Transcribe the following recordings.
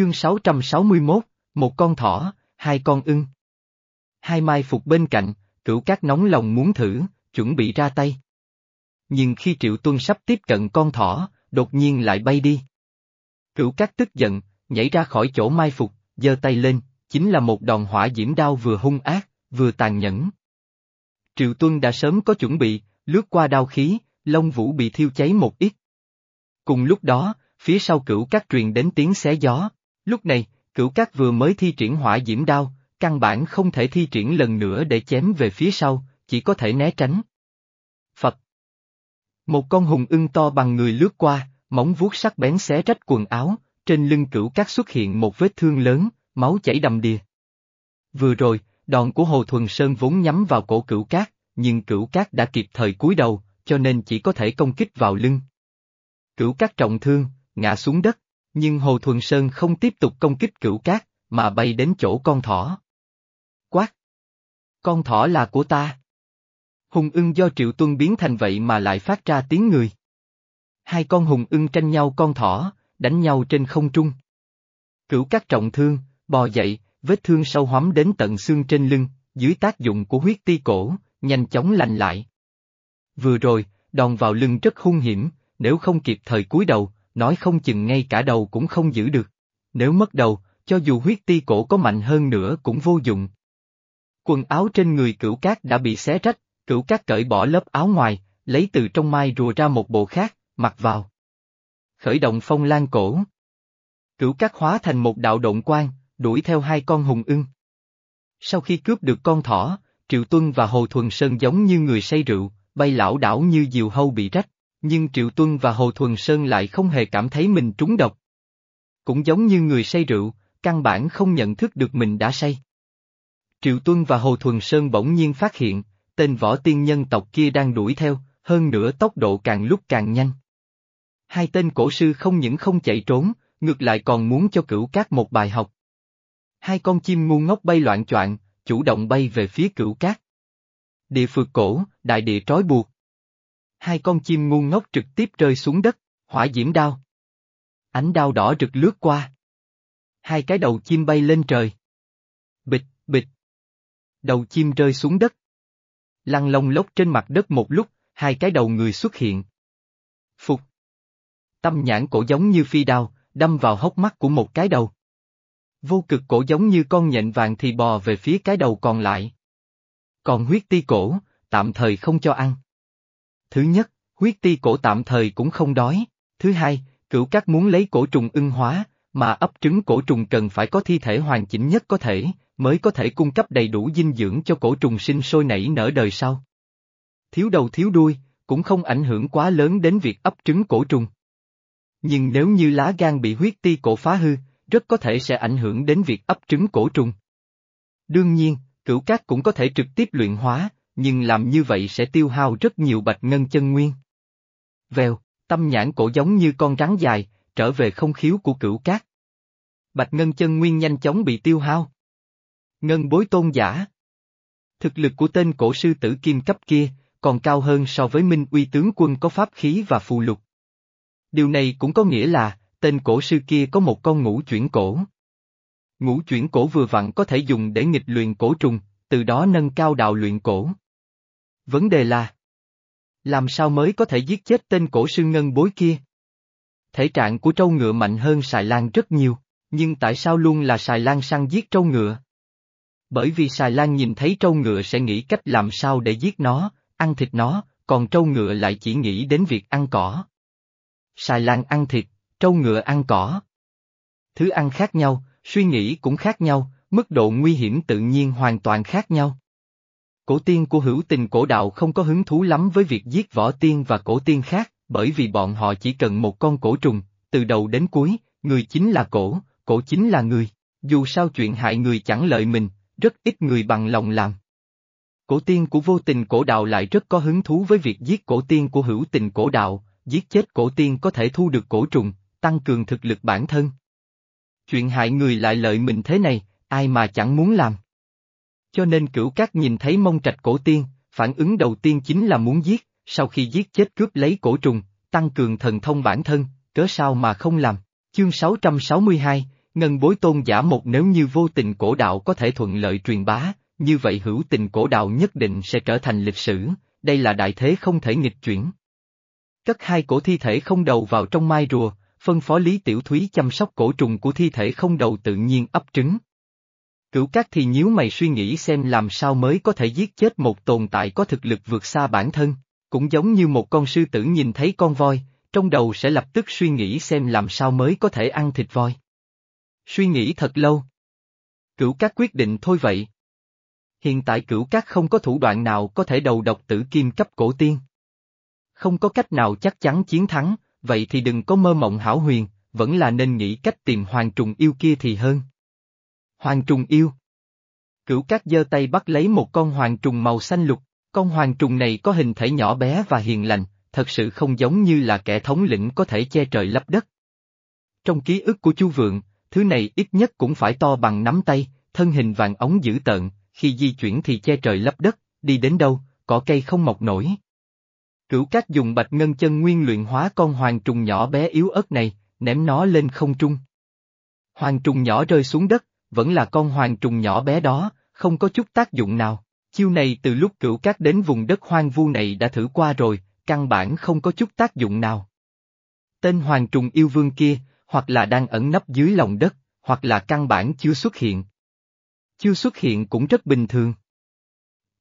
Chương 661, một con thỏ, hai con ưng. Hai mai phục bên cạnh, cửu cát nóng lòng muốn thử, chuẩn bị ra tay. Nhưng khi Triệu Tuân sắp tiếp cận con thỏ, đột nhiên lại bay đi. Cửu cát tức giận, nhảy ra khỏi chỗ mai phục, giơ tay lên, chính là một đòn hỏa diễm đao vừa hung ác, vừa tàn nhẫn. Triệu Tuân đã sớm có chuẩn bị, lướt qua đao khí, lông vũ bị thiêu cháy một ít. Cùng lúc đó, phía sau cửu cát truyền đến tiếng xé gió. Lúc này, cửu cát vừa mới thi triển hỏa diễm đao, căn bản không thể thi triển lần nữa để chém về phía sau, chỉ có thể né tránh. Phật Một con hùng ưng to bằng người lướt qua, móng vuốt sắc bén xé rách quần áo, trên lưng cửu cát xuất hiện một vết thương lớn, máu chảy đầm đìa. Vừa rồi, đòn của Hồ Thuần Sơn vốn nhắm vào cổ cửu cát, nhưng cửu cát đã kịp thời cúi đầu, cho nên chỉ có thể công kích vào lưng. Cửu cát trọng thương, ngã xuống đất, nhưng Hồ Thuần Sơn không tiếp tục công kích cửu cát, mà bay đến chỗ con thỏ. Quát! Con thỏ là của ta. Hùng ưng do triệu tuân biến thành vậy mà lại phát ra tiếng người. Hai con hùng ưng tranh nhau con thỏ, đánh nhau trên không trung. Cửu cát trọng thương, bò dậy, vết thương sâu hoắm đến tận xương trên lưng, dưới tác dụng của huyết ti cổ, nhanh chóng lành lại. Vừa rồi, đòn vào lưng rất hung hiểm, nếu không kịp thời cúi đầu, nói không chừng ngay cả đầu cũng không giữ được. Nếu mất đầu, cho dù huyết ti cổ có mạnh hơn nữa cũng vô dụng. Quần áo trên người cửu cát đã bị xé rách, cửu cát cởi bỏ lớp áo ngoài, lấy từ trong mai rùa ra một bộ khác, mặc vào. Khởi động phong lan cổ. Cửu cát hóa thành một đạo động quang, đuổi theo hai con hùng ưng. Sau khi cướp được con thỏ, Triệu Tuân và Hồ Thuần Sơn giống như người say rượu, bay lão đảo như diều hâu bị rách, nhưng Triệu Tuân và Hồ Thuần Sơn lại không hề cảm thấy mình trúng độc. Cũng giống như người say rượu, căn bản không nhận thức được mình đã say. Triệu Tuân và Hồ Thuần Sơn bỗng nhiên phát hiện, tên võ tiên nhân tộc kia đang đuổi theo, hơn nữa tốc độ càng lúc càng nhanh. Hai tên cổ sư không những không chạy trốn, ngược lại còn muốn cho cửu cát một bài học. Hai con chim ngu ngốc bay loạn choạng, chủ động bay về phía cửu cát. Địa phượt cổ, đại địa trói buộc. Hai con chim ngu ngốc trực tiếp rơi xuống đất, hỏa diễm đao. Ánh đao đỏ rực lướt qua. Hai cái đầu chim bay lên trời. Bịch, bịch. Đầu chim rơi xuống đất. Lăn lông lốc trên mặt đất một lúc, hai cái đầu người xuất hiện. Phục. Tâm nhãn cổ giống như phi đao, đâm vào hốc mắt của một cái đầu. Vô cực cổ giống như con nhện vàng thì bò về phía cái đầu còn lại. Còn huyết ti cổ, tạm thời không cho ăn. Thứ nhất, huyết ti cổ tạm thời cũng không đói. Thứ hai, cửu các muốn lấy cổ trùng ưng hóa, mà ấp trứng cổ trùng cần phải có thi thể hoàn chỉnh nhất có thể, mới có thể cung cấp đầy đủ dinh dưỡng cho cổ trùng sinh sôi nảy nở đời sau. Thiếu đầu thiếu đuôi, cũng không ảnh hưởng quá lớn đến việc ấp trứng cổ trùng. Nhưng nếu như lá gan bị huyết ti cổ phá hư, rất có thể sẽ ảnh hưởng đến việc ấp trứng cổ trùng. Đương nhiên, cửu cát cũng có thể trực tiếp luyện hóa, nhưng làm như vậy sẽ tiêu hao rất nhiều bạch ngân chân nguyên. Vèo, tâm nhãn cổ giống như con rắn dài, trở về không khiếu của cửu cát. Bạch ngân chân nguyên nhanh chóng bị tiêu hao. Ngân bối tôn giả. Thực lực của tên cổ sư tử kim cấp kia, còn cao hơn so với minh uy tướng quân có pháp khí và phù lục. Điều này cũng có nghĩa là, tên cổ sư kia có một con ngũ chuyển cổ. Ngũ chuyển cổ vừa vặn có thể dùng để nghịch luyện cổ trùng, từ đó nâng cao đạo luyện cổ. Vấn đề là, làm sao mới có thể giết chết tên cổ sư ngân bối kia? Thể trạng của trâu ngựa mạnh hơn xài lan rất nhiều, nhưng tại sao luôn là xài lan săn giết trâu ngựa? Bởi vì xài lan nhìn thấy trâu ngựa sẽ nghĩ cách làm sao để giết nó, ăn thịt nó, còn trâu ngựa lại chỉ nghĩ đến việc ăn cỏ. Xài lan ăn thịt, trâu ngựa ăn cỏ. Thứ ăn khác nhau, suy nghĩ cũng khác nhau, mức độ nguy hiểm tự nhiên hoàn toàn khác nhau. Cổ tiên của hữu tình cổ đạo không có hứng thú lắm với việc giết võ tiên và cổ tiên khác, bởi vì bọn họ chỉ cần một con cổ trùng, từ đầu đến cuối, người chính là cổ, cổ chính là người. Dù sao chuyện hại người chẳng lợi mình, rất ít người bằng lòng làm. Cổ tiên của vô tình cổ đạo lại rất có hứng thú với việc giết cổ tiên của hữu tình cổ đạo, giết chết cổ tiên có thể thu được cổ trùng, tăng cường thực lực bản thân. Chuyện hại người lại lợi mình thế này, ai mà chẳng muốn làm. Cho nên cửu cát nhìn thấy mông trạch cổ tiên, phản ứng đầu tiên chính là muốn giết, sau khi giết chết cướp lấy cổ trùng, tăng cường thần thông bản thân, cớ sao mà không làm. Chương 662, ngân bối tôn giả một nếu như vô tình cổ đạo có thể thuận lợi truyền bá, như vậy hữu tình cổ đạo nhất định sẽ trở thành lịch sử, đây là đại thế không thể nghịch chuyển. Cất hai cổ thi thể không đầu vào trong mai rùa, phân phó Lý Tiểu Thúy chăm sóc cổ trùng của thi thể không đầu tự nhiên ấp trứng. Cửu Cát thì nhíu mày suy nghĩ xem làm sao mới có thể giết chết một tồn tại có thực lực vượt xa bản thân, cũng giống như một con sư tử nhìn thấy con voi, trong đầu sẽ lập tức suy nghĩ xem làm sao mới có thể ăn thịt voi. Suy nghĩ thật lâu. Cửu Cát quyết định thôi vậy. Hiện tại cửu Cát không có thủ đoạn nào có thể đầu độc tử kim cấp cổ tiên. Không có cách nào chắc chắn chiến thắng, vậy thì đừng có mơ mộng hảo huyền, vẫn là nên nghĩ cách tìm hoàng trùng yêu kia thì hơn. Hoàng trùng yêu. Cửu cát giơ tay bắt lấy một con hoàng trùng màu xanh lục, con hoàng trùng này có hình thể nhỏ bé và hiền lành, thật sự không giống như là kẻ thống lĩnh có thể che trời lấp đất. Trong ký ức của Chu Vượng, thứ này ít nhất cũng phải to bằng nắm tay, thân hình vàng ống dữ tợn, khi di chuyển thì che trời lấp đất, đi đến đâu, cỏ cây không mọc nổi. Cửu Cát dùng bạch ngân chân nguyên luyện hóa con hoàng trùng nhỏ bé yếu ớt này, ném nó lên không trung. Hoàng trùng nhỏ rơi xuống đất, vẫn là con hoàng trùng nhỏ bé đó, không có chút tác dụng nào. Chiêu này từ lúc cửu cát đến vùng đất hoang vu này đã thử qua rồi, căn bản không có chút tác dụng nào. Tên hoàng trùng yêu vương kia, hoặc là đang ẩn nấp dưới lòng đất, hoặc là căn bản chưa xuất hiện. Chưa xuất hiện cũng rất bình thường.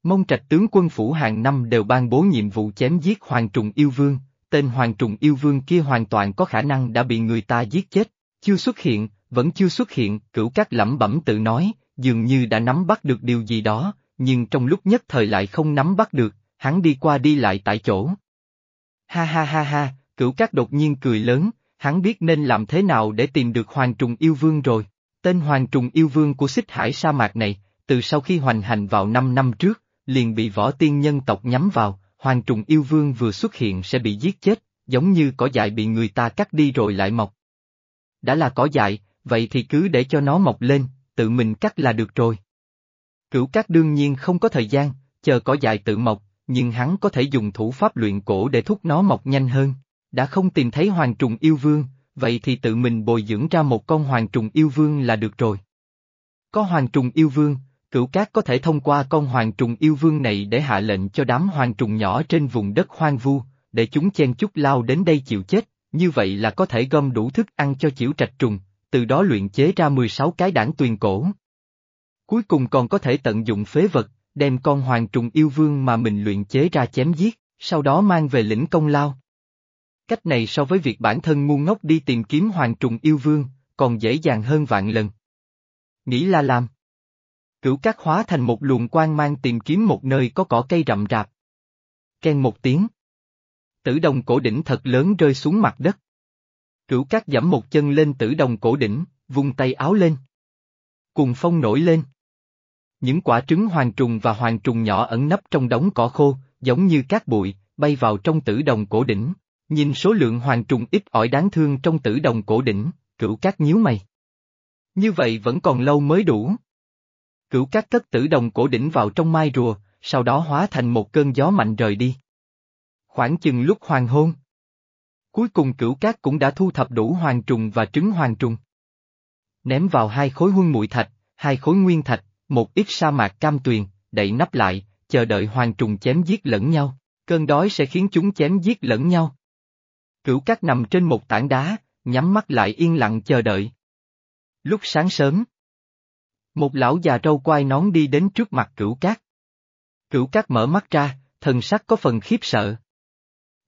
Mông trạch tướng quân phủ hàng năm đều ban bố nhiệm vụ chém giết hoàng trùng yêu vương, tên hoàng trùng yêu vương kia hoàn toàn có khả năng đã bị người ta giết chết, chưa xuất hiện, vẫn chưa xuất hiện, cửu các lẩm bẩm tự nói, dường như đã nắm bắt được điều gì đó, nhưng trong lúc nhất thời lại không nắm bắt được, hắn đi qua đi lại tại chỗ. Ha ha ha ha, cửu các đột nhiên cười lớn, hắn biết nên làm thế nào để tìm được hoàng trùng yêu vương rồi. Tên hoàng trùng yêu vương của xích hải sa mạc này, từ sau khi hoành hành vào 5 năm trước, liền bị võ tiên nhân tộc nhắm vào, hoàng trùng yêu vương vừa xuất hiện sẽ bị giết chết, giống như cỏ dại bị người ta cắt đi rồi lại mọc. Đã là cỏ dại, vậy thì cứ để cho nó mọc lên, tự mình cắt là được rồi. Cửu cát đương nhiên không có thời gian, chờ cỏ dại tự mọc, nhưng hắn có thể dùng thủ pháp luyện cổ để thúc nó mọc nhanh hơn. Đã không tìm thấy hoàng trùng yêu vương, vậy thì tự mình bồi dưỡng ra một con hoàng trùng yêu vương là được rồi. Có hoàng trùng yêu vương, cửu cát có thể thông qua con hoàng trùng yêu vương này để hạ lệnh cho đám hoàng trùng nhỏ trên vùng đất hoang vu, để chúng chen chút lao đến đây chịu chết, như vậy là có thể gom đủ thức ăn cho chiểu trạch trùng, từ đó luyện chế ra 16 cái đảng tuyền cổ. Cuối cùng còn có thể tận dụng phế vật, đem con hoàng trùng yêu vương mà mình luyện chế ra chém giết, sau đó mang về lĩnh công lao. Cách này so với việc bản thân ngu ngốc đi tìm kiếm hoàng trùng yêu vương, còn dễ dàng hơn vạn lần. Nghĩ là làm. Cửu cát hóa thành một luồng quang mang tìm kiếm một nơi có cỏ cây rậm rạp. Ken một tiếng. Tử đồng cổ đỉnh thật lớn rơi xuống mặt đất. Cửu cát giẫm một chân lên tử đồng cổ đỉnh, vung tay áo lên. Cùng phong nổi lên. Những quả trứng hoàng trùng và hoàng trùng nhỏ ẩn nấp trong đống cỏ khô, giống như cát bụi, bay vào trong tử đồng cổ đỉnh. Nhìn số lượng hoàng trùng ít ỏi đáng thương trong tử đồng cổ đỉnh, cửu cát nhíu mày. Như vậy vẫn còn lâu mới đủ. Cửu cát cất tử đồng cổ đỉnh vào trong mai rùa, sau đó hóa thành một cơn gió mạnh rời đi. Khoảng chừng lúc hoàng hôn. Cuối cùng cửu cát cũng đã thu thập đủ hoàng trùng và trứng hoàng trùng. Ném vào hai khối huân muội thạch, hai khối nguyên thạch, một ít sa mạc cam tuyền, đậy nắp lại, chờ đợi hoàng trùng chém giết lẫn nhau, cơn đói sẽ khiến chúng chém giết lẫn nhau. Cửu cát nằm trên một tảng đá, nhắm mắt lại yên lặng chờ đợi. Lúc sáng sớm, một lão già râu quai nón đi đến trước mặt cửu cát. Cửu cát mở mắt ra, thần sắc có phần khiếp sợ.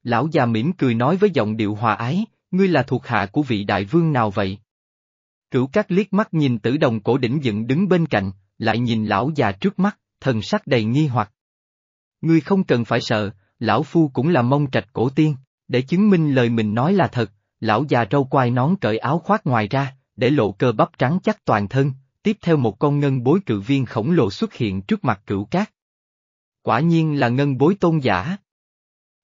Lão già mỉm cười nói với giọng điệu hòa ái, ngươi là thuộc hạ của vị đại vương nào vậy? Cửu cát liếc mắt nhìn tử đồng cổ đỉnh dựng đứng bên cạnh, lại nhìn lão già trước mắt, thần sắc đầy nghi hoặc. Ngươi không cần phải sợ, lão phu cũng là mông trạch cổ tiên, để chứng minh lời mình nói là thật, lão già râu quai nón cởi áo khoác ngoài ra, để lộ cơ bắp trắng chắc toàn thân, tiếp theo một con ngân bối cự viên khổng lồ xuất hiện trước mặt cửu cát. Quả nhiên là ngân bối tôn giả.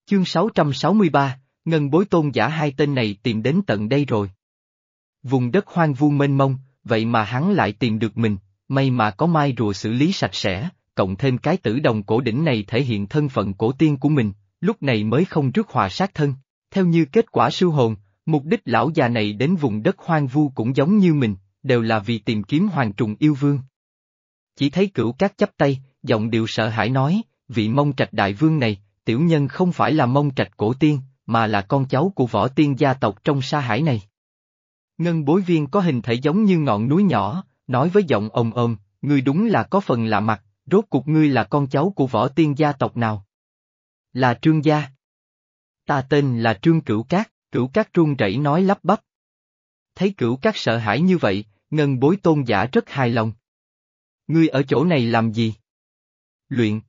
Chương 663, ngân bối tôn giả hai tên này tìm đến tận đây rồi. Vùng đất hoang vu mênh mông, vậy mà hắn lại tìm được mình, may mà có mai rùa xử lý sạch sẽ, cộng thêm cái tử đồng cổ đỉnh này thể hiện thân phận cổ tiên của mình, lúc này mới không rước hòa sát thân. Theo như kết quả sư hồn, mục đích lão già này đến vùng đất hoang vu cũng giống như mình, đều là vì tìm kiếm hoàng trùng yêu vương. Chỉ thấy cửu cát chấp tay, giọng điệu sợ hãi nói, vị mông trạch đại vương này, tiểu nhân không phải là mông trạch cổ tiên, mà là con cháu của võ tiên gia tộc trong sa hải này. Ngân bối viên có hình thể giống như ngọn núi nhỏ, nói với giọng ồm ồm, ngươi đúng là có phần lạ mặt, rốt cuộc ngươi là con cháu của võ tiên gia tộc nào? Là trương gia. Ta tên là trương cửu cát, cửu cát run rẩy nói lắp bắp. Thấy cửu cát sợ hãi như vậy, ngân bối tôn giả rất hài lòng. Ngươi ở chỗ này làm gì? Luyện.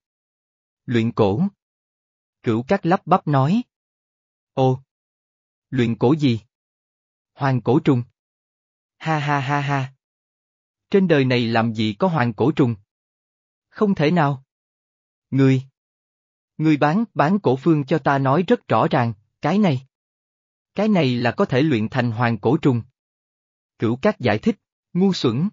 Luyện cổ. Cửu cát lắp bắp nói. Ô. Luyện cổ gì? Hoàng cổ trùng. Ha ha ha ha. Trên đời này làm gì có hoàng cổ trùng? Không thể nào. Ngươi. Ngươi bán, bán cổ phương cho ta nói rất rõ ràng, cái này. Cái này là có thể luyện thành hoàng cổ trùng. Cửu các giải thích, ngu xuẩn.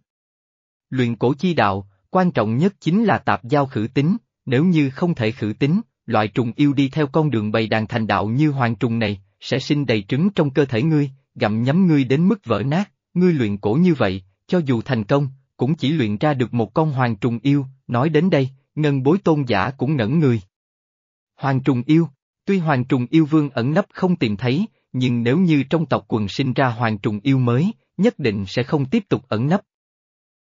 Luyện cổ chi đạo, quan trọng nhất chính là tạp giao khử tính, nếu như không thể khử tính, loại trùng yêu đi theo con đường bày đàn thành đạo như hoàng trùng này, sẽ sinh đầy trứng trong cơ thể ngươi, gặm nhấm ngươi đến mức vỡ nát, ngươi luyện cổ như vậy, cho dù thành công, cũng chỉ luyện ra được một con hoàng trùng yêu, nói đến đây, ngân bối tôn giả cũng ngẩn người. Hoàng trùng yêu, tuy hoàng trùng yêu vương ẩn nấp không tìm thấy, nhưng nếu như trong tộc quần sinh ra hoàng trùng yêu mới, nhất định sẽ không tiếp tục ẩn nấp.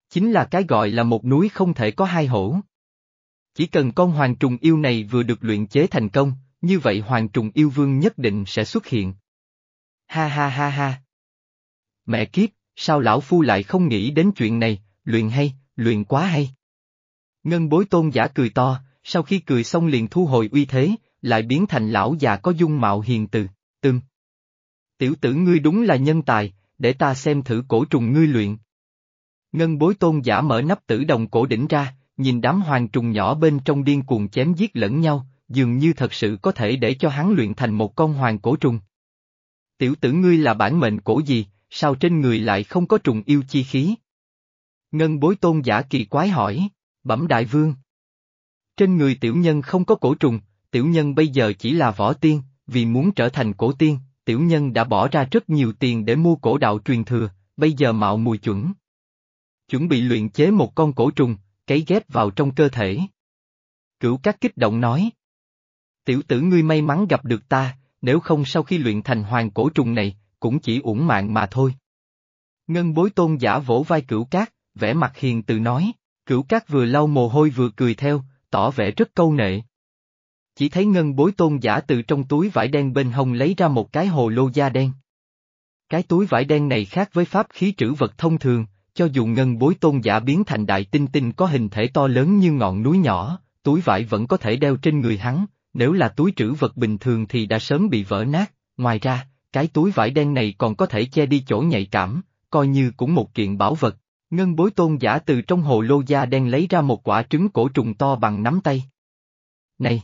Chính là cái gọi là một núi không thể có hai hổ. Chỉ cần con hoàng trùng yêu này vừa được luyện chế thành công, như vậy hoàng trùng yêu vương nhất định sẽ xuất hiện. Ha ha ha ha. Mẹ kiếp, sao lão phu lại không nghĩ đến chuyện này, luyện hay, luyện quá hay. Ngân bối tôn giả cười to, sau khi cười xong liền thu hồi uy thế, lại biến thành lão già có dung mạo hiền từ, tương. Tiểu tử ngươi đúng là nhân tài, để ta xem thử cổ trùng ngươi luyện. Ngân bối tôn giả mở nắp tử đồng cổ đỉnh ra, nhìn đám hoàng trùng nhỏ bên trong điên cuồng chém giết lẫn nhau, dường như thật sự có thể để cho hắn luyện thành một con hoàng cổ trùng. Tiểu tử ngươi là bản mệnh cổ gì, sao trên người lại không có trùng yêu chi khí? Ngân bối tôn giả kỳ quái hỏi, bẩm đại vương. Trên người tiểu nhân không có cổ trùng, tiểu nhân bây giờ chỉ là võ tiên, vì muốn trở thành cổ tiên, tiểu nhân đã bỏ ra rất nhiều tiền để mua cổ đạo truyền thừa, bây giờ mạo mùi chuẩn. Chuẩn bị luyện chế một con cổ trùng, cấy ghép vào trong cơ thể. Cửu các kích động nói. Tiểu tử ngươi may mắn gặp được ta, nếu không sau khi luyện thành hoàng cổ trùng này, cũng chỉ uổng mạng mà thôi. Ngân bối tôn giả vỗ vai cửu cát, vẻ mặt hiền từ nói, cửu cát vừa lau mồ hôi vừa cười theo, tỏ vẻ rất câu nệ. Chỉ thấy ngân bối tôn giả từ trong túi vải đen bên hông lấy ra một cái hồ lô da đen. Cái túi vải đen này khác với pháp khí trữ vật thông thường, cho dù ngân bối tôn giả biến thành đại tinh tinh có hình thể to lớn như ngọn núi nhỏ, túi vải vẫn có thể đeo trên người hắn, nếu là túi trữ vật bình thường thì đã sớm bị vỡ nát, ngoài ra, cái túi vải đen này còn có thể che đi chỗ nhạy cảm, coi như cũng một kiện bảo vật. Ngân bối tôn giả từ trong hồ lô da đen lấy ra một quả trứng cổ trùng to bằng nắm tay. Này!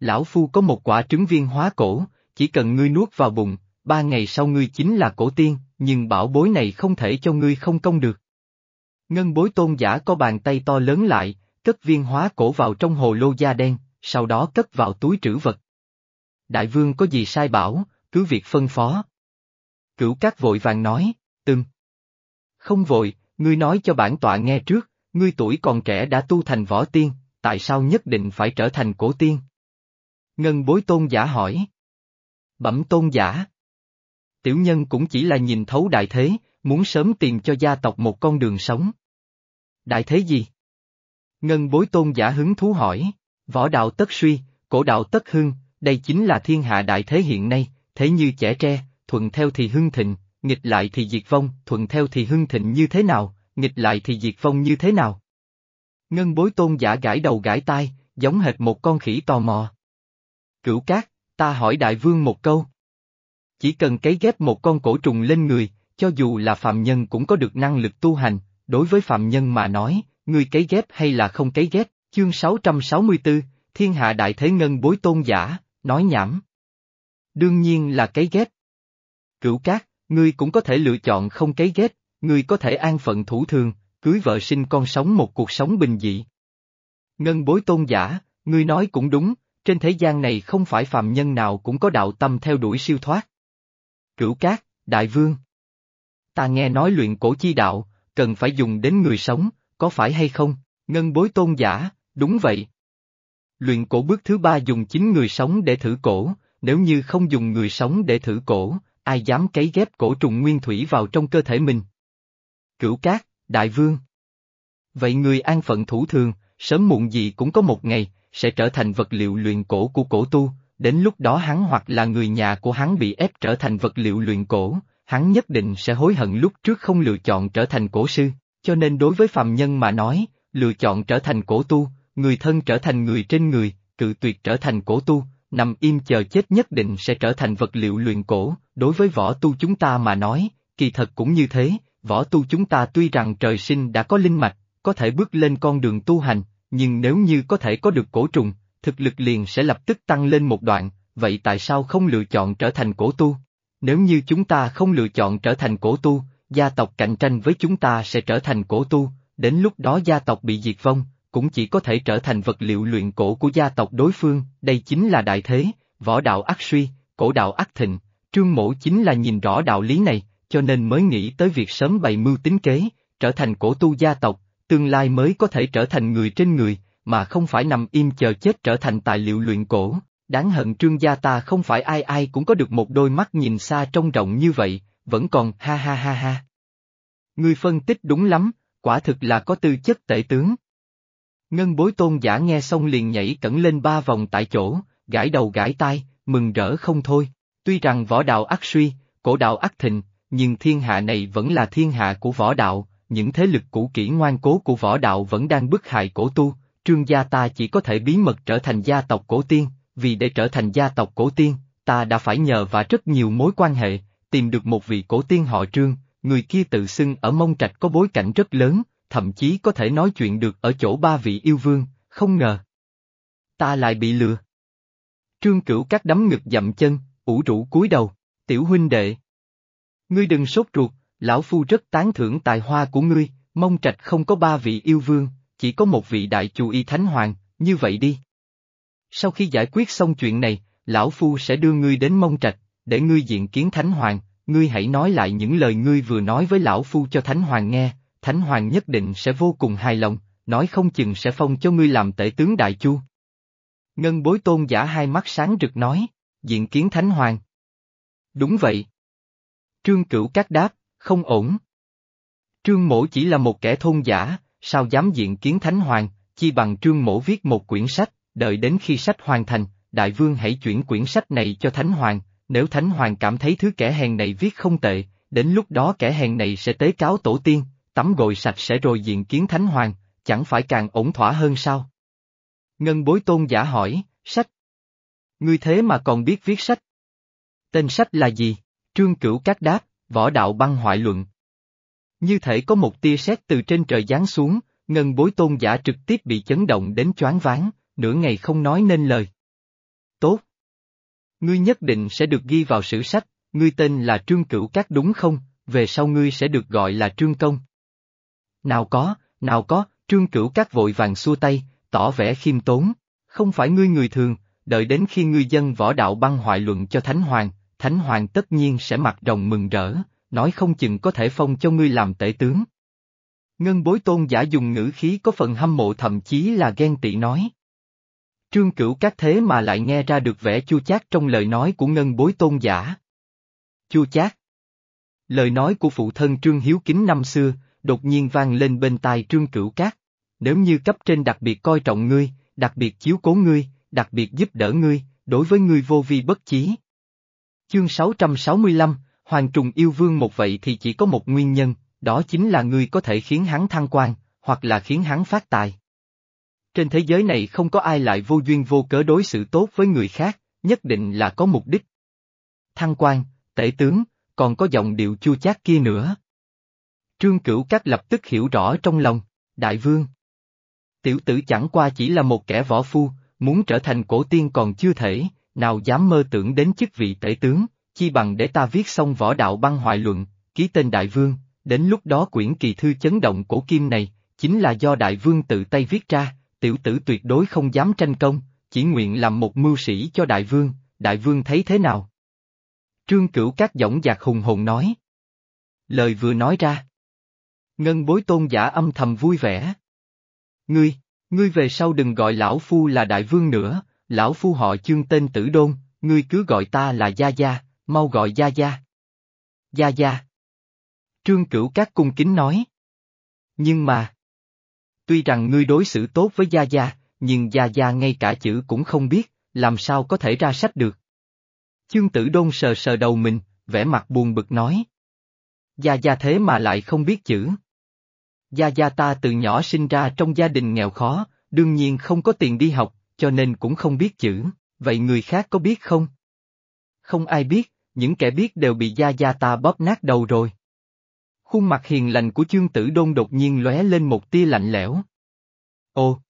Lão Phu có một quả trứng viên hóa cổ, chỉ cần ngươi nuốt vào bụng, ba ngày sau ngươi chính là cổ tiên, nhưng bảo bối này không thể cho ngươi không công được. Ngân bối tôn giả có bàn tay to lớn lại, cất viên hóa cổ vào trong hồ lô da đen, sau đó cất vào túi trữ vật. Đại vương có gì sai bảo, cứ việc phân phó. Cửu cát vội vàng nói, từng. Không vội, ngươi nói cho bản tọa nghe trước, ngươi tuổi còn trẻ đã tu thành võ tiên, tại sao nhất định phải trở thành cổ tiên? Ngân bối tôn giả hỏi. Bẩm tôn giả. Tiểu nhân cũng chỉ là nhìn thấu đại thế, muốn sớm tìm cho gia tộc một con đường sống. Đại thế gì? Ngân bối tôn giả hứng thú hỏi, võ đạo tất suy, cổ đạo tất hưng, đây chính là thiên hạ đại thế hiện nay, thế như trẻ tre, thuận theo thì hưng thịnh, nghịch lại thì diệt vong, thuận theo thì hưng thịnh như thế nào, nghịch lại thì diệt vong như thế nào. Ngân bối tôn giả gãi đầu gãi tai, giống hệt một con khỉ tò mò. Cửu cát, ta hỏi đại vương một câu. Chỉ cần cấy ghép một con cổ trùng lên người, cho dù là phạm nhân cũng có được năng lực tu hành, đối với phạm nhân mà nói, người cấy ghép hay là không cấy ghép, chương 664, thiên hạ đại thế ngân bối tôn giả, nói nhảm. Đương nhiên là cấy ghép. Cửu cát, ngươi cũng có thể lựa chọn không cấy ghép, ngươi có thể an phận thủ thường, cưới vợ sinh con sống một cuộc sống bình dị. Ngân bối tôn giả, ngươi nói cũng đúng, trên thế gian này không phải phàm nhân nào cũng có đạo tâm theo đuổi siêu thoát. Cửu cát, đại vương. Ta nghe nói luyện cổ chi đạo, cần phải dùng đến người sống, có phải hay không? Ngân bối tôn giả, đúng vậy. Luyện cổ bước thứ ba dùng chính người sống để thử cổ, nếu như không dùng người sống để thử cổ, ai dám cấy ghép cổ trùng nguyên thủy vào trong cơ thể mình? Cửu Cát, Đại Vương. Vậy người an phận thủ thường, sớm muộn gì cũng có một ngày, sẽ trở thành vật liệu luyện cổ của cổ tu, đến lúc đó hắn hoặc là người nhà của hắn bị ép trở thành vật liệu luyện cổ, hắn nhất định sẽ hối hận lúc trước không lựa chọn trở thành cổ sư, cho nên đối với phàm nhân mà nói, lựa chọn trở thành cổ tu, người thân trở thành người trên người, cự tuyệt trở thành cổ tu, nằm im chờ chết nhất định sẽ trở thành vật liệu luyện cổ, đối với võ tu chúng ta mà nói, kỳ thật cũng như thế, võ tu chúng ta tuy rằng trời sinh đã có linh mạch, có thể bước lên con đường tu hành, nhưng nếu như có thể có được cổ trùng, thực lực liền sẽ lập tức tăng lên một đoạn, vậy tại sao không lựa chọn trở thành cổ tu? Nếu như chúng ta không lựa chọn trở thành cổ tu, gia tộc cạnh tranh với chúng ta sẽ trở thành cổ tu, đến lúc đó gia tộc bị diệt vong, cũng chỉ có thể trở thành vật liệu luyện cổ của gia tộc đối phương, đây chính là đại thế, võ đạo ác suy, cổ đạo ác thịnh, trương mổ chính là nhìn rõ đạo lý này, cho nên mới nghĩ tới việc sớm bày mưu tính kế, trở thành cổ tu gia tộc, tương lai mới có thể trở thành người trên người, mà không phải nằm im chờ chết trở thành tài liệu luyện cổ. Đáng hận trương gia ta không phải ai ai cũng có được một đôi mắt nhìn xa trông rộng như vậy, vẫn còn ha ha ha ha. Ngươi phân tích đúng lắm, quả thực là có tư chất tể tướng. Ngân bối tôn giả nghe xong liền nhảy cẩn lên ba vòng tại chỗ, gãi đầu gãi tai, mừng rỡ không thôi. Tuy rằng võ đạo ác suy, cổ đạo ác thịnh, nhưng thiên hạ này vẫn là thiên hạ của võ đạo, những thế lực cũ kỹ ngoan cố của võ đạo vẫn đang bức hại cổ tu, trương gia ta chỉ có thể bí mật trở thành gia tộc cổ tiên, vì để trở thành gia tộc cổ tiên, ta đã phải nhờ và rất nhiều mối quan hệ, tìm được một vị cổ tiên họ trương, người kia tự xưng ở mông trạch có bối cảnh rất lớn, thậm chí có thể nói chuyện được ở chỗ ba vị yêu vương, không ngờ. Ta lại bị lừa. Trương cửu các đấm ngực dậm chân, ủ rũ cúi đầu, tiểu huynh đệ. Ngươi đừng sốt ruột, lão phu rất tán thưởng tài hoa của ngươi, mông trạch không có ba vị yêu vương, chỉ có một vị đại chủ y thánh hoàng, như vậy đi. Sau khi giải quyết xong chuyện này, lão phu sẽ đưa ngươi đến mông trạch, để ngươi diện kiến thánh hoàng, ngươi hãy nói lại những lời ngươi vừa nói với lão phu cho thánh hoàng nghe, thánh hoàng nhất định sẽ vô cùng hài lòng, nói không chừng sẽ phong cho ngươi làm tể tướng đại chu. Ngân bối tôn giả hai mắt sáng rực nói, diện kiến thánh hoàng. Đúng vậy. Trương cửu các đáp, không ổn. Trương mổ chỉ là một kẻ thôn giả, sao dám diện kiến thánh hoàng, chi bằng trương mổ viết một quyển sách, đợi đến khi sách hoàn thành, đại vương hãy chuyển quyển sách này cho thánh hoàng, nếu thánh hoàng cảm thấy thứ kẻ hèn này viết không tệ, đến lúc đó kẻ hèn này sẽ tế cáo tổ tiên, tắm gội sạch sẽ rồi diện kiến thánh hoàng, chẳng phải càng ổn thỏa hơn sao? Ngân bối tôn giả hỏi, sách. Ngươi thế mà còn biết viết sách. Tên sách là gì? Trương Cửu Cát đáp, võ đạo băng hoại luận. Như thể có một tia sét từ trên trời giáng xuống, ngân bối tôn giả trực tiếp bị chấn động đến choáng váng, nửa ngày không nói nên lời. Tốt. Ngươi nhất định sẽ được ghi vào sử sách, ngươi tên là Trương Cửu Cát đúng không, về sau ngươi sẽ được gọi là Trương Công. Nào có, nào có, Trương Cửu Cát vội vàng xua tay, tỏ vẻ khiêm tốn, không phải ngươi người thường, đợi đến khi ngươi dân võ đạo băng hoại luận cho Thánh Hoàng, Thánh Hoàng tất nhiên sẽ mặc rồng mừng rỡ, nói không chừng có thể phong cho ngươi làm tể tướng. Ngân bối tôn giả dùng ngữ khí có phần hâm mộ thậm chí là ghen tị nói. Trương cửu các thế mà lại nghe ra được vẻ chua chát trong lời nói của ngân bối tôn giả. Chua chát. Lời nói của phụ thân Trương Hiếu Kính năm xưa, đột nhiên vang lên bên tai Trương Cửu Cát. Nếu như cấp trên đặc biệt coi trọng ngươi, đặc biệt chiếu cố ngươi, đặc biệt giúp đỡ ngươi, đối với ngươi vô vi bất chí. Chương 665, Hoàng Trùng yêu vương một vậy thì chỉ có một nguyên nhân, đó chính là ngươi có thể khiến hắn thăng quan, hoặc là khiến hắn phát tài. Trên thế giới này không có ai lại vô duyên vô cớ đối xử tốt với người khác, nhất định là có mục đích. Thăng quan, tể tướng, còn có giọng điệu chua chát kia nữa. Trương Cửu Các lập tức hiểu rõ trong lòng, đại vương. Tiểu tử chẳng qua chỉ là một kẻ võ phu, muốn trở thành cổ tiên còn chưa thể, nào dám mơ tưởng đến chức vị tể tướng, chi bằng để ta viết xong võ đạo băng hoại luận, ký tên đại vương, đến lúc đó quyển kỳ thư chấn động cổ kim này, chính là do đại vương tự tay viết ra, tiểu tử tuyệt đối không dám tranh công, chỉ nguyện làm một mưu sĩ cho đại vương, đại vương thấy thế nào? Trương Cửu các giọng giạc hùng hồn nói. lời vừa nói ra. Ngân bối tôn giả âm thầm vui vẻ. Ngươi, ngươi về sau đừng gọi lão phu là đại vương nữa, lão phu họ chương tên tử đôn, ngươi cứ gọi ta là Gia Gia, mau gọi Gia Gia. Gia Gia. Trương Cửu Các cung kính nói. Nhưng mà, tuy rằng ngươi đối xử tốt với Gia Gia, nhưng Gia Gia ngay cả chữ cũng không biết, làm sao có thể ra sách được. Chương Tử Đôn sờ sờ đầu mình, vẻ mặt buồn bực nói. Gia Gia thế mà lại không biết chữ. Gia Gia ta từ nhỏ sinh ra trong gia đình nghèo khó, đương nhiên không có tiền đi học, cho nên cũng không biết chữ, vậy người khác có biết không? Không ai biết, những kẻ biết đều bị Gia Gia ta bóp nát đầu rồi. Khuôn mặt hiền lành của chương tử đôn đột nhiên lóe lên một tia lạnh lẽo. Ồ!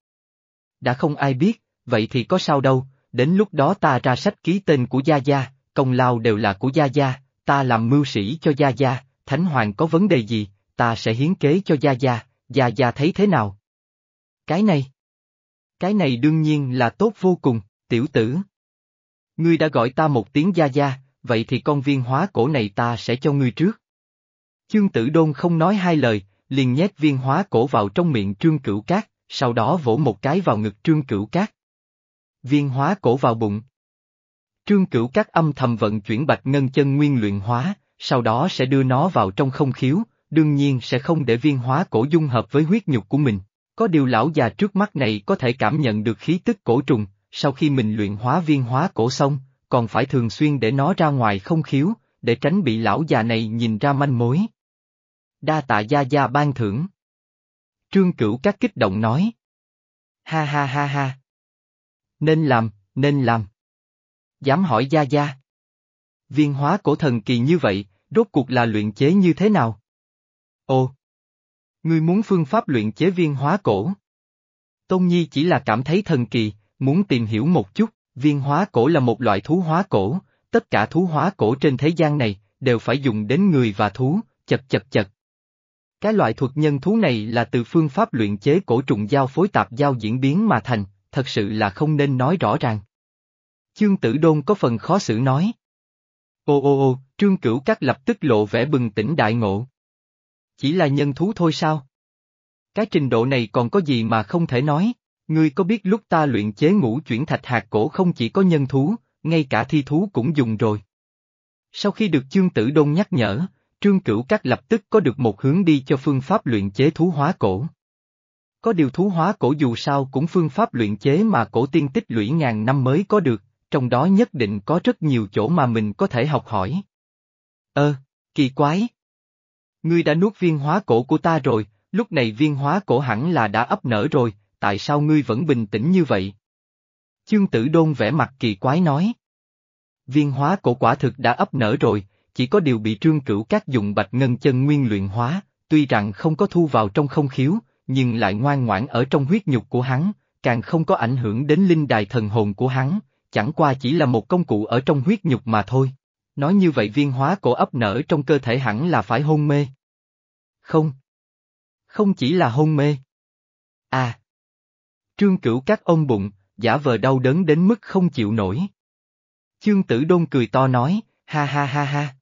Đã không ai biết, vậy thì có sao đâu, đến lúc đó ta ra sách ký tên của Gia Gia, công lao đều là của Gia Gia, ta làm mưu sĩ cho Gia Gia, Thánh Hoàng có vấn đề gì, ta sẽ hiến kế cho Gia Gia, Gia Gia thấy thế nào? Cái này? Cái này đương nhiên là tốt vô cùng, tiểu tử. Ngươi đã gọi ta một tiếng Gia Gia, vậy thì con viên hóa cổ này ta sẽ cho ngươi trước. Chương tử đôn không nói hai lời, liền nhét viên hóa cổ vào trong miệng trương cửu cát, sau đó vỗ một cái vào ngực trương cửu cát. Viên hóa cổ vào bụng. Trương cửu cát âm thầm vận chuyển bạch ngân chân nguyên luyện hóa, sau đó sẽ đưa nó vào trong không khiếu, đương nhiên sẽ không để viên hóa cổ dung hợp với huyết nhục của mình. Có điều lão già trước mắt này có thể cảm nhận được khí tức cổ trùng, sau khi mình luyện hóa viên hóa cổ xong, còn phải thường xuyên để nó ra ngoài không khiếu, để tránh bị lão già này nhìn ra manh mối. Đa tạ gia gia ban thưởng. Trương Cửu các kích động nói. Ha ha ha ha. Nên làm, nên làm. Dám hỏi gia gia. Viên hóa cổ thần kỳ như vậy, rốt cuộc là luyện chế như thế nào? Ồ! Ngươi muốn phương pháp luyện chế viên hóa cổ? Tôn Nhi chỉ là cảm thấy thần kỳ, muốn tìm hiểu một chút, viên hóa cổ là một loại thú hóa cổ, tất cả thú hóa cổ trên thế gian này, đều phải dùng đến người và thú, chật chật chật. Cái loại thuật nhân thú này là từ phương pháp luyện chế cổ trùng giao phối tạp giao diễn biến mà thành, thật sự là không nên nói rõ ràng. Chương tử đôn có phần khó xử nói. Ô ô ô, trương cửu các lập tức lộ vẻ bừng tỉnh đại ngộ. Chỉ là nhân thú thôi sao? Cái trình độ này còn có gì mà không thể nói? Ngươi có biết lúc ta luyện chế ngũ chuyển thạch hạt cổ không chỉ có nhân thú, ngay cả thi thú cũng dùng rồi. Sau khi được chương tử đôn nhắc nhở, trương cửu các lập tức có được một hướng đi cho phương pháp luyện chế thú hóa cổ. Có điều thú hóa cổ dù sao cũng phương pháp luyện chế mà cổ tiên tích lũy ngàn năm mới có được, trong đó nhất định có rất nhiều chỗ mà mình có thể học hỏi. Ơ, kỳ quái. Ngươi đã nuốt viên hóa cổ của ta rồi, lúc này viên hóa cổ hẳn là đã ấp nở rồi, tại sao ngươi vẫn bình tĩnh như vậy? Chương tử đôn vẽ mặt kỳ quái nói. Viên hóa cổ quả thực đã ấp nở rồi, chỉ có điều bị trương cửu các dùng bạch ngân chân nguyên luyện hóa, tuy rằng không có thu vào trong không khiếu, nhưng lại ngoan ngoãn ở trong huyết nhục của hắn, càng không có ảnh hưởng đến linh đài thần hồn của hắn, chẳng qua chỉ là một công cụ ở trong huyết nhục mà thôi. Nói như vậy viên hóa cổ ấp nở trong cơ thể hẳn là phải hôn mê. Không. Không chỉ là hôn mê. À. Trương cửu các ôm bụng, giả vờ đau đớn đến mức không chịu nổi. Chương tử đôn cười to nói, ha ha ha ha.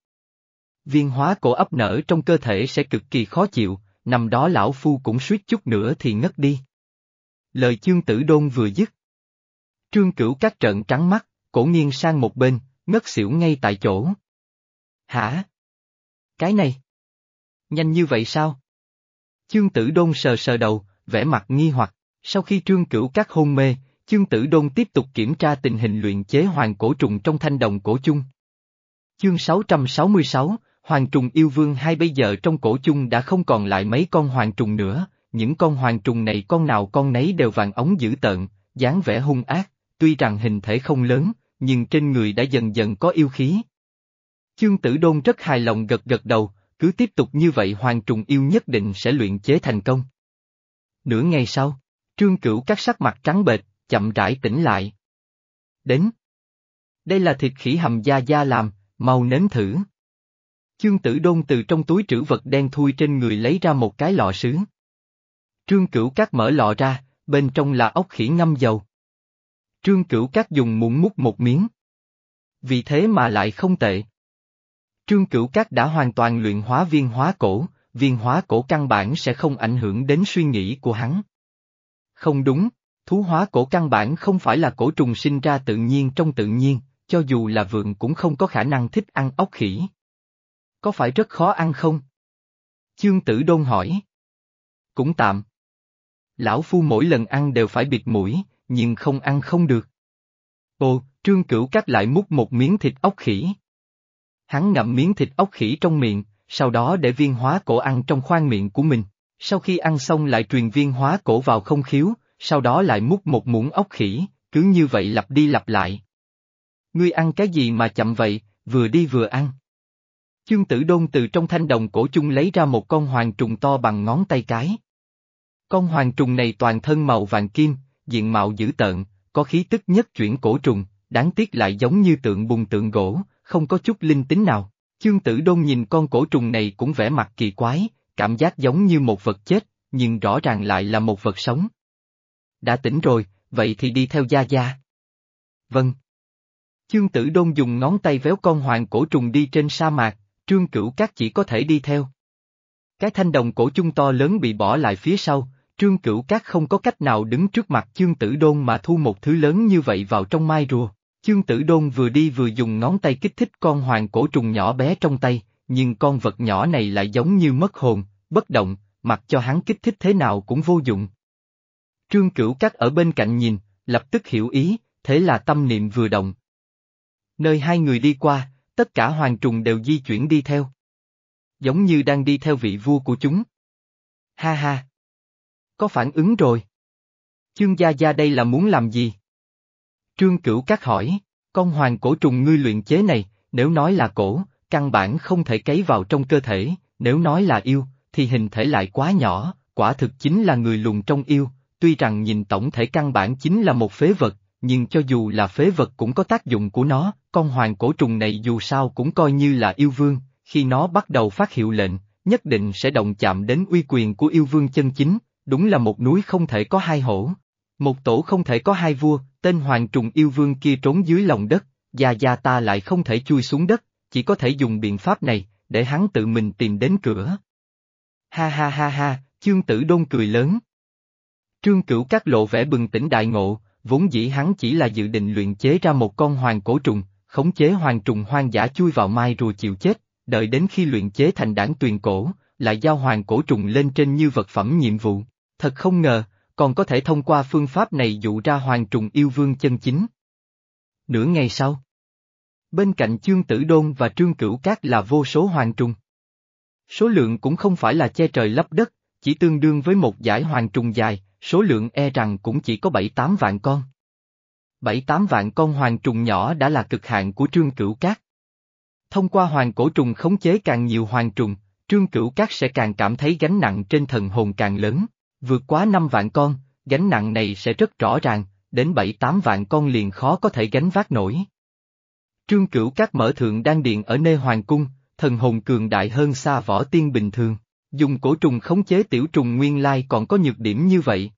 Viên hóa cổ ấp nở trong cơ thể sẽ cực kỳ khó chịu, nằm đó lão phu cũng suýt chút nữa thì ngất đi. Lời chương tử đôn vừa dứt. Trương cửu các trận trắng mắt, cổ nghiêng sang một bên, ngất xỉu ngay tại chỗ. Hả? Cái này? Nhanh như vậy sao? Chương tử đôn sờ sờ đầu, vẻ mặt nghi hoặc, sau khi trương cửu các hôn mê, chương tử đôn tiếp tục kiểm tra tình hình luyện chế hoàng cổ trùng trong thanh đồng cổ chung. Chương 666, Hoàng trùng yêu vương hai bây giờ trong cổ chung đã không còn lại mấy con hoàng trùng nữa, những con hoàng trùng này con nào con nấy đều vàng ống dữ tợn, dáng vẻ hung ác, tuy rằng hình thể không lớn, nhưng trên người đã dần dần có yêu khí. Chương tử đôn rất hài lòng gật gật đầu, cứ tiếp tục như vậy hoàng trùng yêu nhất định sẽ luyện chế thành công. Nửa ngày sau, trương cửu các sắc mặt trắng bệch, chậm rãi tỉnh lại. Đến. Đây là thịt khỉ hầm da da làm, mau nếm thử. Chương tử đôn từ trong túi trữ vật đen thui trên người lấy ra một cái lọ sứ. Trương cửu cát mở lọ ra, bên trong là ốc khỉ ngâm dầu. Trương cửu cát dùng muỗng múc một miếng. Vì thế mà lại không tệ. Trương Cửu Cát đã hoàn toàn luyện hóa viên hóa cổ, viên hóa cổ căn bản sẽ không ảnh hưởng đến suy nghĩ của hắn. Không đúng, thú hóa cổ căn bản không phải là cổ trùng sinh ra tự nhiên trong tự nhiên, cho dù là vượng cũng không có khả năng thích ăn ốc khỉ. Có phải rất khó ăn không? Chương tử đôn hỏi. Cũng tạm. Lão Phu mỗi lần ăn đều phải bịt mũi, nhưng không ăn không được. Ồ, trương cửu cắt lại múc một miếng thịt ốc khỉ. Hắn ngậm miếng thịt ốc khỉ trong miệng, sau đó để viên hóa cổ ăn trong khoang miệng của mình. Sau khi ăn xong lại truyền viên hóa cổ vào không khiếu, sau đó lại múc một muỗng ốc khỉ, cứ như vậy lặp đi lặp lại. Ngươi ăn cái gì mà chậm vậy, vừa đi vừa ăn. Chương tử đôn từ trong thanh đồng cổ chung lấy ra một con hoàng trùng to bằng ngón tay cái. Con hoàng trùng này toàn thân màu vàng kim, diện mạo dữ tợn, có khí tức nhất chuyển cổ trùng, đáng tiếc lại giống như tượng bùn tượng gỗ, không có chút linh tính nào. Chương tử đôn nhìn con cổ trùng này cũng vẻ mặt kỳ quái, cảm giác giống như một vật chết, nhưng rõ ràng lại là một vật sống. Đã tỉnh rồi, vậy thì đi theo gia gia. Vâng. Chương tử đôn dùng ngón tay véo con hoàng cổ trùng đi trên sa mạc, trương cửu các chỉ có thể đi theo. Cái thanh đồng cổ chung to lớn bị bỏ lại phía sau, trương cửu các không có cách nào đứng trước mặt chương tử đôn mà thu một thứ lớn như vậy vào trong mai rùa. Chương tử đôn vừa đi vừa dùng ngón tay kích thích con hoàng cổ trùng nhỏ bé trong tay, nhưng con vật nhỏ này lại giống như mất hồn, bất động, mặc cho hắn kích thích thế nào cũng vô dụng. Trương Cửu Cát ở bên cạnh nhìn, lập tức hiểu ý, thế là tâm niệm vừa động. Nơi hai người đi qua, tất cả hoàng trùng đều di chuyển đi theo. Giống như đang đi theo vị vua của chúng. Ha ha! Có phản ứng rồi. Chương Gia Gia đây là muốn làm gì? Trương Cửu Cát hỏi, con hoàng cổ trùng ngươi luyện chế này, nếu nói là cổ, căn bản không thể cấy vào trong cơ thể, nếu nói là yêu, thì hình thể lại quá nhỏ, quả thực chính là người lùn trong yêu, tuy rằng nhìn tổng thể căn bản chính là một phế vật, nhưng cho dù là phế vật cũng có tác dụng của nó, con hoàng cổ trùng này dù sao cũng coi như là yêu vương, khi nó bắt đầu phát hiệu lệnh, nhất định sẽ động chạm đến uy quyền của yêu vương chân chính, đúng là một núi không thể có hai hổ. Một tổ không thể có hai vua, tên hoàng trùng yêu vương kia trốn dưới lòng đất, gia gia ta lại không thể chui xuống đất, chỉ có thể dùng biện pháp này, để hắn tự mình tìm đến cửa. Ha ha ha ha, chương tử đôn cười lớn. Trương Cửu các lộ vẻ bừng tỉnh đại ngộ, vốn dĩ hắn chỉ là dự định luyện chế ra một con hoàng cổ trùng, khống chế hoàng trùng hoang dã chui vào mai rùa chịu chết, đợi đến khi luyện chế thành đảng tuyền cổ, lại giao hoàng cổ trùng lên trên như vật phẩm nhiệm vụ. Thật không ngờ, còn có thể thông qua phương pháp này dụ ra hoàng trùng yêu vương chân chính. Nửa ngày sau, bên cạnh chương tử đôn và trương cửu cát là vô số hoàng trùng. Số lượng cũng không phải là che trời lấp đất, chỉ tương đương với một giải hoàng trùng dài, số lượng e rằng cũng chỉ có 7-8 vạn con. 7-8 vạn con hoàng trùng nhỏ đã là cực hạn của trương cửu cát. Thông qua hoàng cổ trùng khống chế càng nhiều hoàng trùng, trương cửu cát sẽ càng cảm thấy gánh nặng trên thần hồn càng lớn, vượt quá 5 vạn con, gánh nặng này sẽ rất rõ ràng, đến 7-8 vạn con liền khó có thể gánh vác nổi. Trương cửu cát mở thượng đan điện ở nơi hoàng cung, thần hồn cường đại hơn xa võ tiên bình thường. Dùng cổ trùng khống chế tiểu trùng nguyên lai còn có nhược điểm như vậy.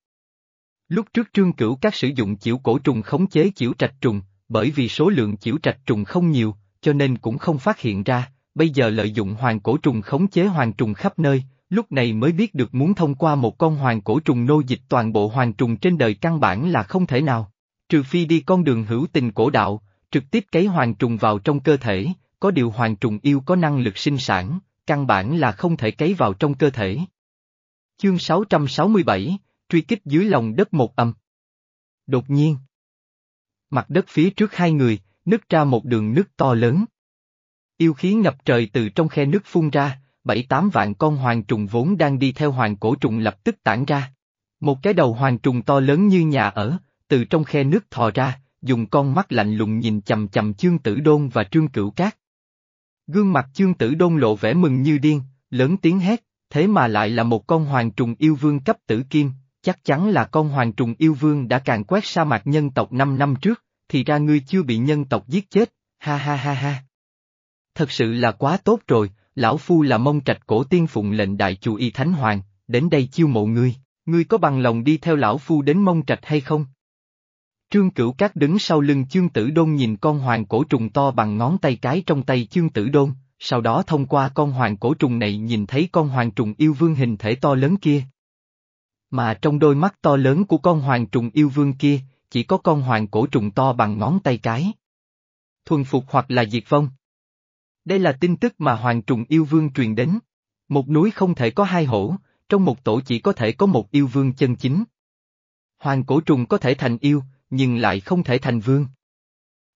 Lúc trước trương cửu các sử dụng chiểu cổ trùng khống chế chiểu trạch trùng, bởi vì số lượng chiểu trạch trùng không nhiều, cho nên cũng không phát hiện ra, bây giờ lợi dụng hoàng cổ trùng khống chế hoàng trùng khắp nơi, lúc này mới biết được muốn thông qua một con hoàng cổ trùng nô dịch toàn bộ hoàng trùng trên đời căn bản là không thể nào. Trừ phi đi con đường hữu tình cổ đạo, trực tiếp cấy hoàng trùng vào trong cơ thể, có điều hoàng trùng yêu có năng lực sinh sản, căn bản là không thể cấy vào trong cơ thể. Chương 667, truy kích dưới lòng đất một âm. Đột nhiên, mặt đất phía trước hai người, nứt ra một đường nước to lớn. Yêu khí ngập trời từ trong khe nước phun ra, bảy tám vạn con hoàng trùng vốn đang đi theo hoàng cổ trùng lập tức tản ra. Một cái đầu hoàng trùng to lớn như nhà ở, từ trong khe nước thò ra, dùng con mắt lạnh lùng nhìn chầm chầm chương tử đôn và trương cửu cát. Gương mặt chương tử đôn lộ vẻ mừng như điên, lớn tiếng hét, thế mà lại là một con hoàng trùng yêu vương cấp tử kim, chắc chắn là con hoàng trùng yêu vương đã càn quét sa mạc nhân tộc 5 năm trước, thì ra ngươi chưa bị nhân tộc giết chết, ha ha ha ha. Thật sự là quá tốt rồi, lão phu là mông trạch cổ tiên phụng lệnh đại chủ y thánh hoàng, đến đây chiêu mộ ngươi, ngươi có bằng lòng đi theo lão phu đến mông trạch hay không? Trương Cửu Cát đứng sau lưng chương tử đôn nhìn con hoàng cổ trùng to bằng ngón tay cái trong tay chương tử đôn, sau đó thông qua con hoàng cổ trùng này nhìn thấy con hoàng trùng yêu vương hình thể to lớn kia. Mà trong đôi mắt to lớn của con hoàng trùng yêu vương kia, chỉ có con hoàng cổ trùng to bằng ngón tay cái. Thuần phục hoặc là diệt vong. Đây là tin tức mà hoàng trùng yêu vương truyền đến. Một núi không thể có hai hổ, trong một tổ chỉ có thể có một yêu vương chân chính. Hoàng cổ trùng có thể thành yêu, nhưng lại không thể thành vương.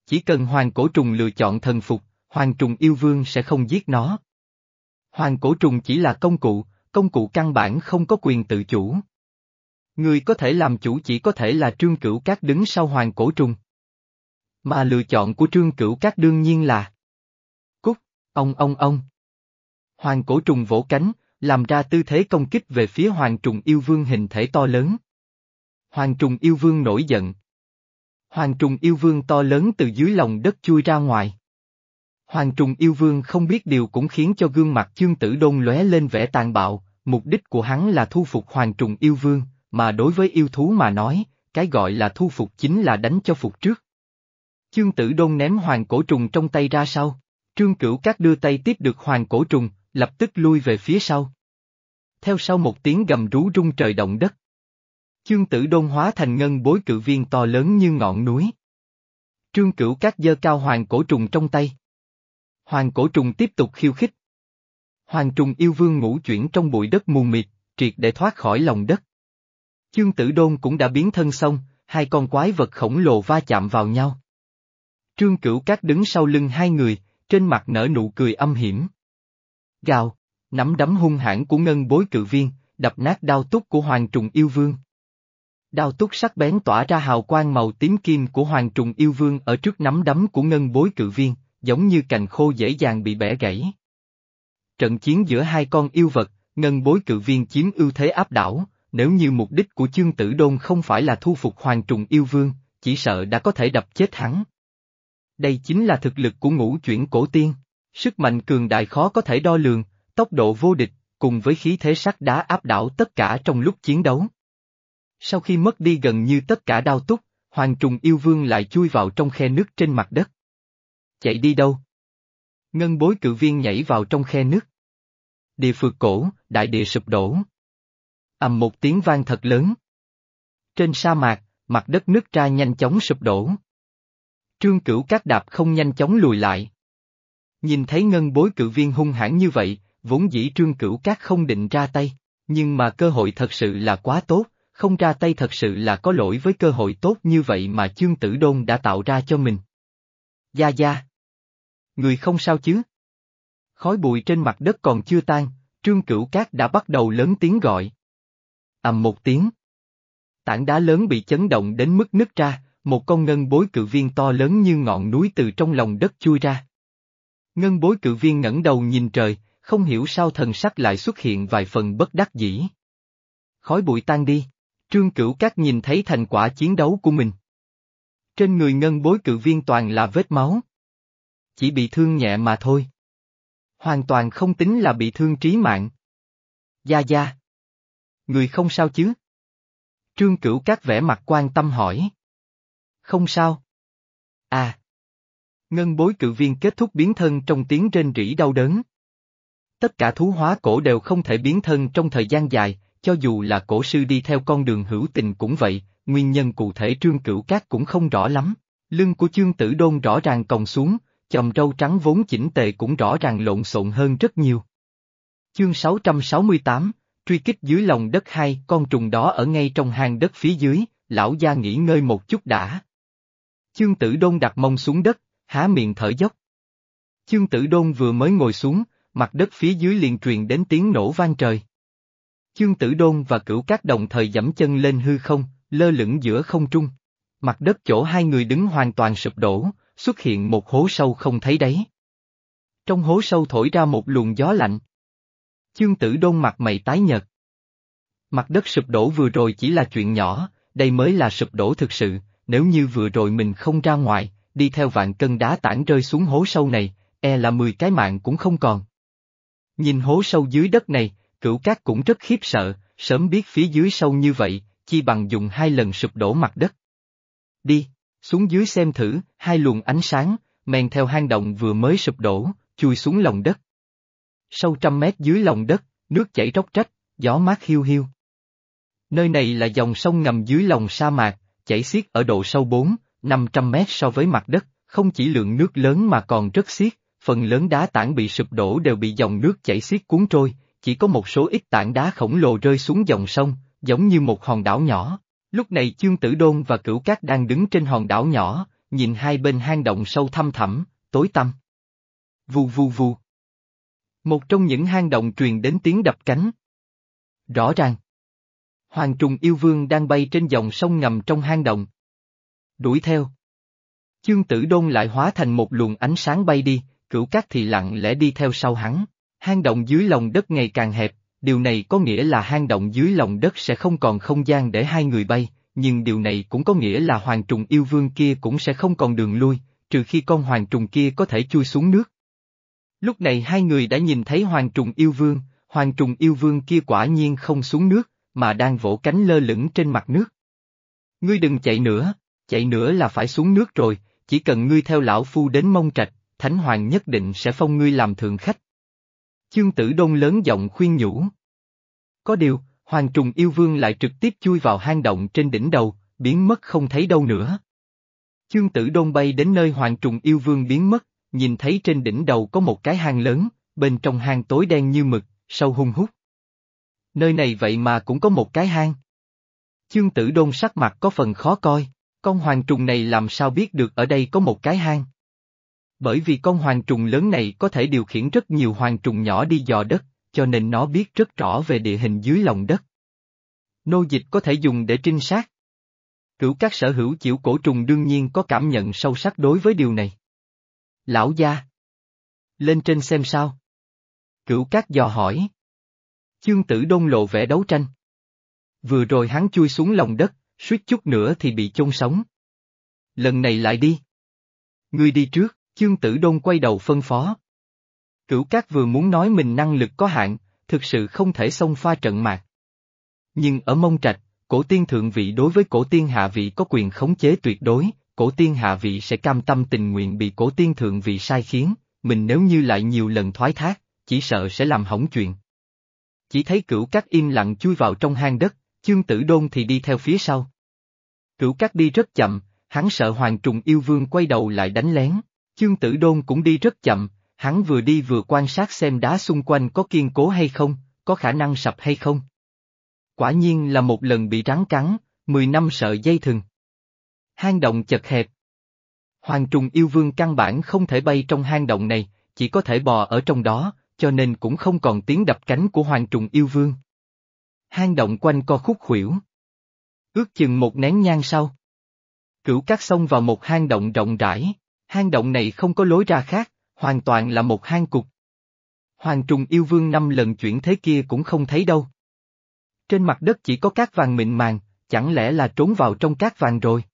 Chỉ cần hoàng cổ trùng lựa chọn thần phục, hoàng trùng yêu vương sẽ không giết nó. Hoàng cổ trùng chỉ là công cụ, công cụ căn bản không có quyền tự chủ. Người có thể làm chủ chỉ có thể là trương cửu các đứng sau hoàng cổ trùng. Mà lựa chọn của trương cửu các đương nhiên là Cúc, ông ông ông. Hoàng cổ trùng vỗ cánh, làm ra tư thế công kích về phía hoàng trùng yêu vương hình thể to lớn. Hoàng trùng yêu vương nổi giận. Hoàng trùng yêu vương to lớn từ dưới lòng đất chui ra ngoài. Hoàng trùng yêu vương không biết điều cũng khiến cho gương mặt chương tử đôn lóe lên vẻ tàn bạo, mục đích của hắn là thu phục hoàng trùng yêu vương, mà đối với yêu thú mà nói, cái gọi là thu phục chính là đánh cho phục trước. Chương tử đôn ném hoàng cổ trùng trong tay ra sau, trương cửu các đưa tay tiếp được hoàng cổ trùng, lập tức lui về phía sau. Theo sau một tiếng gầm rú rung trời động đất. Chương tử đôn hóa thành ngân bối cự viên to lớn như ngọn núi. Trương cửu các dơ cao hoàng cổ trùng trong tay. Hoàng cổ trùng tiếp tục khiêu khích. Hoàng trùng yêu vương ngủ chuyển trong bụi đất mù mịt, triệt để thoát khỏi lòng đất. Chương tử đôn cũng đã biến thân xong, hai con quái vật khổng lồ va chạm vào nhau. Trương cửu các đứng sau lưng hai người, trên mặt nở nụ cười âm hiểm. Gào, nắm đấm hung hãn của ngân bối cự viên, đập nát đao túc của hoàng trùng yêu vương. Đao túc sắc bén tỏa ra hào quang màu tím kim của hoàng trùng yêu vương ở trước nắm đấm của ngân bối cự viên, giống như cành khô dễ dàng bị bẻ gãy. Trận chiến giữa hai con yêu vật, ngân bối cự viên chiếm ưu thế áp đảo, nếu như mục đích của chương tử đôn không phải là thu phục hoàng trùng yêu vương, chỉ sợ đã có thể đập chết hắn. Đây chính là thực lực của ngũ chuyển cổ tiên, sức mạnh cường đại khó có thể đo lường, tốc độ vô địch, cùng với khí thế sắt đá áp đảo tất cả trong lúc chiến đấu. Sau khi mất đi gần như tất cả đao túc, hoàng trùng yêu vương lại chui vào trong khe nước trên mặt đất. Chạy đi đâu? Ngân bối cự viên nhảy vào trong khe nước. Địa phượt cổ, đại địa sụp đổ. ầm một tiếng vang thật lớn. Trên sa mạc, mặt đất nứt ra nhanh chóng sụp đổ. Trương cửu các đạp không nhanh chóng lùi lại. Nhìn thấy ngân bối cự viên hung hãn như vậy, vốn dĩ trương cửu các không định ra tay, nhưng mà cơ hội thật sự là quá tốt, không ra tay thật sự là có lỗi với cơ hội tốt như vậy mà chương tử đôn đã tạo ra cho mình. Gia Gia. Người không sao chứ? Khói bụi trên mặt đất còn chưa tan, trương cửu cát đã bắt đầu lớn tiếng gọi. ầm một tiếng. Tảng đá lớn bị chấn động đến mức nứt ra, một con ngân bối cự viên to lớn như ngọn núi từ trong lòng đất chui ra. Ngân bối cự viên ngẩng đầu nhìn trời, không hiểu sao thần sắc lại xuất hiện vài phần bất đắc dĩ. Khói bụi tan đi, trương cửu cát nhìn thấy thành quả chiến đấu của mình. Trên người ngân bối cự viên toàn là vết máu. Chỉ bị thương nhẹ mà thôi. Hoàn toàn không tính là bị thương trí mạng. Gia Gia. Người không sao chứ? Trương Cửu Cát vẻ mặt quan tâm hỏi. Không sao. À. Ngân bối cự viên kết thúc biến thân trong tiếng rên rỉ đau đớn. Tất cả thú hóa cổ đều không thể biến thân trong thời gian dài, cho dù là cổ sư đi theo con đường hữu tình cũng vậy, nguyên nhân cụ thể trương cửu cát cũng không rõ lắm. Lưng của chương tử đôn rõ ràng còng xuống, chòm râu trắng vốn chỉnh tề cũng rõ ràng lộn xộn hơn rất nhiều. Chương 668, truy kích dưới lòng đất hai con trùng đó ở ngay trong hang đất phía dưới, lão gia nghỉ ngơi một chút đã. Chương tử đôn đặt mông xuống đất, há miệng thở dốc. Chương tử đôn vừa mới ngồi xuống, mặt đất phía dưới liền truyền đến tiếng nổ vang trời. Chương tử đôn và cửu các đồng thời dẫm chân lên hư không, lơ lửng giữa không trung. Mặt đất chỗ hai người đứng hoàn toàn sụp đổ, xuất hiện một hố sâu không thấy đáy. Trong hố sâu thổi ra một luồng gió lạnh. Chương tử đôn mặt mày tái nhợt. Mặt đất sụp đổ vừa rồi chỉ là chuyện nhỏ, đây mới là sụp đổ thực sự, nếu như vừa rồi mình không ra ngoài, đi theo vạn cân đá tảng rơi xuống hố sâu này, e là 10 cái mạng cũng không còn. Nhìn hố sâu dưới đất này, cửu cát cũng rất khiếp sợ, sớm biết phía dưới sâu như vậy, chi bằng dùng hai lần sụp đổ mặt đất. Đi, xuống dưới xem thử, hai luồng ánh sáng, men theo hang động vừa mới sụp đổ, chui xuống lòng đất. Sâu trăm mét dưới lòng đất, nước chảy róc rách, gió mát hiu hiu. Nơi này là dòng sông ngầm dưới lòng sa mạc, chảy xiết ở độ sâu 4, 500 mét so với mặt đất, không chỉ lượng nước lớn mà còn rất xiết, phần lớn đá tảng bị sụp đổ đều bị dòng nước chảy xiết cuốn trôi, chỉ có một số ít tảng đá khổng lồ rơi xuống dòng sông, giống như một hòn đảo nhỏ. Lúc này Chương Tử Đôn và Cửu Cát đang đứng trên hòn đảo nhỏ, nhìn hai bên hang động sâu thăm thẳm, tối tăm. Vù vù vù. Một trong những hang động truyền đến tiếng đập cánh. Rõ ràng. Hoàng trùng yêu vương đang bay trên dòng sông ngầm trong hang động. Đuổi theo. Chương tử đôn lại hóa thành một luồng ánh sáng bay đi, cửu cát thì lặng lẽ đi theo sau hắn. Hang động dưới lòng đất ngày càng hẹp, điều này có nghĩa là hang động dưới lòng đất sẽ không còn không gian để hai người bay, nhưng điều này cũng có nghĩa là hoàng trùng yêu vương kia cũng sẽ không còn đường lui, trừ khi con hoàng trùng kia có thể chui xuống nước. Lúc này hai người đã nhìn thấy hoàng trùng yêu vương, hoàng trùng yêu vương kia quả nhiên không xuống nước, mà đang vỗ cánh lơ lửng trên mặt nước. Ngươi đừng chạy nữa, chạy nữa là phải xuống nước rồi, chỉ cần ngươi theo lão phu đến mông trạch, thánh hoàng nhất định sẽ phong ngươi làm thượng khách. Chương tử đôn lớn giọng khuyên nhủ. Có điều, hoàng trùng yêu vương lại trực tiếp chui vào hang động trên đỉnh đầu, biến mất không thấy đâu nữa. Chương tử đôn bay đến nơi hoàng trùng yêu vương biến mất, nhìn thấy trên đỉnh đầu có một cái hang lớn, bên trong hang tối đen như mực, sâu hung hút. Nơi này vậy mà cũng có một cái hang. Chương tử đôn sắc mặt có phần khó coi, con hoàng trùng này làm sao biết được ở đây có một cái hang. Bởi vì con hoàng trùng lớn này có thể điều khiển rất nhiều hoàng trùng nhỏ đi dò đất, cho nên nó biết rất rõ về địa hình dưới lòng đất. Nô dịch có thể dùng để trinh sát. Cửu các sở hữu chịu cổ trùng đương nhiên có cảm nhận sâu sắc đối với điều này. Lão gia. Lên trên xem sao. Cửu các dò hỏi. Chương tử đông lộ vẻ đấu tranh. Vừa rồi hắn chui xuống lòng đất, suýt chút nữa thì bị chôn sống. Lần này lại đi. Ngươi đi trước, chương tử đôn quay đầu phân phó. Cửu Cát vừa muốn nói mình năng lực có hạn, thực sự không thể xông pha trận mạc. Nhưng ở mông trạch, cổ tiên thượng vị đối với cổ tiên hạ vị có quyền khống chế tuyệt đối, cổ tiên hạ vị sẽ cam tâm tình nguyện bị cổ tiên thượng vị sai khiến, mình nếu như lại nhiều lần thoái thác, chỉ sợ sẽ làm hỏng chuyện. Chỉ thấy cửu cát im lặng chui vào trong hang đất, chương tử đôn thì đi theo phía sau. Cửu cát đi rất chậm, hắn sợ hoàng trùng yêu vương quay đầu lại đánh lén, chương tử đôn cũng đi rất chậm, hắn vừa đi vừa quan sát xem đá xung quanh có kiên cố hay không, có khả năng sập hay không. Quả nhiên là một lần bị rắn cắn, 10 năm sợ dây thừng. Hang động chật hẹp. Hoàng trùng yêu vương căn bản không thể bay trong hang động này, chỉ có thể bò ở trong đó, cho nên cũng không còn tiếng đập cánh của hoàng trùng yêu vương. Hang động quanh co khúc khuỷu. Ước chừng một nén nhang sau. Cửu cát xông vào một hang động rộng rãi, hang động này không có lối ra khác, hoàn toàn là một hang cục. Hoàng trùng yêu vương năm lần chuyển thế kia cũng không thấy đâu. Trên mặt đất chỉ có cát vàng mịn màng, chẳng lẽ là trốn vào trong cát vàng rồi?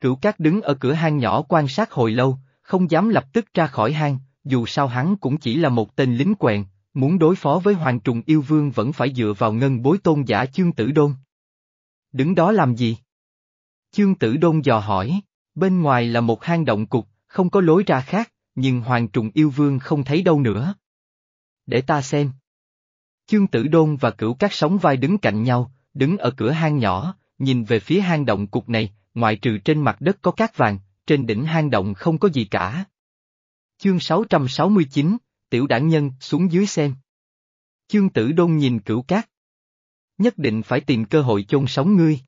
Cửu cát đứng ở cửa hang nhỏ quan sát hồi lâu, không dám lập tức ra khỏi hang, dù sao hắn cũng chỉ là một tên lính quèn, muốn đối phó với hoàng trùng yêu vương vẫn phải dựa vào ngân bối tôn giả chương tử đôn. Đứng đó làm gì? Chương tử đôn dò hỏi, bên ngoài là một hang động cục, không có lối ra khác, nhưng hoàng trùng yêu vương không thấy đâu nữa. Để ta xem. Chương tử đôn và cửu các sóng vai đứng cạnh nhau, đứng ở cửa hang nhỏ, nhìn về phía hang động cục này, ngoại trừ trên mặt đất có cát vàng, trên đỉnh hang động không có gì cả. Chương 669, Tiểu đảng nhân, xuống dưới xem. Chương tử đôn nhìn cửu cát. Nhất định phải tìm cơ hội chôn sống ngươi.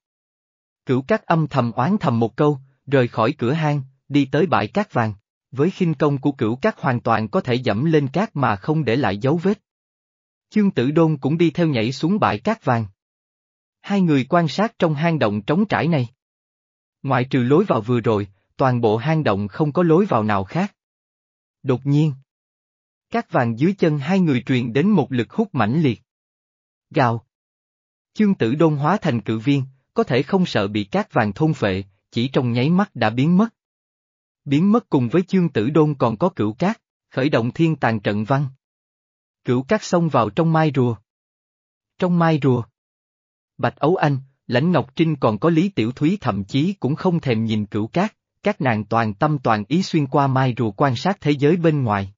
Cửu cát âm thầm oán thầm một câu, rời khỏi cửa hang, đi tới bãi cát vàng. Với khinh công của cửu cát hoàn toàn có thể dẫm lên cát mà không để lại dấu vết. Chương tử đôn cũng đi theo nhảy xuống bãi cát vàng. Hai người quan sát trong hang động trống trải này. Ngoại trừ lối vào vừa rồi, toàn bộ hang động không có lối vào nào khác. Đột nhiên. Cát vàng dưới chân hai người truyền đến một lực hút mãnh liệt. Gào. Chương tử đôn hóa thành cự viên, có thể không sợ bị cát vàng thôn phệ, chỉ trong nháy mắt đã biến mất. Biến mất cùng với chương tử đôn còn có cửu cát, khởi động thiên tàn trận văn. Cửu cát xông vào trong mai rùa. Trong mai rùa. Bạch Ấu Anh, Lãnh Ngọc Trinh còn có Lý Tiểu Thúy thậm chí cũng không thèm nhìn cửu cát, các nàng toàn tâm toàn ý xuyên qua mai rùa quan sát thế giới bên ngoài.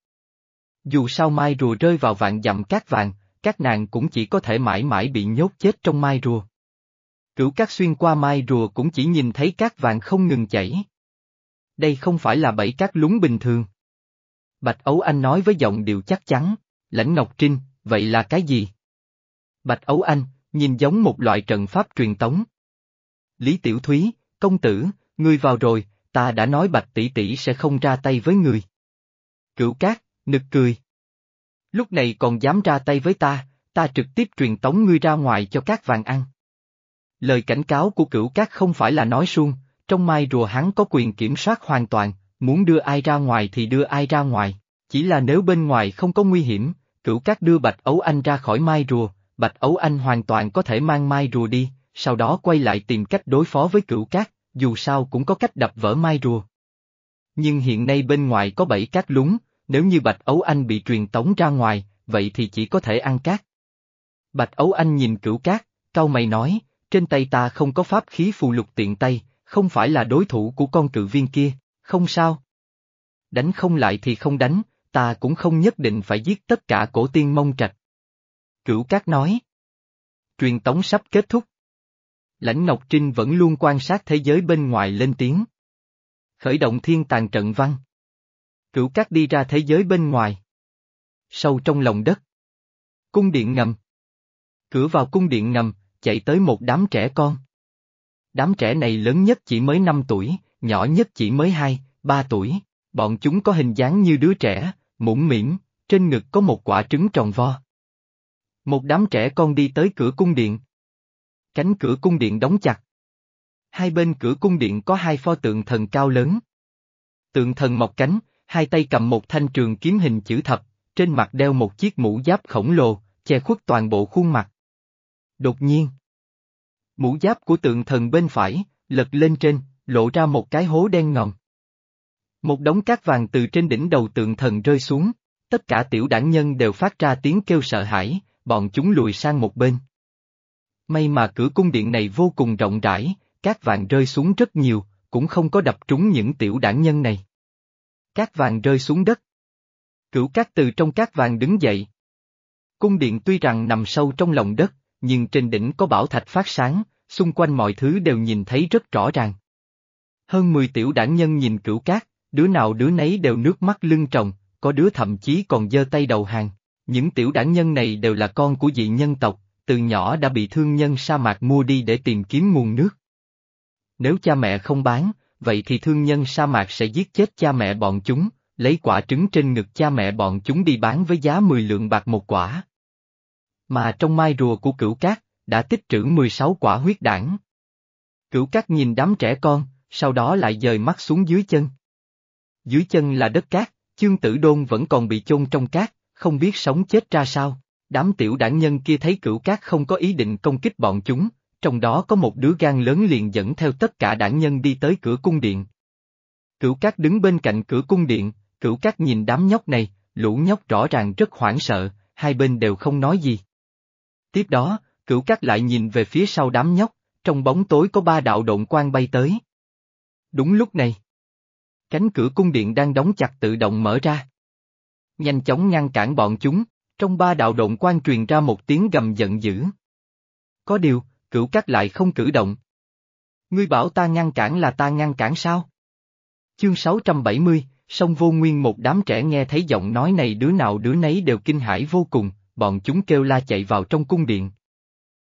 Dù sao mai rùa rơi vào vạn dặm cát vàng, các nàng cũng chỉ có thể mãi mãi bị nhốt chết trong mai rùa. Cửu cát xuyên qua mai rùa cũng chỉ nhìn thấy cát vàng không ngừng chảy. Đây không phải là bẫy cát lúng bình thường. Bạch Ấu Anh nói với giọng điệu chắc chắn, lãnh Ngọc Trinh, vậy là cái gì? Bạch Ấu Anh, nhìn giống một loại trận pháp truyền tống. Lý Tiểu Thúy, công tử, ngươi vào rồi, ta đã nói Bạch tỷ tỷ sẽ không ra tay với người. Cửu Cát, nực cười. Lúc này còn dám ra tay với ta, ta trực tiếp truyền tống ngươi ra ngoài cho các vàng ăn. Lời cảnh cáo của cửu cát không phải là nói suông, trong mai rùa hắn có quyền kiểm soát hoàn toàn, muốn đưa ai ra ngoài thì đưa ai ra ngoài, chỉ là nếu bên ngoài không có nguy hiểm, cửu cát đưa Bạch Ấu Anh ra khỏi mai rùa, Bạch Ấu Anh hoàn toàn có thể mang mai rùa đi, sau đó quay lại tìm cách đối phó với cửu cát, dù sao cũng có cách đập vỡ mai rùa. Nhưng hiện nay bên ngoài có bảy cát lúng, nếu như Bạch Ấu Anh bị truyền tống ra ngoài, vậy thì chỉ có thể ăn cát. Bạch Ấu Anh nhìn cửu cát, cau mày nói, trên tay ta không có pháp khí phù lục tiện tay, không phải là đối thủ của con cự viên kia, không sao. Đánh không lại thì không đánh, ta cũng không nhất định phải giết tất cả cổ tiên mông trạch. Cửu Cát nói. Truyền tống sắp kết thúc. Lãnh Ngọc Trinh vẫn luôn quan sát thế giới bên ngoài lên tiếng. Khởi động thiên tàn trận văn. Cửu Cát đi ra thế giới bên ngoài. Sâu trong lòng đất. Cung điện ngầm. Cửa vào cung điện ngầm, chạy tới một đám trẻ con. Đám trẻ này lớn nhất chỉ mới 5 tuổi, nhỏ nhất chỉ mới 2, 3 tuổi, bọn chúng có hình dáng như đứa trẻ, mũm mỉm, trên ngực có một quả trứng tròn vo. Một đám trẻ con đi tới cửa cung điện. Cánh cửa cung điện đóng chặt. Hai bên cửa cung điện có hai pho tượng thần cao lớn. Tượng thần mọc cánh, hai tay cầm một thanh trường kiếm hình chữ thập, trên mặt đeo một chiếc mũ giáp khổng lồ, che khuất toàn bộ khuôn mặt. Đột nhiên, mũ giáp của tượng thần bên phải, lật lên trên, lộ ra một cái hố đen ngòm. Một đống cát vàng từ trên đỉnh đầu tượng thần rơi xuống, tất cả tiểu đảng nhân đều phát ra tiếng kêu sợ hãi, bọn chúng lùi sang một bên. May mà cửa cung điện này vô cùng rộng rãi, cát vàng rơi xuống rất nhiều, cũng không có đập trúng những tiểu đảng nhân này. Cát vàng rơi xuống đất. Cửu cát từ trong cát vàng đứng dậy. Cung điện tuy rằng nằm sâu trong lòng đất, nhưng trên đỉnh có bảo thạch phát sáng, xung quanh mọi thứ đều nhìn thấy rất rõ ràng. Hơn 10 tiểu đảng nhân nhìn cửu cát, đứa nào đứa nấy đều nước mắt lưng tròng, có đứa thậm chí còn giơ tay đầu hàng. Những tiểu đảng nhân này đều là con của dị nhân tộc, từ nhỏ đã bị thương nhân sa mạc mua đi để tìm kiếm nguồn nước. Nếu cha mẹ không bán, vậy thì thương nhân sa mạc sẽ giết chết cha mẹ bọn chúng, lấy quả trứng trên ngực cha mẹ bọn chúng đi bán với giá 10 lượng bạc một quả. Mà trong mai rùa của cửu cát, đã tích trữ 16 quả huyết đảng. Cửu cát nhìn đám trẻ con, sau đó lại dời mắt xuống dưới chân. Dưới chân là đất cát, chương tử đôn vẫn còn bị chôn trong cát, không biết sống chết ra sao. Đám tiểu đảng nhân kia thấy cửu cát không có ý định công kích bọn chúng, trong đó có một đứa gan lớn liền dẫn theo tất cả đảng nhân đi tới cửa cung điện. Cửu cát đứng bên cạnh cửa cung điện, cửu cát nhìn đám nhóc này, lũ nhóc rõ ràng rất hoảng sợ, hai bên đều không nói gì. Tiếp đó, cửu cát lại nhìn về phía sau đám nhóc, trong bóng tối có ba đạo độn quang bay tới. Đúng lúc này, cánh cửa cung điện đang đóng chặt tự động mở ra. Nhanh chóng ngăn cản bọn chúng, trong ba đạo độn quang truyền ra một tiếng gầm giận dữ. Có điều, cửu cát lại không cử động. Ngươi bảo ta ngăn cản là ta ngăn cản sao? Chương 670, song vô nguyên một đám trẻ nghe thấy giọng nói này đứa nào đứa nấy đều kinh hãi vô cùng, bọn chúng kêu la chạy vào trong cung điện.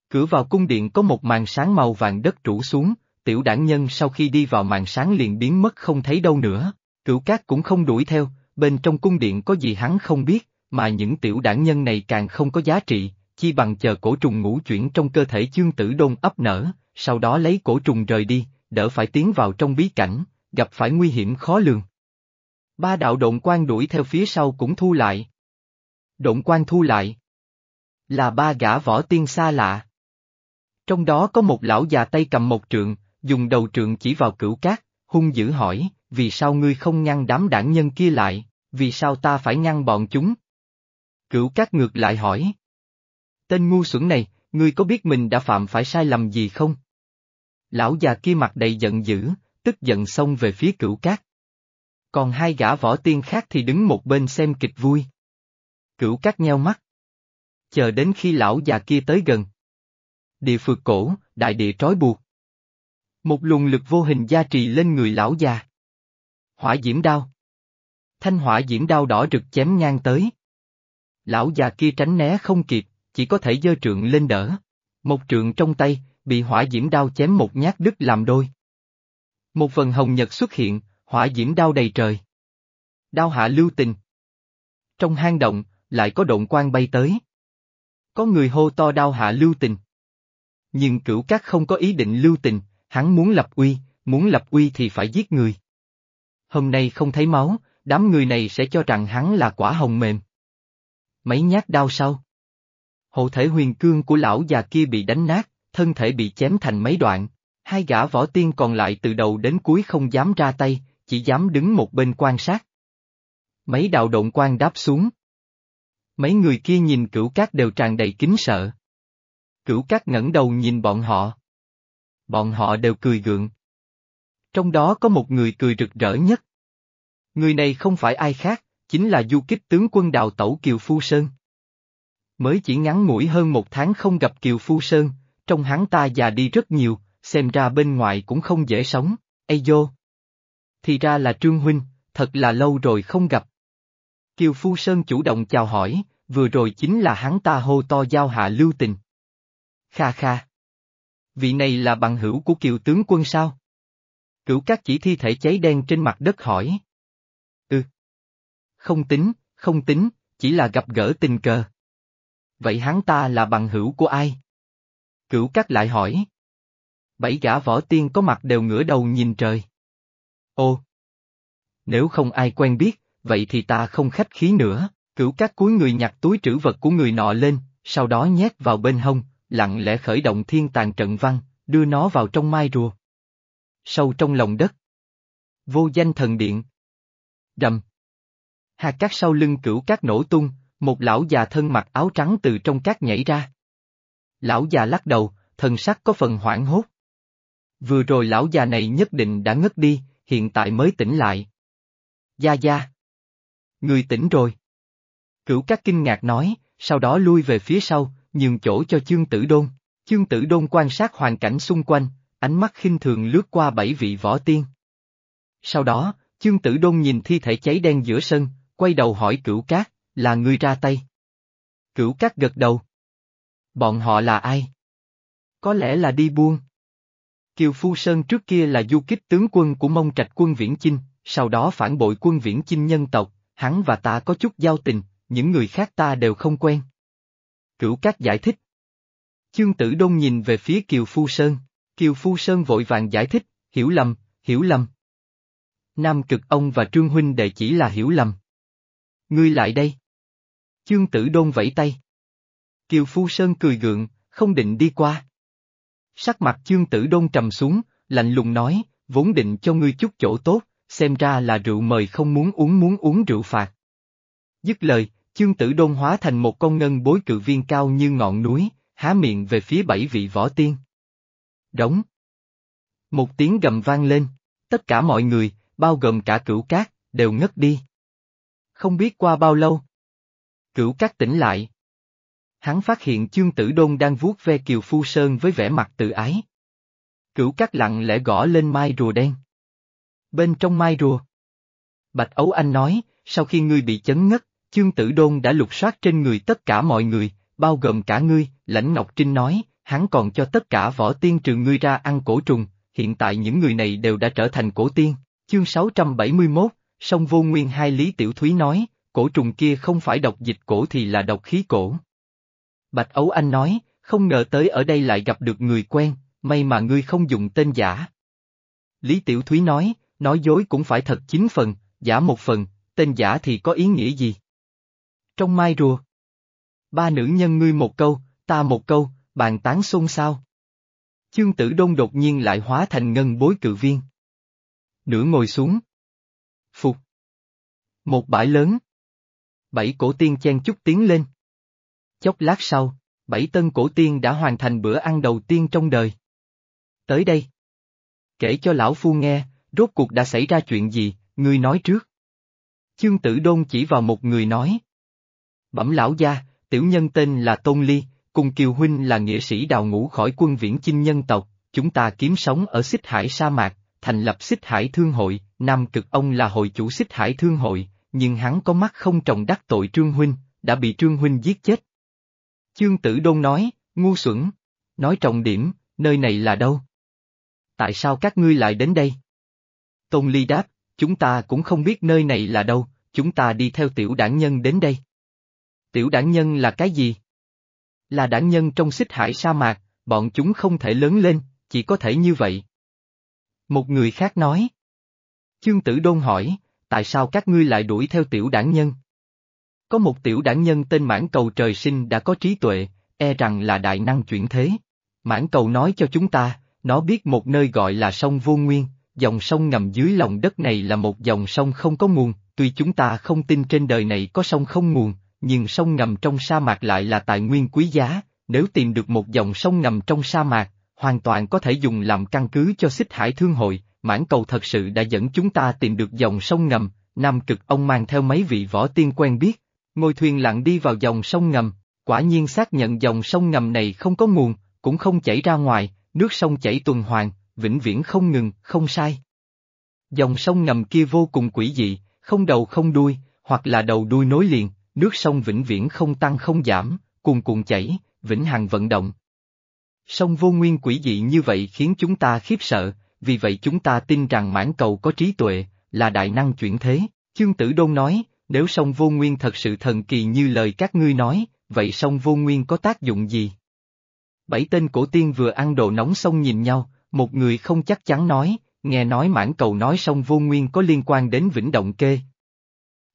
Cửa vào cung điện có một màn sáng màu vàng đất rủ xuống, tiểu đảng nhân sau khi đi vào màn sáng liền biến mất không thấy đâu nữa, cửu cát cũng không đuổi theo, bên trong cung điện có gì hắn không biết, mà những tiểu đảng nhân này càng không có giá trị, chi bằng chờ cổ trùng ngũ chuyển trong cơ thể chương tử đôn ấp nở, sau đó lấy cổ trùng rời đi, đỡ phải tiến vào trong bí cảnh, gặp phải nguy hiểm khó lường. Ba đạo độn quan đuổi theo phía sau cũng thu lại. Độn quan thu lại. Là ba gã võ tiên xa lạ. Trong đó có một lão già tay cầm một trượng, dùng đầu trượng chỉ vào cửu cát, hung dữ hỏi, vì sao ngươi không ngăn đám đảng nhân kia lại, vì sao ta phải ngăn bọn chúng? Cửu cát ngược lại hỏi. Tên ngu xuẩn này, ngươi có biết mình đã phạm phải sai lầm gì không? Lão già kia mặt đầy giận dữ, tức giận xông về phía cửu cát. Còn hai gã võ tiên khác thì đứng một bên xem kịch vui. Cửu cát nheo mắt. Chờ đến khi lão già kia tới gần. Địa phượt cổ, đại địa trói buộc. Một luồng lực vô hình gia trì lên người lão già. Hỏa diễm đao. Thanh hỏa diễm đao đỏ rực chém ngang tới. Lão già kia tránh né không kịp, chỉ có thể giơ trượng lên đỡ. Một trượng trong tay, bị hỏa diễm đao chém một nhát đứt làm đôi. Một phần hồng nhật xuất hiện, hỏa diễm đao đầy trời. Đao hạ lưu tình. Trong hang động, lại có động quan bay tới. Có người hô to đao hạ lưu tình. Nhưng cửu cát không có ý định lưu tình, hắn muốn lập uy, muốn lập uy thì phải giết người. Hôm nay không thấy máu, đám người này sẽ cho rằng hắn là quả hồng mềm. Mấy nhát đau sau. Hộ thể huyền cương của lão già kia bị đánh nát, thân thể bị chém thành mấy đoạn. Hai gã võ tiên còn lại từ đầu đến cuối không dám ra tay, chỉ dám đứng một bên quan sát. Mấy đạo động quan đáp xuống. Mấy người kia nhìn cửu cát đều tràn đầy kính sợ. Cửu cát ngẩng đầu nhìn bọn họ. Bọn họ đều cười gượng. Trong đó có một người cười rực rỡ nhất. Người này không phải ai khác, chính là du kích tướng quân đào tẩu Kiều Phu Sơn. Mới chỉ ngắn ngủi hơn một tháng không gặp Kiều Phu Sơn, trong hắn ta già đi rất nhiều, xem ra bên ngoài cũng không dễ sống, Ây dô. Thì ra là Trương Huynh, thật là lâu rồi không gặp. Kiều Phu Sơn chủ động chào hỏi, vừa rồi chính là hắn ta hô to giao hạ lưu tình. Kha kha. Vị này là bằng hữu của Kiều tướng quân sao? Cửu các chỉ thi thể cháy đen trên mặt đất hỏi. Ừ. Không tính, không tính, chỉ là gặp gỡ tình cờ. Vậy hắn ta là bằng hữu của ai? Cửu các lại hỏi. Bảy gã võ tiên có mặt đều ngửa đầu nhìn trời. Ô! Nếu không ai quen biết, vậy thì ta không khách khí nữa, cửu các cuối người nhặt túi trữ vật của người nọ lên, sau đó nhét vào bên hông, lặng lẽ khởi động thiên tàn trận văn, đưa nó vào trong mai rùa. Sâu trong lòng đất. Vô danh thần điện. Rầm. Hạt cát sau lưng cửu cát nổ tung, một lão già thân mặc áo trắng từ trong cát nhảy ra. Lão già lắc đầu, thần sắc có phần hoảng hốt. Vừa rồi lão già này nhất định đã ngất đi, hiện tại mới tỉnh lại. Gia Gia. Người tỉnh rồi. Cửu các kinh ngạc nói, sau đó lui về phía sau, nhường chỗ cho chương tử đôn. Chương tử đôn quan sát hoàn cảnh xung quanh, ánh mắt khinh thường lướt qua bảy vị võ tiên. Sau đó, chương tử đôn nhìn thi thể cháy đen giữa sân, quay đầu hỏi cửu cát, là người ra tay. Cửu cát gật đầu. Bọn họ là ai? Có lẽ là đi buôn. Kiều Phu Sơn trước kia là du kích tướng quân của mông trạch quân Viễn Chinh, sau đó phản bội quân Viễn Chinh nhân tộc, hắn và ta có chút giao tình, những người khác ta đều không quen. Cửu Cát giải thích. Chương Tử Đôn nhìn về phía Kiều Phu Sơn, Kiều Phu Sơn vội vàng giải thích, hiểu lầm, hiểu lầm. Nam Cực ông và Trương Huynh đệ chỉ là hiểu lầm. Ngươi lại đây. Chương Tử Đôn vẫy tay. Kiều Phu Sơn cười gượng, không định đi qua. Sắc mặt chương tử đôn trầm xuống, lạnh lùng nói, vốn định cho ngươi chút chỗ tốt, xem ra là rượu mời không muốn uống muốn uống rượu phạt. Dứt lời, chương tử đôn hóa thành một con ngân bối cự viên cao như ngọn núi, há miệng về phía bảy vị võ tiên. Đóng. Một tiếng gầm vang lên, tất cả mọi người, bao gồm cả cửu cát, đều ngất đi. Không biết qua bao lâu. Cửu cát tỉnh lại. Hắn phát hiện chương tử đôn đang vuốt ve Kiều Phu Sơn với vẻ mặt tự ái. Cửu cát lặng lẽ gõ lên mai rùa đen. Bên trong mai rùa. Bạch Ấu Anh nói, sau khi ngươi bị chấn ngất, chương tử đôn đã lục soát trên người tất cả mọi người, bao gồm cả ngươi, lãnh Ngọc Trinh nói, hắn còn cho tất cả võ tiên trừ ngươi ra ăn cổ trùng, hiện tại những người này đều đã trở thành cổ tiên. Chương 671, sông vô nguyên hai Lý Tiểu Thúy nói, cổ trùng kia không phải độc dịch cổ thì là độc khí cổ. Bạch Ấu Anh nói, không ngờ tới ở đây lại gặp được người quen, may mà ngươi không dùng tên giả. Lý Tiểu Thúy nói, nói dối cũng phải thật chín phần, giả một phần, tên giả thì có ý nghĩa gì? Trong mai rùa. Ba nữ nhân ngươi một câu, ta một câu, bàn tán xôn xao. Chương tử đông đột nhiên lại hóa thành ngân bối cự viên. Nửa ngồi xuống. Phục. Một bãi lớn. Bảy cổ tiên chen chút tiến lên. Chốc lát sau, bảy tân cổ tiên đã hoàn thành bữa ăn đầu tiên trong đời. Tới đây. Kể cho lão phu nghe, rốt cuộc đã xảy ra chuyện gì, ngươi nói trước. Chương tử đôn chỉ vào một người nói. Bẩm lão gia, tiểu nhân tên là Tôn Ly, cùng Kiều Huynh là nghĩa sĩ đào ngũ khỏi quân viễn chinh nhân tộc, chúng ta kiếm sống ở xích hải sa mạc, thành lập xích hải thương hội, Nam Cực ông là hội chủ xích hải thương hội, nhưng hắn có mắt không trồng đắc tội Trương Huynh, đã bị Trương Huynh giết chết. Chương Tử Đôn nói, ngu xuẩn, nói trọng điểm, nơi này là đâu? Tại sao các ngươi lại đến đây? Tôn Ly đáp, chúng ta cũng không biết nơi này là đâu, chúng ta đi theo tiểu đảng nhân đến đây. Tiểu đảng nhân là cái gì? Là đảng nhân trong xích hải sa mạc, bọn chúng không thể lớn lên, chỉ có thể như vậy. Một người khác nói. Chương tử đôn hỏi, tại sao các ngươi lại đuổi theo tiểu đảng nhân? Có một tiểu đảng nhân tên mãn cầu trời sinh đã có trí tuệ, e rằng là đại năng chuyển thế. Mãn cầu nói cho chúng ta, nó biết một nơi gọi là sông vô nguyên, dòng sông ngầm dưới lòng đất này là một dòng sông không có nguồn, tuy chúng ta không tin trên đời này có sông không nguồn, nhưng sông ngầm trong sa mạc lại là tài nguyên quý giá, nếu tìm được một dòng sông ngầm trong sa mạc, hoàn toàn có thể dùng làm căn cứ cho xích hải thương hội, mãn cầu thật sự đã dẫn chúng ta tìm được dòng sông ngầm, Nam cực ông mang theo mấy vị võ tiên quen biết, ngồi thuyền lặng đi vào dòng sông ngầm, quả nhiên xác nhận dòng sông ngầm này không có nguồn, cũng không chảy ra ngoài, nước sông chảy tuần hoàn, vĩnh viễn không ngừng, không sai. Dòng sông ngầm kia vô cùng quỷ dị, không đầu không đuôi, hoặc là đầu đuôi nối liền, nước sông vĩnh viễn không tăng không giảm, cuồn cuộn chảy, vĩnh hằng vận động. Sông vô nguyên quỷ dị như vậy khiến chúng ta khiếp sợ, vì vậy chúng ta tin rằng mãn cầu có trí tuệ, là đại năng chuyển thế. Chương Tử Đôn nói, nếu sông vô nguyên thật sự thần kỳ như lời các ngươi nói, vậy sông vô nguyên có tác dụng gì? Bảy tên cổ tiên vừa ăn đồ nóng xong nhìn nhau, một người không chắc chắn nói, nghe nói mãn cầu nói sông vô nguyên có liên quan đến vĩnh động kê.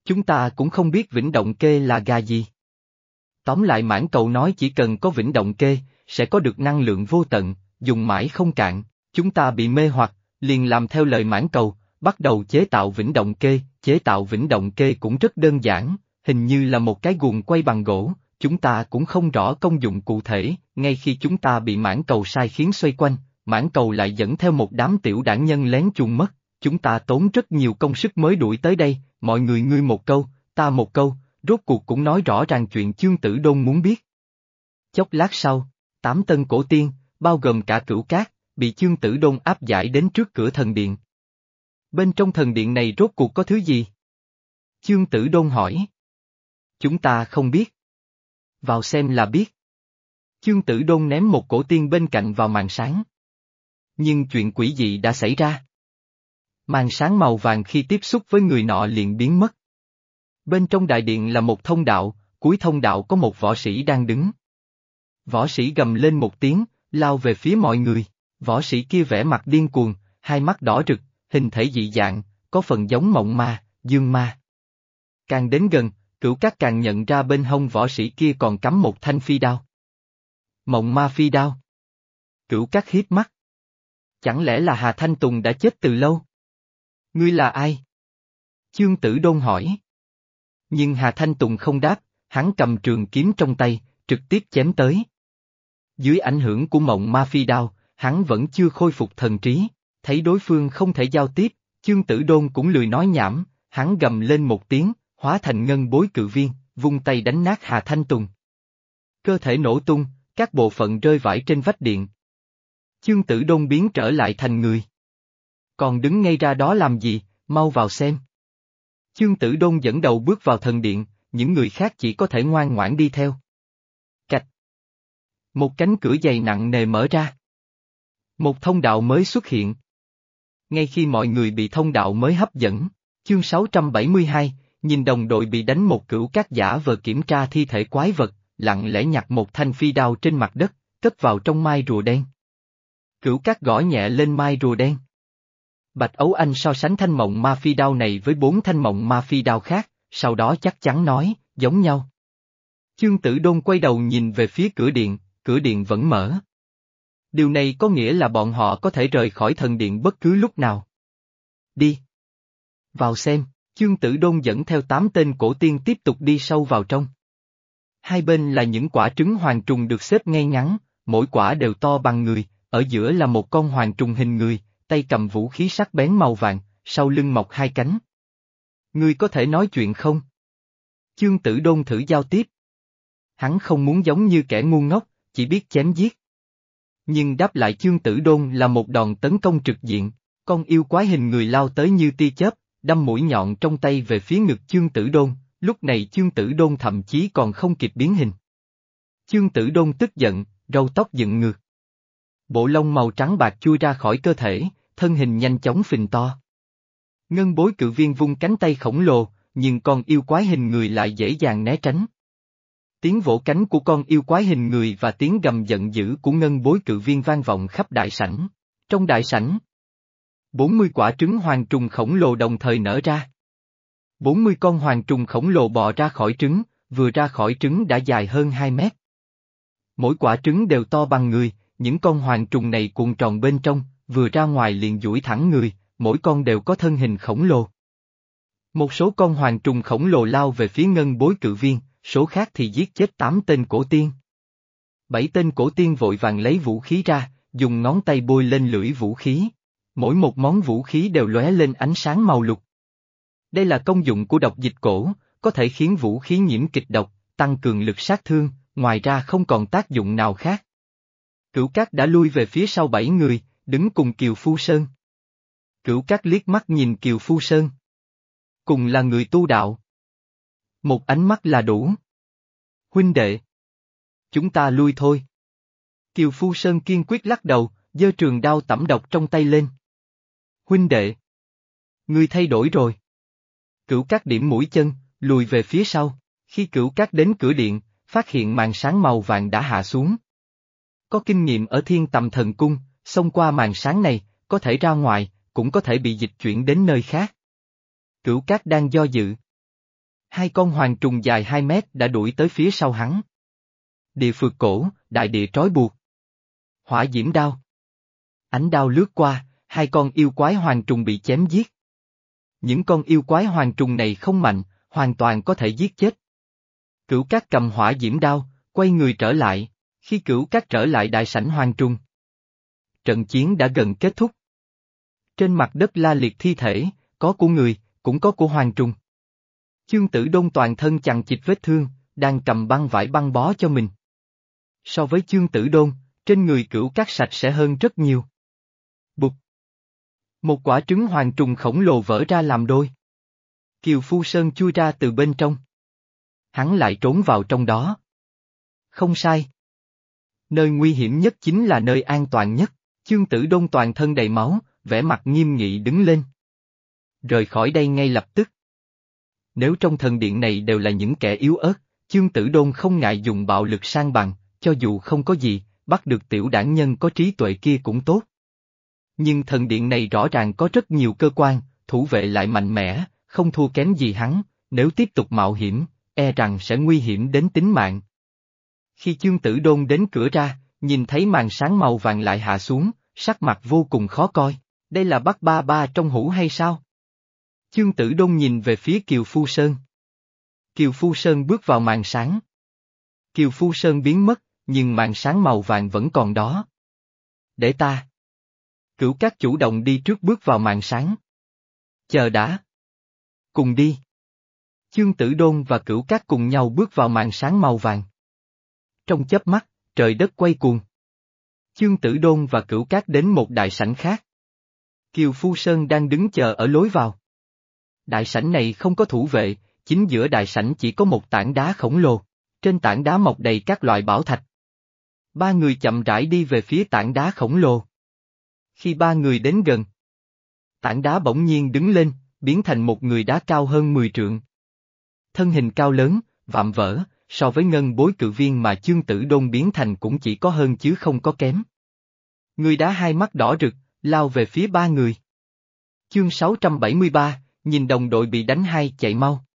Chúng ta cũng không biết vĩnh động kê là gà gì. Tóm lại mãn cầu nói chỉ cần có vĩnh động kê, sẽ có được năng lượng vô tận, dùng mãi không cạn, chúng ta bị mê hoặc, liền làm theo lời mãn cầu, bắt đầu chế tạo vĩnh động kê, chế tạo vĩnh động kê cũng rất đơn giản, hình như là một cái guồng quay bằng gỗ, chúng ta cũng không rõ công dụng cụ thể, ngay khi chúng ta bị mãn cầu sai khiến xoay quanh, mãn cầu lại dẫn theo một đám tiểu đảng nhân lén chuồn mất, chúng ta tốn rất nhiều công sức mới đuổi tới đây, mọi người ngươi một câu, ta một câu, rốt cuộc cũng nói rõ ràng chuyện chương tử đôn muốn biết. Chốc lát sau, tám tân cổ tiên, bao gồm cả cửu cát, bị chương tử đôn áp giải đến trước cửa thần điện. Bên trong thần điện này rốt cuộc có thứ gì? Chương tử đôn hỏi. Chúng ta không biết. Vào xem là biết. Chương tử đôn ném một cổ tiên bên cạnh vào màn sáng. Nhưng chuyện quỷ dị đã xảy ra. Màn sáng màu vàng khi tiếp xúc với người nọ liền biến mất. Bên trong đại điện là một thông đạo, cuối thông đạo có một võ sĩ đang đứng. Võ sĩ gầm lên một tiếng, lao về phía mọi người, võ sĩ kia vẽ mặt điên cuồng, hai mắt đỏ rực, hình thể dị dạng, có phần giống mộng ma, dương ma. Càng đến gần, cửu các càng nhận ra bên hông võ sĩ kia còn cắm một thanh phi đao. Mộng ma phi đao. Cửu các hiếp mắt. Chẳng lẽ là Hà Thanh Tùng đã chết từ lâu? Ngươi là ai? Chương tử đôn hỏi. Nhưng Hà Thanh Tùng không đáp, hắn cầm trường kiếm trong tay, trực tiếp chém tới. Dưới ảnh hưởng của mộng ma phi đao, hắn vẫn chưa khôi phục thần trí, thấy đối phương không thể giao tiếp, chương tử đôn cũng lười nói nhảm, hắn gầm lên một tiếng, hóa thành ngân bối cự viên, vung tay đánh nát Hà Thanh Tùng. Cơ thể nổ tung, các bộ phận rơi vãi trên vách điện. Chương tử đôn biến trở lại thành người. Còn đứng ngay ra đó làm gì, mau vào xem. Chương tử đôn dẫn đầu bước vào thần điện, những người khác chỉ có thể ngoan ngoãn đi theo. Cạch. Một cánh cửa dày nặng nề mở ra. Một thông đạo mới xuất hiện. Ngay khi mọi người bị thông đạo mới hấp dẫn, chương 672, nhìn đồng đội bị đánh một cửu các giả vờ kiểm tra thi thể quái vật, lặng lẽ nhặt một thanh phi đao trên mặt đất, cất vào trong mai rùa đen. Cửu các gõ nhẹ lên mai rùa đen. Bạch Ấu Anh so sánh thanh mộng ma phi đao này với bốn thanh mộng ma phi đao khác, sau đó chắc chắn nói, giống nhau. Chương tử đôn quay đầu nhìn về phía cửa điện, cửa điện vẫn mở. Điều này có nghĩa là bọn họ có thể rời khỏi thần điện bất cứ lúc nào. Đi. Vào xem, chương tử đôn dẫn theo tám tên cổ tiên tiếp tục đi sâu vào trong. Hai bên là những quả trứng hoàng trùng được xếp ngay ngắn, mỗi quả đều to bằng người, ở giữa là một con hoàng trùng hình người, tay cầm vũ khí sắc bén màu vàng, sau lưng mọc hai cánh. Ngươi có thể nói chuyện không? Chương tử đôn thử giao tiếp. Hắn không muốn giống như kẻ ngu ngốc, chỉ biết chém giết. Nhưng đáp lại chương tử đôn là một đòn tấn công trực diện, con yêu quái hình người lao tới như tia chớp, đâm mũi nhọn trong tay về phía ngực chương tử đôn, lúc này chương tử đôn thậm chí còn không kịp biến hình. Chương tử đôn tức giận, râu tóc dựng ngược. Bộ lông màu trắng bạc chui ra khỏi cơ thể, thân hình nhanh chóng phình to. Ngân bối cự viên vung cánh tay khổng lồ, nhưng con yêu quái hình người lại dễ dàng né tránh. Tiếng vỗ cánh của con yêu quái hình người và tiếng gầm giận dữ của ngân bối cự viên vang vọng khắp đại sảnh. Trong đại sảnh, 40 quả trứng hoàng trùng khổng lồ đồng thời nở ra. 40 con hoàng trùng khổng lồ bò ra khỏi trứng, vừa ra khỏi trứng đã dài hơn 2 mét. Mỗi quả trứng đều to bằng người, những con hoàng trùng này cuộn tròn bên trong, vừa ra ngoài liền duỗi thẳng người, mỗi con đều có thân hình khổng lồ. Một số con hoàng trùng khổng lồ lao về phía ngân bối cự viên, số khác thì giết chết tám tên cổ tiên. Bảy tên cổ tiên vội vàng lấy vũ khí ra, dùng ngón tay bôi lên lưỡi vũ khí. Mỗi một món vũ khí đều lóe lên ánh sáng màu lục. Đây là công dụng của độc dịch cổ, có thể khiến vũ khí nhiễm kịch độc, tăng cường lực sát thương, ngoài ra không còn tác dụng nào khác. Cửu Cát đã lui về phía sau bảy người, đứng cùng Kiều Phu Sơn. Cửu Cát liếc mắt nhìn Kiều Phu Sơn. Cùng là người tu đạo. Một ánh mắt là đủ. Huynh đệ. Chúng ta lui thôi. Kiều Phu Sơn kiên quyết lắc đầu, giơ trường đao tẩm độc trong tay lên. Huynh đệ. Ngươi thay đổi rồi. Cửu Cát điểm mũi chân, lùi về phía sau. Khi cửu cát đến cửa điện, phát hiện màn sáng màu vàng đã hạ xuống. Có kinh nghiệm ở thiên tầm thần cung, xông qua màn sáng này, có thể ra ngoài, cũng có thể bị dịch chuyển đến nơi khác. Cửu cát đang do dự. Hai con hoàng trùng dài 2 mét đã đuổi tới phía sau hắn. Địa phược cổ, đại địa trói buộc. Hỏa diễm đao. Ánh đao lướt qua, hai con yêu quái hoàng trùng bị chém giết. Những con yêu quái hoàng trùng này không mạnh, hoàn toàn có thể giết chết. Cửu Cát cầm hỏa diễm đao, quay người trở lại, khi Cửu Cát trở lại đại sảnh hoàng trung. Trận chiến đã gần kết thúc. Trên mặt đất la liệt thi thể, có của người, cũng có của hoàng trung. Chương tử đông toàn thân chằng chịt vết thương, đang cầm băng vải băng bó cho mình. So với chương tử đôn, trên người cửu cát sạch sẽ hơn rất nhiều. Bụt! Một quả trứng hoàng trùng khổng lồ vỡ ra làm đôi. Kiều Phu Sơn chui ra từ bên trong. Hắn lại trốn vào trong đó. Không sai. Nơi nguy hiểm nhất chính là nơi an toàn nhất, chương tử đông toàn thân đầy máu, vẻ mặt nghiêm nghị đứng lên. Rời khỏi đây ngay lập tức. Nếu trong thần điện này đều là những kẻ yếu ớt, chương tử đôn không ngại dùng bạo lực sang bằng, cho dù không có gì, bắt được tiểu đảng nhân có trí tuệ kia cũng tốt. Nhưng thần điện này rõ ràng có rất nhiều cơ quan, thủ vệ lại mạnh mẽ, không thua kém gì hắn, nếu tiếp tục mạo hiểm, e rằng sẽ nguy hiểm đến tính mạng. Khi chương tử đôn đến cửa ra, nhìn thấy màn sáng màu vàng lại hạ xuống, sắc mặt vô cùng khó coi, đây là bắt ba ba trong hũ hay sao? Chương tử đôn nhìn về phía Kiều Phu Sơn. Kiều Phu Sơn bước vào màn sáng. Kiều Phu Sơn biến mất, nhưng màn sáng màu vàng vẫn còn đó. Để ta. Cửu các chủ động đi trước bước vào màn sáng. Chờ đã. Cùng đi. Chương Tử Đôn và Cửu Cát cùng nhau bước vào màn sáng màu vàng. Trong chớp mắt, trời đất quay cuồng. Chương Tử Đôn và Cửu Cát đến một đại sảnh khác. Kiều Phu Sơn đang đứng chờ ở lối vào. Đại sảnh này không có thủ vệ, chính giữa đại sảnh chỉ có một tảng đá khổng lồ, trên tảng đá mọc đầy các loại bảo thạch. Ba người chậm rãi đi về phía tảng đá khổng lồ. Khi ba người đến gần, tảng đá bỗng nhiên đứng lên, biến thành một người đá cao hơn 10 trượng. Thân hình cao lớn, vạm vỡ, so với ngân bối cự viên mà chương tử đôn biến thành cũng chỉ có hơn chứ không có kém. Người đá hai mắt đỏ rực, lao về phía ba người. Chương 673, nhìn đồng đội bị đánh hai chạy mau.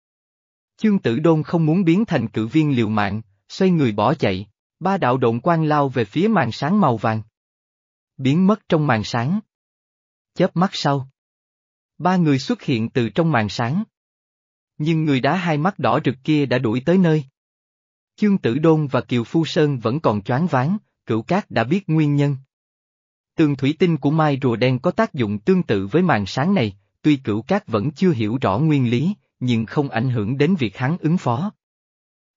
Chương tử đôn không muốn biến thành cự viên liều mạng, xoay người bỏ chạy, ba đạo độn quang lao về phía màn sáng màu vàng. Biến mất trong màn sáng. Chớp mắt sau. Ba người xuất hiện từ trong màn sáng. Nhưng người đá hai mắt đỏ rực kia đã đuổi tới nơi. Chương Tử Đôn và Kiều Phu Sơn vẫn còn choáng váng, cửu cát đã biết nguyên nhân. Tường thủy tinh của mai rùa đen có tác dụng tương tự với màn sáng này, tuy cửu cát vẫn chưa hiểu rõ nguyên lý, nhưng không ảnh hưởng đến việc hắn ứng phó.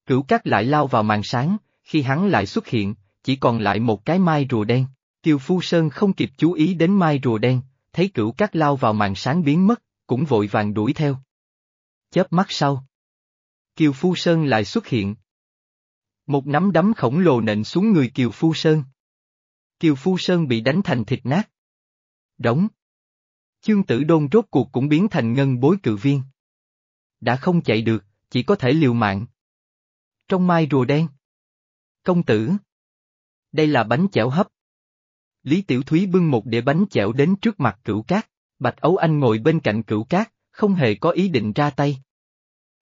Cửu cát lại lao vào màn sáng, khi hắn lại xuất hiện, chỉ còn lại một cái mai rùa đen. Kiều Phu Sơn không kịp chú ý đến mai rùa đen, thấy cửu cát lao vào màn sáng biến mất, cũng vội vàng đuổi theo. Chớp mắt sau. Kiều Phu Sơn lại xuất hiện. Một nắm đấm khổng lồ nện xuống người Kiều Phu Sơn. Kiều Phu Sơn bị đánh thành thịt nát. Đóng. Chương tử đôn rốt cuộc cũng biến thành ngân bối cự viên. Đã không chạy được, chỉ có thể liều mạng. Trong mai rùa đen. Công tử. Đây là bánh chẻo hấp. Lý Tiểu Thúy bưng một đĩa bánh chẻo đến trước mặt cửu cát, Bạch Ấu Anh ngồi bên cạnh cửu cát, không hề có ý định ra tay.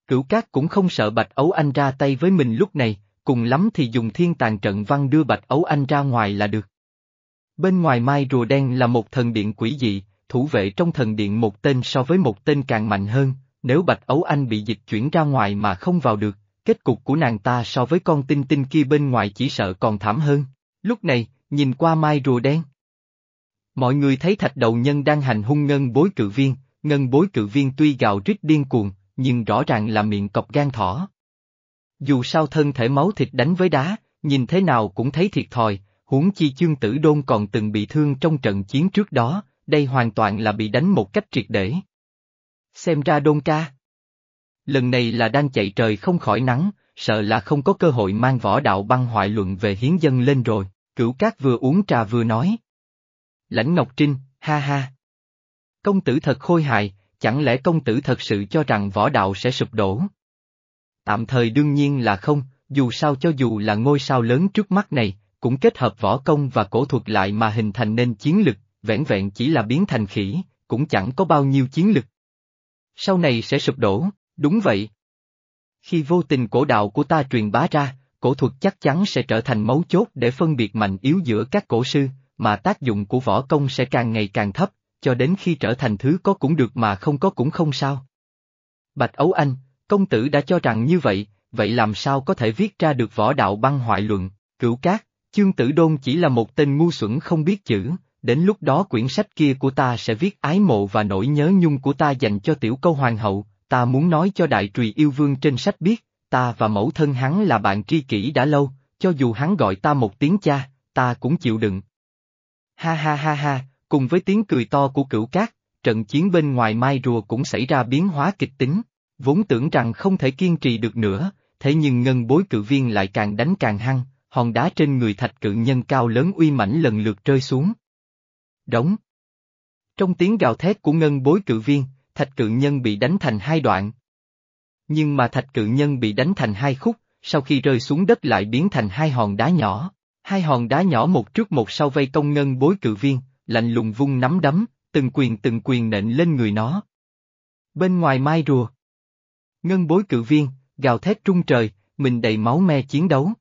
Cửu cát cũng không sợ Bạch Ấu Anh ra tay với mình lúc này, cùng lắm thì dùng thiên tàn trận văn đưa Bạch Ấu Anh ra ngoài là được. Bên ngoài mai rùa đen là một thần điện quỷ dị, thủ vệ trong thần điện một tên so với một tên càng mạnh hơn, nếu Bạch Ấu Anh bị dịch chuyển ra ngoài mà không vào được, kết cục của nàng ta so với con tinh tinh kia bên ngoài chỉ sợ còn thảm hơn. Lúc này, nhìn qua mai rùa đen. Mọi người thấy thạch đầu nhân đang hành hung ngân bối cự viên, ngân bối cự viên tuy gào rít điên cuồng, nhưng rõ ràng là miệng cọc gan thỏ. Dù sao thân thể máu thịt đánh với đá, nhìn thế nào cũng thấy thiệt thòi, huống chi chương tử đôn còn từng bị thương trong trận chiến trước đó, đây hoàn toàn là bị đánh một cách triệt để. Xem ra đôn ca. Lần này là đang chạy trời không khỏi nắng, sợ là không có cơ hội mang võ đạo băng hoại luận về hiến dân lên rồi, cửu cát vừa uống trà vừa nói. Lãnh Ngọc Trinh, ha ha. Công tử thật khôi hài, chẳng lẽ công tử thật sự cho rằng võ đạo sẽ sụp đổ? Tạm thời đương nhiên là không, dù sao cho dù là ngôi sao lớn trước mắt này, cũng kết hợp võ công và cổ thuật lại mà hình thành nên chiến lực, vẻn vẹn chỉ là biến thành khỉ, cũng chẳng có bao nhiêu chiến lực. Sau này sẽ sụp đổ, đúng vậy. Khi vô tình cổ đạo của ta truyền bá ra, cổ thuật chắc chắn sẽ trở thành mấu chốt để phân biệt mạnh yếu giữa các cổ sư, mà tác dụng của võ công sẽ càng ngày càng thấp, cho đến khi trở thành thứ có cũng được mà không có cũng không sao. Bạch Ấu Anh, công tử đã cho rằng như vậy, vậy làm sao có thể viết ra được võ đạo băng hoại luận, cửu cát, chương tử đôn chỉ là một tên ngu xuẩn không biết chữ, đến lúc đó quyển sách kia của ta sẽ viết ái mộ và nỗi nhớ nhung của ta dành cho tiểu câu hoàng hậu, ta muốn nói cho đại trùy yêu vương trên sách biết, ta và mẫu thân hắn là bạn tri kỷ đã lâu, cho dù hắn gọi ta một tiếng cha, ta cũng chịu đựng. Ha ha ha ha, cùng với tiếng cười to của cửu cát, trận chiến bên ngoài mai rùa cũng xảy ra biến hóa kịch tính, vốn tưởng rằng không thể kiên trì được nữa, thế nhưng ngân bối cự viên lại càng đánh càng hăng, hòn đá trên người thạch cự nhân cao lớn uy mãnh lần lượt rơi xuống. Đóng. Trong tiếng gào thét của ngân bối cự viên, thạch cự nhân bị đánh thành hai đoạn. Nhưng mà thạch cự nhân bị đánh thành hai khúc, sau khi rơi xuống đất lại biến thành hai hòn đá nhỏ. Hai hòn đá nhỏ một trước một sau vây công ngân bối cự viên, lạnh lùng vung nắm đấm, từng quyền từng quyền nện lên người nó. Bên ngoài mai rùa. Ngân bối cự viên, gào thét trung trời, mình đầy máu me chiến đấu.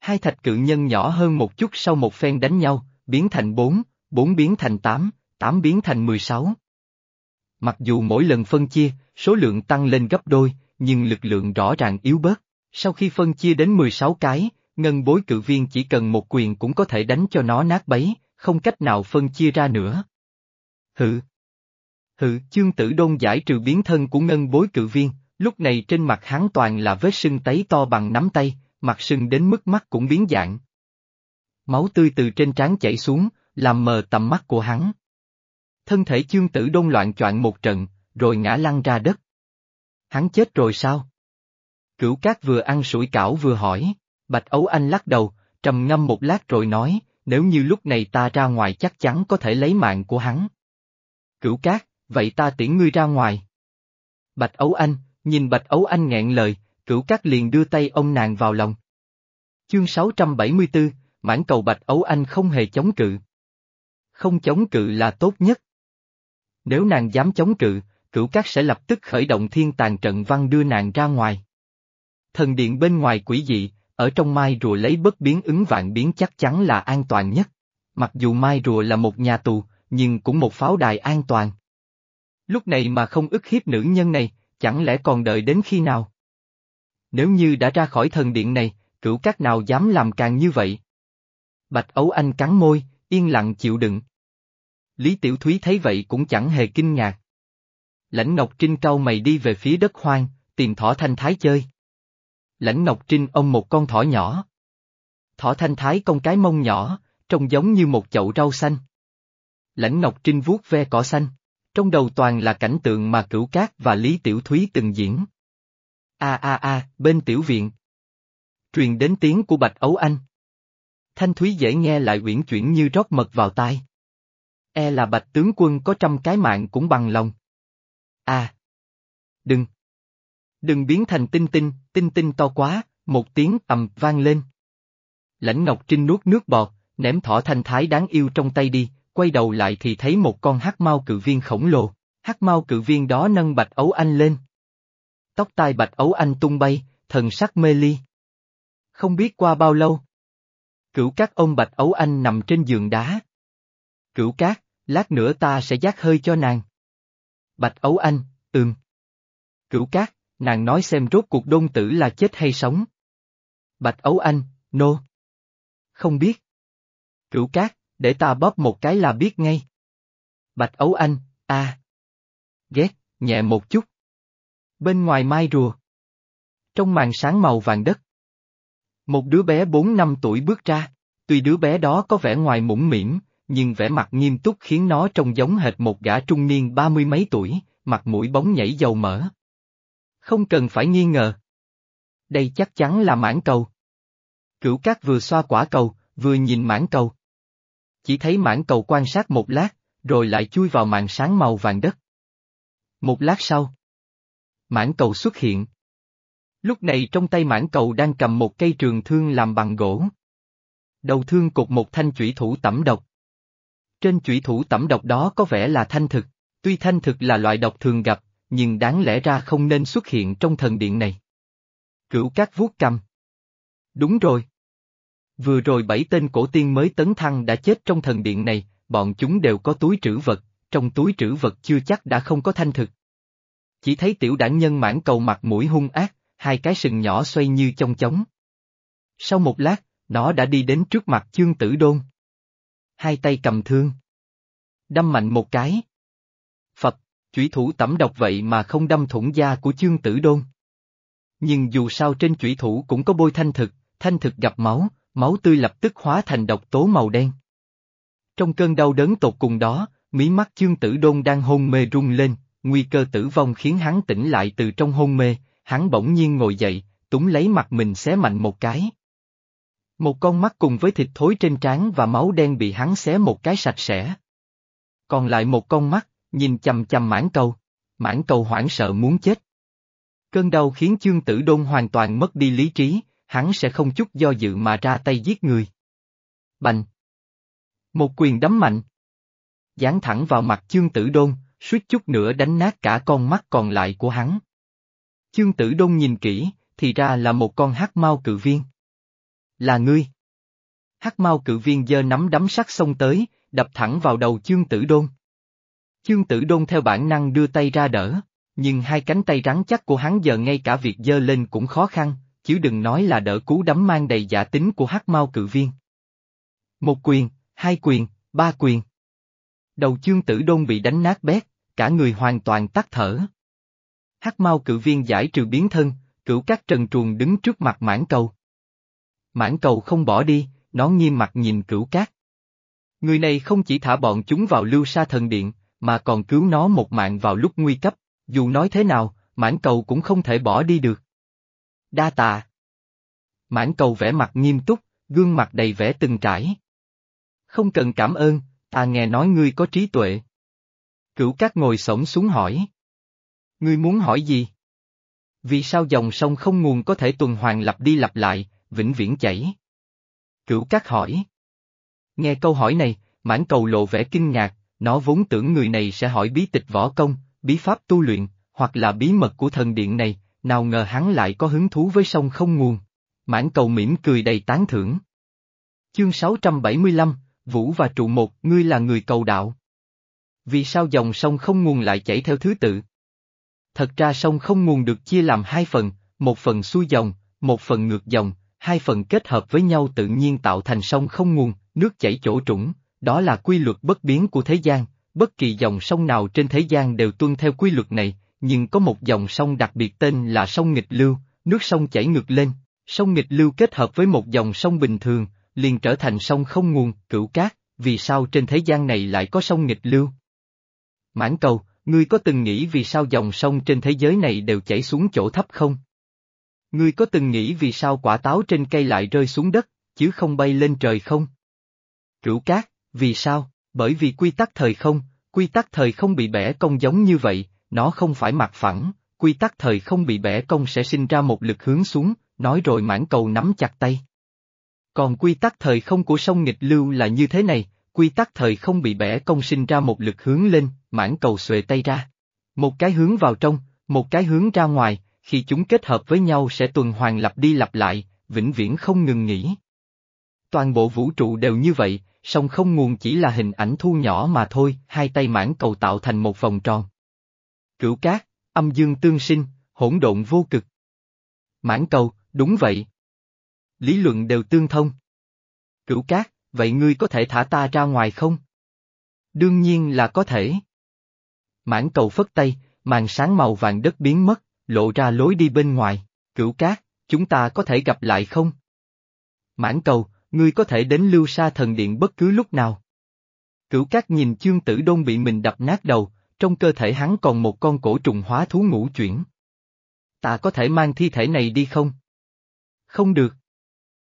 Hai thạch cự nhân nhỏ hơn một chút sau một phen đánh nhau, biến thành bốn, bốn biến thành tám, tám biến thành mười sáu. Mặc dù mỗi lần phân chia, số lượng tăng lên gấp đôi, nhưng lực lượng rõ ràng yếu bớt. Sau khi phân chia đến 16 cái, ngân bối cự viên chỉ cần một quyền cũng có thể đánh cho nó nát bấy, không cách nào phân chia ra nữa. Hự. Hự, chương tử đôn giải trừ biến thân của ngân bối cự viên, lúc này trên mặt hắn toàn là vết sưng tấy to bằng nắm tay, mặt sưng đến mức mắt cũng biến dạng. Máu tươi từ trên trán chảy xuống, làm mờ tầm mắt của hắn. Thân thể chương tử đôn loạn choạng một trận, rồi ngã lăn ra đất. Hắn chết rồi sao? Cửu cát vừa ăn sủi cảo vừa hỏi, Bạch Ấu Anh lắc đầu, trầm ngâm một lát rồi nói, nếu như lúc này ta ra ngoài chắc chắn có thể lấy mạng của hắn. Cửu cát, vậy ta tiễn ngươi ra ngoài. Bạch Ấu Anh, nhìn Bạch Ấu Anh nghẹn lời, cửu cát liền đưa tay ông nàng vào lòng. Chương 674, mãn cầu Bạch Ấu Anh không hề chống cự. Không chống cự là tốt nhất. Nếu nàng dám chống cự, cửu cát sẽ lập tức khởi động thiên tàn trận văn đưa nàng ra ngoài. Thần điện bên ngoài quỷ dị, ở trong mai rùa lấy bất biến ứng vạn biến chắc chắn là an toàn nhất. Mặc dù mai rùa là một nhà tù, nhưng cũng một pháo đài an toàn. Lúc này mà không ức hiếp nữ nhân này, chẳng lẽ còn đợi đến khi nào? Nếu như đã ra khỏi thần điện này, cửu các nào dám làm càng như vậy? Bạch Ấu Anh cắn môi, yên lặng chịu đựng. Lý Tiểu Thúy thấy vậy cũng chẳng hề kinh ngạc. Lãnh Ngọc Trinh cau mày đi về phía đất hoang, tìm thỏ thanh thái chơi. Lãnh Ngọc Trinh ôm một con thỏ nhỏ. Thỏ thanh thái con cái mông nhỏ, trông giống như một chậu rau xanh. Lãnh Ngọc Trinh vuốt ve cỏ xanh, trong đầu toàn là cảnh tượng mà Cửu Cát và Lý Tiểu Thúy từng diễn. A a a, bên tiểu viện. Truyền đến tiếng của Bạch Ấu Anh. Thanh Thúy dễ nghe lại uyển chuyển như rót mật vào tai. E là Bạch tướng quân có trăm cái mạng cũng bằng lòng. À! Đừng! Đừng biến thành tinh tinh, tinh tinh to quá, một tiếng ầm vang lên. Lãnh Ngọc Trinh nuốt nước bọt, ném thỏ thanh thái đáng yêu trong tay đi, quay đầu lại thì thấy một con hắc mau cự viên khổng lồ, hắc mau cự viên đó nâng bạch ấu anh lên. Tóc tai bạch ấu anh tung bay, thần sắc mê ly. Không biết qua bao lâu. Cửu các ông bạch ấu anh nằm trên giường đá. Cửu cát, lát nữa ta sẽ giác hơi cho nàng. Bạch ấu anh, ừm. Cửu cát, nàng nói xem rốt cuộc đôn tử là chết hay sống. Bạch ấu anh, nô. No. Không biết. Cửu cát, để ta bóp một cái là biết ngay. Bạch ấu anh, a, Ghét, nhẹ một chút. Bên ngoài mai rùa. Trong màn sáng màu vàng đất. Một đứa bé 4 năm tuổi bước ra, tuy đứa bé đó có vẻ ngoài mũm mỉm, nhưng vẻ mặt nghiêm túc khiến nó trông giống hệt một gã trung niên ba mươi mấy tuổi, mặt mũi bóng nhảy dầu mỡ. Không cần phải nghi ngờ. Đây chắc chắn là mãn cầu. Cửu cát vừa xoa quả cầu, vừa nhìn mãn cầu. Chỉ thấy mãn cầu quan sát một lát, rồi lại chui vào màn sáng màu vàng đất. Một lát sau, mãn cầu xuất hiện. Lúc này trong tay mãn cầu đang cầm một cây trường thương làm bằng gỗ. Đầu thương cột một thanh chủy thủ tẩm độc. Trên chủy thủ tẩm độc đó có vẻ là thanh thực, tuy thanh thực là loại độc thường gặp, nhưng đáng lẽ ra không nên xuất hiện trong thần điện này. Cửu các vuốt cầm. Đúng rồi. Vừa rồi bảy tên cổ tiên mới tấn thăng đã chết trong thần điện này, bọn chúng đều có túi trữ vật, trong túi trữ vật chưa chắc đã không có thanh thực. Chỉ thấy tiểu đảng nhân mãn cầu mặt mũi hung ác, hai cái sừng nhỏ xoay như trong chóng. Sau một lát, nó đã đi đến trước mặt chương tử đôn. Hai tay cầm thương. Đâm mạnh một cái. Phật, chủy thủ tẩm độc vậy mà không đâm thủng da của chương tử đôn. Nhưng dù sao trên chủy thủ cũng có bôi thanh thực, thanh thực gặp máu, máu tươi lập tức hóa thành độc tố màu đen. Trong cơn đau đớn tột cùng đó, mí mắt chương tử đôn đang hôn mê rung lên, nguy cơ tử vong khiến hắn tỉnh lại từ trong hôn mê, hắn bỗng nhiên ngồi dậy, túng lấy mặt mình xé mạnh một cái. Một con mắt cùng với thịt thối trên trán và máu đen bị hắn xé một cái sạch sẽ. Còn lại một con mắt, nhìn chầm chầm mãn cầu, mãn cầu hoảng sợ muốn chết. Cơn đau khiến chương tử đôn hoàn toàn mất đi lý trí, hắn sẽ không chút do dự mà ra tay giết người. Bành! Một quyền đấm mạnh. Dán thẳng vào mặt chương tử đôn, suýt chút nữa đánh nát cả con mắt còn lại của hắn. Chương tử đôn nhìn kỹ, thì ra là một con hắc mau cự viên. Là ngươi. Hắc mau cự viên giơ nắm đấm sắt xông tới, đập thẳng vào đầu chương tử đôn. Chương tử đôn theo bản năng đưa tay ra đỡ, nhưng hai cánh tay rắn chắc của hắn giờ ngay cả việc giơ lên cũng khó khăn, chứ đừng nói là đỡ cú đấm mang đầy giả tính của hắc mau cự viên. Một quyền, hai quyền, ba quyền. Đầu chương tử đôn bị đánh nát bét, cả người hoàn toàn tắt thở. Hắc mau cự viên giải trừ biến thân, cửu các trần truồng đứng trước mặt mãn cầu. Mãn cầu không bỏ đi, nó nghiêm mặt nhìn cửu cát. Người này không chỉ thả bọn chúng vào lưu sa thần điện, mà còn cứu nó một mạng vào lúc nguy cấp, dù nói thế nào, mãn cầu cũng không thể bỏ đi được. Đa tạ. Mãn cầu vẻ mặt nghiêm túc, gương mặt đầy vẻ từng trải. Không cần cảm ơn, ta nghe nói ngươi có trí tuệ. Cửu cát ngồi sổng xuống hỏi. Ngươi muốn hỏi gì? Vì sao dòng sông không nguồn có thể tuần hoàn lặp đi lặp lại, vĩnh viễn chảy? Cửu cát hỏi. Nghe câu hỏi này, mãn cầu lộ vẻ kinh ngạc, nó vốn tưởng người này sẽ hỏi bí tịch võ công, bí pháp tu luyện, hoặc là bí mật của thần điện này, nào ngờ hắn lại có hứng thú với sông không nguồn. Mãn cầu mỉm cười đầy tán thưởng. Chương 675, Vũ và trụ một, ngươi là người cầu đạo. Vì sao dòng sông không nguồn lại chảy theo thứ tự? Thật ra sông không nguồn được chia làm hai phần, một phần xuôi dòng, một phần ngược dòng, hai phần kết hợp với nhau tự nhiên tạo thành sông không nguồn, nước chảy chỗ trũng, đó là quy luật bất biến của thế gian, bất kỳ dòng sông nào trên thế gian đều tuân theo quy luật này, nhưng có một dòng sông đặc biệt tên là sông nghịch lưu, nước sông chảy ngược lên, sông nghịch lưu kết hợp với một dòng sông bình thường, liền trở thành sông không nguồn, cửu cát, vì sao trên thế gian này lại có sông nghịch lưu? Mãn cầu, ngươi có từng nghĩ vì sao dòng sông trên thế giới này đều chảy xuống chỗ thấp không? Ngươi có từng nghĩ vì sao quả táo trên cây lại rơi xuống đất, chứ không bay lên trời không? Cửu cát, vì sao? Bởi vì quy tắc thời không, quy tắc thời không bị bẻ cong giống như vậy, nó không phải mặt phẳng, quy tắc thời không bị bẻ cong sẽ sinh ra một lực hướng xuống, nói rồi mãn cầu nắm chặt tay. Còn quy tắc thời không của sông nghịch lưu là như thế này, quy tắc thời không bị bẻ cong sinh ra một lực hướng lên, mãn cầu xuề tay ra. Một cái hướng vào trong, một cái hướng ra ngoài, khi chúng kết hợp với nhau sẽ tuần hoàn lặp đi lặp lại, vĩnh viễn không ngừng nghỉ. Toàn bộ vũ trụ đều như vậy, song không nguồn chỉ là hình ảnh thu nhỏ mà thôi, hai tay mãn cầu tạo thành một vòng tròn. Cửu cát, âm dương tương sinh, hỗn độn vô cực. Mãn cầu, đúng vậy. Lý luận đều tương thông. Cửu cát, vậy ngươi có thể thả ta ra ngoài không? Đương nhiên là có thể. Mãn cầu phất tay, màn sáng màu vàng đất biến mất, lộ ra lối đi bên ngoài, cửu cát, chúng ta có thể gặp lại không? Mãn cầu, ngươi có thể đến lưu sa thần điện bất cứ lúc nào. Cửu cát nhìn chương tử đôn bị mình đập nát đầu, trong cơ thể hắn còn một con cổ trùng hóa thú ngũ chuyển. Ta có thể mang thi thể này đi không? Không được.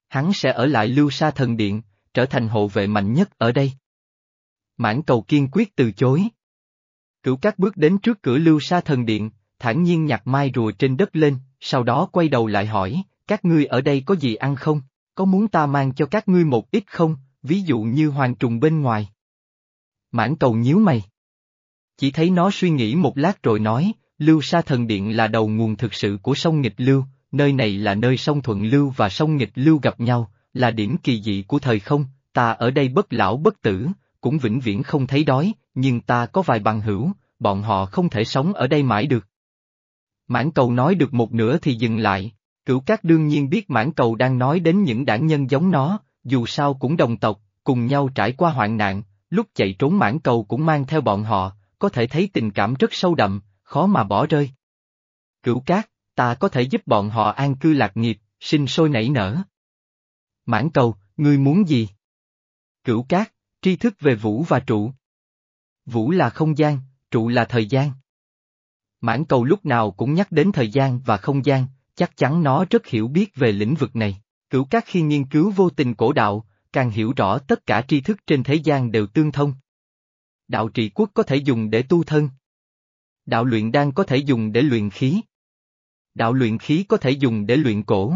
Hắn sẽ ở lại lưu sa thần điện, trở thành hộ vệ mạnh nhất ở đây. Mãn cầu kiên quyết từ chối. Cửu các bước đến trước cửa lưu sa thần điện, thản nhiên nhặt mai rùa trên đất lên, sau đó quay đầu lại hỏi, các ngươi ở đây có gì ăn không? Có muốn ta mang cho các ngươi một ít không, ví dụ như hoàng trùng bên ngoài? Mãn cầu nhíu mày. Chỉ thấy nó suy nghĩ một lát rồi nói, Lưu Sa Thần Điện là đầu nguồn thực sự của sông Nghịch Lưu, nơi này là nơi sông Thuận Lưu và sông Nghịch Lưu gặp nhau, là điểm kỳ dị của thời không, ta ở đây bất lão bất tử, cũng vĩnh viễn không thấy đói, nhưng ta có vài bằng hữu, bọn họ không thể sống ở đây mãi được. Mãn cầu nói được một nửa thì dừng lại, cửu các đương nhiên biết mãn cầu đang nói đến những đảng nhân giống nó, dù sao cũng đồng tộc, cùng nhau trải qua hoạn nạn, lúc chạy trốn mãn cầu cũng mang theo bọn họ, có thể thấy tình cảm rất sâu đậm, khó mà bỏ rơi. Cửu cát, ta có thể giúp bọn họ an cư lạc nghiệp, sinh sôi nảy nở. Mãn cầu, ngươi muốn gì? Cửu cát, tri thức về vũ và trụ. Vũ là không gian, trụ là thời gian. Mãn cầu lúc nào cũng nhắc đến thời gian và không gian, chắc chắn nó rất hiểu biết về lĩnh vực này. Cửu cát khi nghiên cứu vô tình cổ đạo, càng hiểu rõ tất cả tri thức trên thế gian đều tương thông. Đạo trị quốc có thể dùng để tu thân. Đạo luyện đan có thể dùng để luyện khí. Đạo luyện khí có thể dùng để luyện cổ.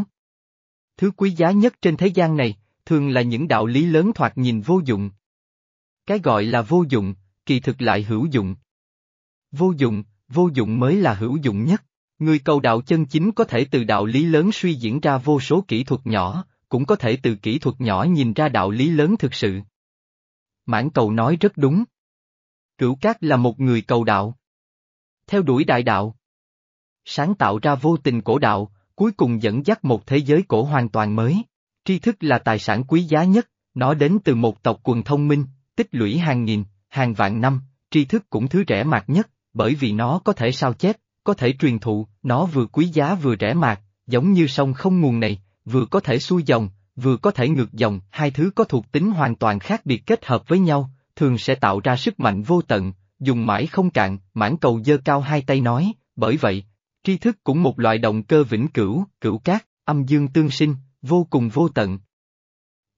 Thứ quý giá nhất trên thế gian này, thường là những đạo lý lớn thoạt nhìn vô dụng. Cái gọi là vô dụng, kỳ thực lại hữu dụng. Vô dụng, vô dụng mới là hữu dụng nhất. Người cầu đạo chân chính có thể từ đạo lý lớn suy diễn ra vô số kỹ thuật nhỏ, cũng có thể từ kỹ thuật nhỏ nhìn ra đạo lý lớn thực sự. Mãn cầu nói rất đúng. Cửu Cát là một người cầu đạo. Theo đuổi đại đạo. Sáng tạo ra vô tình cổ đạo, cuối cùng dẫn dắt một thế giới cổ hoàn toàn mới. Tri thức là tài sản quý giá nhất, nó đến từ một tộc quần thông minh, tích lũy hàng nghìn, hàng vạn năm, tri thức cũng thứ rẻ mạt nhất, bởi vì nó có thể sao chép, có thể truyền thụ, nó vừa quý giá vừa rẻ mạt, giống như sông không nguồn này, vừa có thể xuôi dòng, vừa có thể ngược dòng, hai thứ có thuộc tính hoàn toàn khác biệt kết hợp với nhau, thường sẽ tạo ra sức mạnh vô tận, dùng mãi không cạn, mãn cầu dơ cao hai tay nói, bởi vậy, tri thức cũng một loại động cơ vĩnh cửu, cửu cát, âm dương tương sinh, vô cùng vô tận.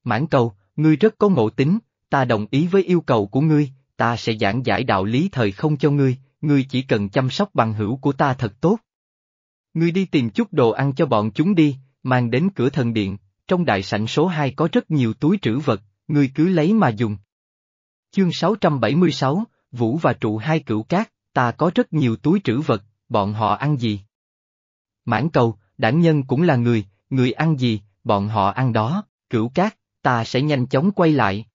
Mãn cầu, ngươi rất có ngộ tính, ta đồng ý với yêu cầu của ngươi, ta sẽ giảng giải đạo lý thời không cho ngươi, ngươi chỉ cần chăm sóc bằng hữu của ta thật tốt. Ngươi đi tìm chút đồ ăn cho bọn chúng đi, mang đến cửa thần điện, trong đại sảnh số 2 có rất nhiều túi trữ vật, ngươi cứ lấy mà dùng. Chương 676, Vũ và trụ hai cửu cát, ta có rất nhiều túi trữ vật, bọn họ ăn gì? Mãn cầu, đảng nhân cũng là người, người ăn gì, bọn họ ăn đó, cửu cát, ta sẽ nhanh chóng quay lại.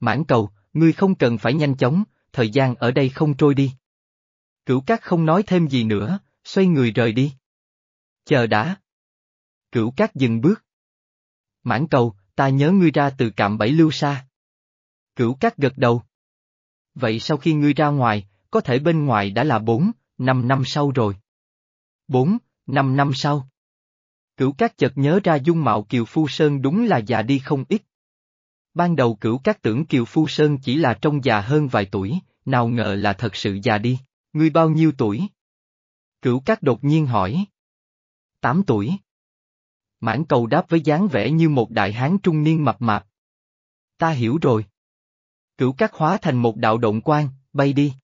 Mãn cầu, ngươi không cần phải nhanh chóng, thời gian ở đây không trôi đi. Cửu cát không nói thêm gì nữa, xoay người rời đi. Chờ đã. Cửu cát dừng bước. Mãn cầu, ta nhớ ngươi ra từ cạm bẫy lưu xa. Cửu cát gật đầu. Vậy sau khi ngươi ra ngoài, có thể bên ngoài đã là bốn, năm năm sau rồi. Bốn, năm năm sau. Cửu Cát chợt nhớ ra dung mạo Kiều Phu Sơn đúng là già đi không ít. Ban đầu Cửu Cát tưởng Kiều Phu Sơn chỉ là trông già hơn vài tuổi, nào ngờ là thật sự già đi. Ngươi bao nhiêu tuổi? Cửu Cát đột nhiên hỏi. Tám tuổi. Mãn cầu đáp với dáng vẻ như một đại hán trung niên mập mạp. Ta hiểu rồi. Cửu Cát hóa thành một đạo động quang, bay đi.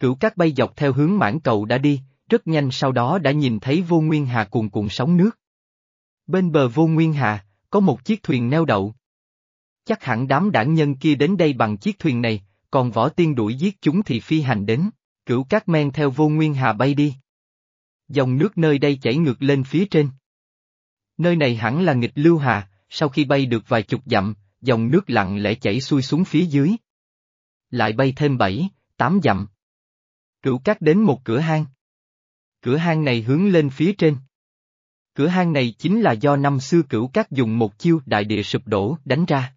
Cửu Cát bay dọc theo hướng mãn cầu đã đi, rất nhanh sau đó đã nhìn thấy vô nguyên hà cuồn cuộn sóng nước. Bên bờ vô nguyên hà, có một chiếc thuyền neo đậu. Chắc hẳn đám đảng nhân kia đến đây bằng chiếc thuyền này, còn võ tiên đuổi giết chúng thì phi hành đến, cửu cát men theo vô nguyên hà bay đi. Dòng nước nơi đây chảy ngược lên phía trên. Nơi này hẳn là nghịch lưu hà, sau khi bay được vài chục dặm, dòng nước lặng lẽ chảy xuôi xuống phía dưới. Lại bay thêm bảy, tám dặm. Cửu cát đến một cửa hang. Cửa hang này hướng lên phía trên. Cửa hang này chính là do năm xưa cửu cát dùng một chiêu đại địa sụp đổ đánh ra.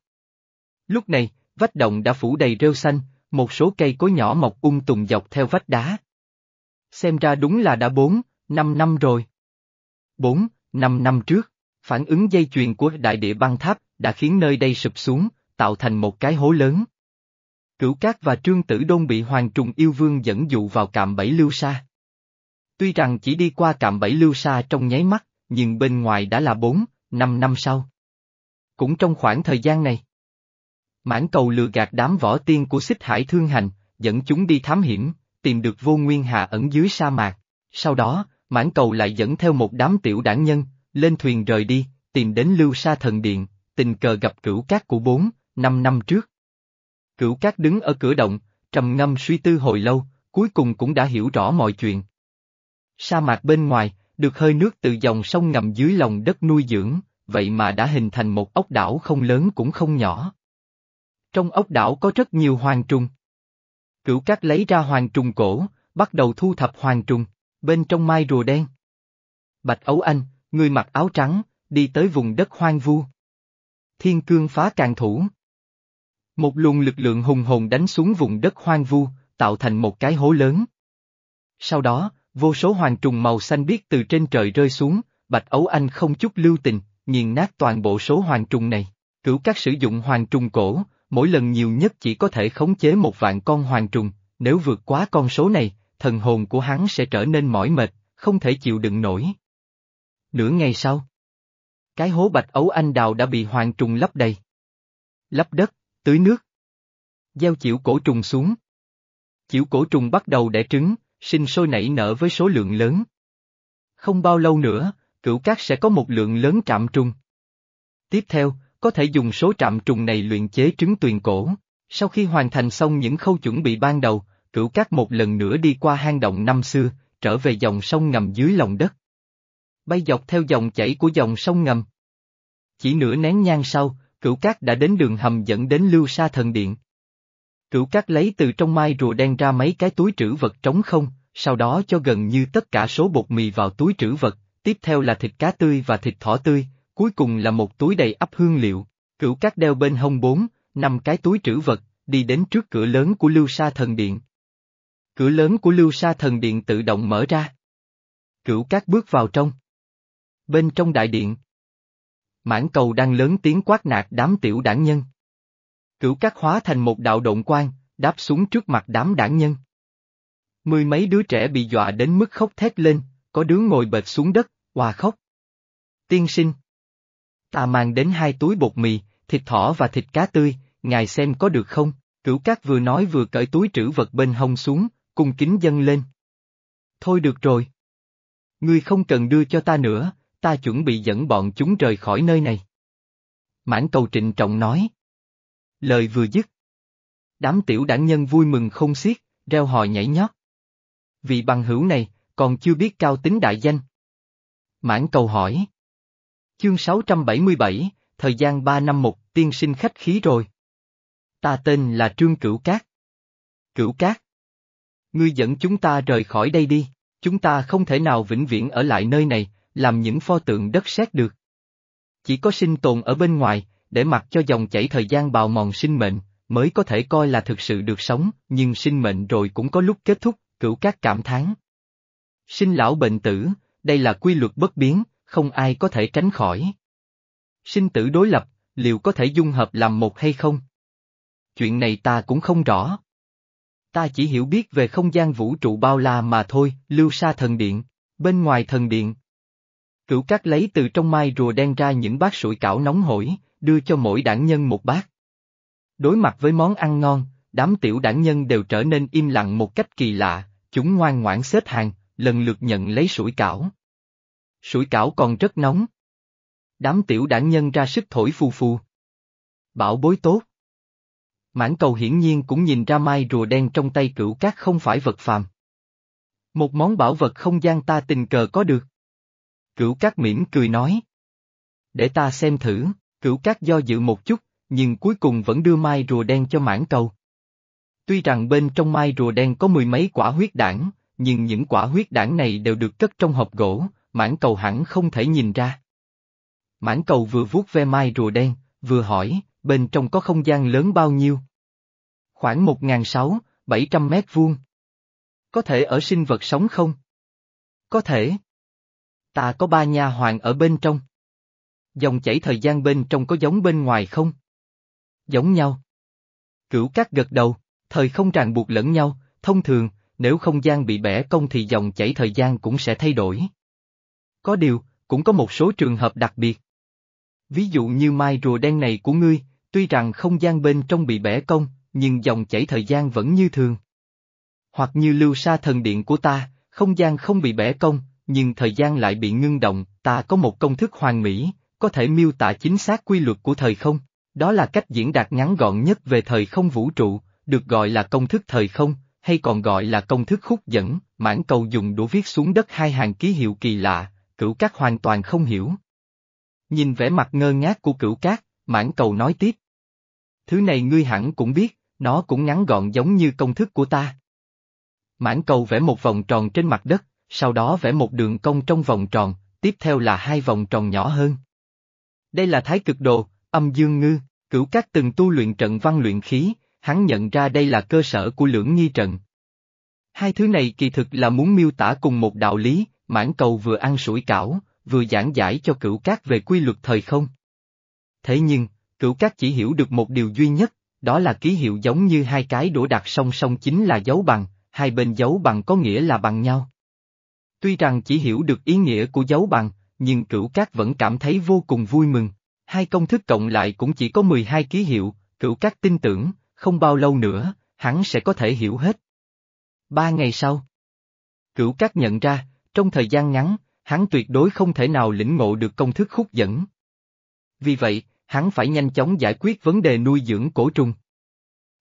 Lúc này, vách động đã phủ đầy rêu xanh, một số cây cối nhỏ mọc um ung tùng dọc theo vách đá. Xem ra đúng là đã bốn, năm năm rồi. Bốn, năm năm trước, phản ứng dây chuyền của đại địa băng tháp đã khiến nơi đây sụp xuống, tạo thành một cái hố lớn. Cửu Cát và Trương Tử Đôn bị Hoàng Trùng Yêu Vương dẫn dụ vào cạm bẫy lưu sa. Tuy rằng chỉ đi qua cạm bẫy lưu sa trong nháy mắt, nhưng bên ngoài đã là bốn, năm năm sau. Cũng trong khoảng thời gian này, Mãn cầu lừa gạt đám võ tiên của xích hải thương hành, dẫn chúng đi thám hiểm, tìm được vô nguyên hạ ẩn dưới sa mạc. Sau đó, mãn cầu lại dẫn theo một đám tiểu đảng nhân, lên thuyền rời đi, tìm đến lưu sa thần điện, tình cờ gặp cửu cát của bốn, năm năm trước. Cửu cát đứng ở cửa động, trầm ngâm suy tư hồi lâu, cuối cùng cũng đã hiểu rõ mọi chuyện. Sa mạc bên ngoài, được hơi nước từ dòng sông ngầm dưới lòng đất nuôi dưỡng, vậy mà đã hình thành một ốc đảo không lớn cũng không nhỏ. Trong ốc đảo có rất nhiều hoàng trùng. Cửu cát lấy ra hoàng trùng cổ, bắt đầu thu thập hoàng trùng, bên trong mai rùa đen. Bạch Ấu Anh, người mặc áo trắng, đi tới vùng đất hoang vu. Thiên cương phá càng thủ. Một luồng lực lượng hùng hồn đánh xuống vùng đất hoang vu, tạo thành một cái hố lớn. Sau đó, vô số hoàng trùng màu xanh biếc từ trên trời rơi xuống, Bạch Ấu Anh không chút lưu tình, nghiền nát toàn bộ số hoàng trùng này. Cửu các sử dụng hoàng trùng cổ, mỗi lần nhiều nhất chỉ có thể khống chế một vạn con hoàng trùng, nếu vượt quá con số này, thần hồn của hắn sẽ trở nên mỏi mệt, không thể chịu đựng nổi. Nửa ngày sau, cái hố bạch ấu anh đào đã bị hoàng trùng lấp đầy. Lấp đất, tưới nước. Gieo chịu cổ trùng xuống. Chịu cổ trùng bắt đầu đẻ trứng, sinh sôi nảy nở với số lượng lớn. Không bao lâu nữa, cửu cát sẽ có một lượng lớn trạm trùng. Tiếp theo, có thể dùng số trạm trùng này luyện chế trứng tuyền cổ. Sau khi hoàn thành xong những khâu chuẩn bị ban đầu, cửu cát một lần nữa đi qua hang động năm xưa, trở về dòng sông ngầm dưới lòng đất. Bay dọc theo dòng chảy của dòng sông ngầm. Chỉ nửa nén nhang sau, cửu cát đã đến đường hầm dẫn đến lưu sa thần điện. Cửu cát lấy từ trong mai rùa đen ra mấy cái túi trữ vật trống không, sau đó cho gần như tất cả số bột mì vào túi trữ vật, tiếp theo là thịt cá tươi và thịt thỏ tươi, cuối cùng là một túi đầy ắp hương liệu, cửu cát đeo bên hông bốn, năm cái túi trữ vật, đi đến trước cửa lớn của Lưu Sa Thần Điện. Cửa lớn của Lưu Sa Thần Điện tự động mở ra. Cửu cát bước vào trong. Bên trong đại điện. Mãn cầu đang lớn tiếng quát nạt đám tiểu đảng nhân. Cửu cát hóa thành một đạo động quan, đáp xuống trước mặt đám đảng nhân. Mười mấy đứa trẻ bị dọa đến mức khóc thét lên, có đứa ngồi bệt xuống đất, hòa khóc. Tiên sinh. Ta mang đến hai túi bột mì, thịt thỏ và thịt cá tươi, ngài xem có được không? Cửu cát vừa nói vừa cởi túi trữ vật bên hông xuống, cung kính dâng lên. Thôi được rồi. Ngươi không cần đưa cho ta nữa, ta chuẩn bị dẫn bọn chúng rời khỏi nơi này. Mãn cầu trịnh trọng nói. Lời vừa dứt. Đám tiểu đảng nhân vui mừng không xiết, reo hò nhảy nhót. Vì bằng hữu này, còn chưa biết cao tính đại danh. Mãn cầu hỏi. Chương 677, thời gian 3 năm một, tiên sinh khách khí rồi. Ta tên là Trương Cửu Cát. Cửu Cát. Ngươi dẫn chúng ta rời khỏi đây đi, chúng ta không thể nào vĩnh viễn ở lại nơi này, làm những pho tượng đất sét được. Chỉ có sinh tồn ở bên ngoài, để mặc cho dòng chảy thời gian bào mòn sinh mệnh, mới có thể coi là thực sự được sống, nhưng sinh mệnh rồi cũng có lúc kết thúc, cửu các cảm thán. Sinh lão bệnh tử, đây là quy luật bất biến, không ai có thể tránh khỏi. Sinh tử đối lập, liệu có thể dung hợp làm một hay không? Chuyện này ta cũng không rõ. Ta chỉ hiểu biết về không gian vũ trụ bao la mà thôi, lưu sa thần điện, bên ngoài thần điện. Cửu cát lấy từ trong mai rùa đen ra những bát sủi cảo nóng hổi, đưa cho mỗi đảng nhân một bát. Đối mặt với món ăn ngon, đám tiểu đảng nhân đều trở nên im lặng một cách kỳ lạ, chúng ngoan ngoãn xếp hàng, lần lượt nhận lấy sủi cảo. Sủi cảo còn rất nóng. Đám tiểu đảng nhân ra sức thổi phù phù. Bảo bối tốt. Mãn cầu hiển nhiên cũng nhìn ra mai rùa đen trong tay cửu cát không phải vật phàm. Một món bảo vật không gian ta tình cờ có được. Cửu cát mỉm cười nói. Để ta xem thử, cửu cát do dự một chút, nhưng cuối cùng vẫn đưa mai rùa đen cho mãn cầu. Tuy rằng bên trong mai rùa đen có mười mấy quả huyết đảng, nhưng những quả huyết đảng này đều được cất trong hộp gỗ, mãn cầu hẳn không thể nhìn ra. Mãn cầu vừa vuốt ve mai rùa đen, vừa hỏi, bên trong có không gian lớn bao nhiêu? Khoảng một sáu, bảy trăm mét vuông. Có thể ở sinh vật sống không? Có thể. Ta có ba nha hoàng ở bên trong. Dòng chảy thời gian bên trong có giống bên ngoài không? Giống nhau. Cửu cát gật đầu, thời không ràng buộc lẫn nhau, thông thường, nếu không gian bị bẻ cong thì dòng chảy thời gian cũng sẽ thay đổi. Có điều, cũng có một số trường hợp đặc biệt. Ví dụ như mai rùa đen này của ngươi, tuy rằng không gian bên trong bị bẻ cong, nhưng dòng chảy thời gian vẫn như thường. Hoặc như lưu sa thần điện của ta, không gian không bị bẻ cong, nhưng thời gian lại bị ngưng động, ta có một công thức hoàn mỹ, có thể miêu tả chính xác quy luật của thời không. Đó là cách diễn đạt ngắn gọn nhất về thời không vũ trụ, được gọi là công thức thời không, hay còn gọi là công thức khúc dẫn, mãn cầu dùng đũa viết xuống đất hai hàng ký hiệu kỳ lạ, cửu cát hoàn toàn không hiểu. Nhìn vẻ mặt ngơ ngác của cửu cát, mãn cầu nói tiếp. Thứ này ngươi hẳn cũng biết, nó cũng ngắn gọn giống như công thức của ta. Mãn cầu vẽ một vòng tròn trên mặt đất, sau đó vẽ một đường cong trong vòng tròn, tiếp theo là hai vòng tròn nhỏ hơn. Đây là thái cực đồ, âm dương ngư, cửu các từng tu luyện trận văn luyện khí, hắn nhận ra đây là cơ sở của lưỡng nghi trận. Hai thứ này kỳ thực là muốn miêu tả cùng một đạo lý, mãn cầu vừa ăn sủi cảo, vừa giảng giải cho cửu cát về quy luật thời không. Thế nhưng, cửu cát chỉ hiểu được một điều duy nhất, đó là ký hiệu giống như hai cái đũa đặt song song chính là dấu bằng, hai bên dấu bằng có nghĩa là bằng nhau. Tuy rằng chỉ hiểu được ý nghĩa của dấu bằng, nhưng cửu cát vẫn cảm thấy vô cùng vui mừng. Hai công thức cộng lại cũng chỉ có 12 ký hiệu, cửu cát tin tưởng, không bao lâu nữa, hắn sẽ có thể hiểu hết. Ba ngày sau, cửu cát nhận ra, trong thời gian ngắn, hắn tuyệt đối không thể nào lĩnh ngộ được công thức khúc dẫn. Vì vậy, hắn phải nhanh chóng giải quyết vấn đề nuôi dưỡng cổ trùng.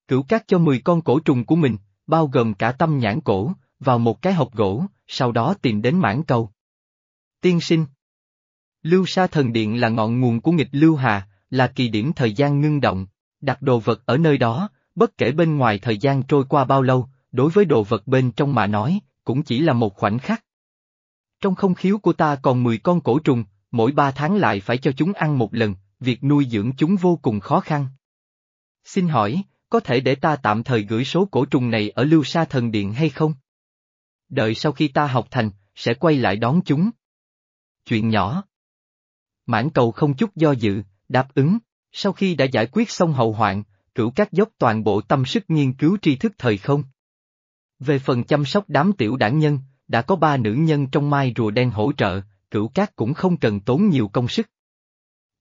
Cửu cát cho 10 con cổ trùng của mình, bao gồm cả tâm nhãn cổ, vào một cái hộp gỗ, sau đó tìm đến mãn cầu. Tiên sinh Lưu sa thần điện là ngọn nguồn của nghịch lưu hà, là kỳ điểm thời gian ngưng động, đặt đồ vật ở nơi đó, bất kể bên ngoài thời gian trôi qua bao lâu, đối với đồ vật bên trong mà nói, cũng chỉ là một khoảnh khắc. Trong không khiếu của ta còn 10 con cổ trùng, mỗi 3 tháng lại phải cho chúng ăn một lần, việc nuôi dưỡng chúng vô cùng khó khăn. Xin hỏi, có thể để ta tạm thời gửi số cổ trùng này ở lưu sa thần điện hay không? Đợi sau khi ta học thành, sẽ quay lại đón chúng. Chuyện nhỏ. Mãn cầu không chút do dự, đáp ứng, sau khi đã giải quyết xong hậu hoạn, cửu các dốc toàn bộ tâm sức nghiên cứu tri thức thời không. Về phần chăm sóc đám tiểu đảng nhân, đã có ba nữ nhân trong mai rùa đen hỗ trợ, cửu các cũng không cần tốn nhiều công sức.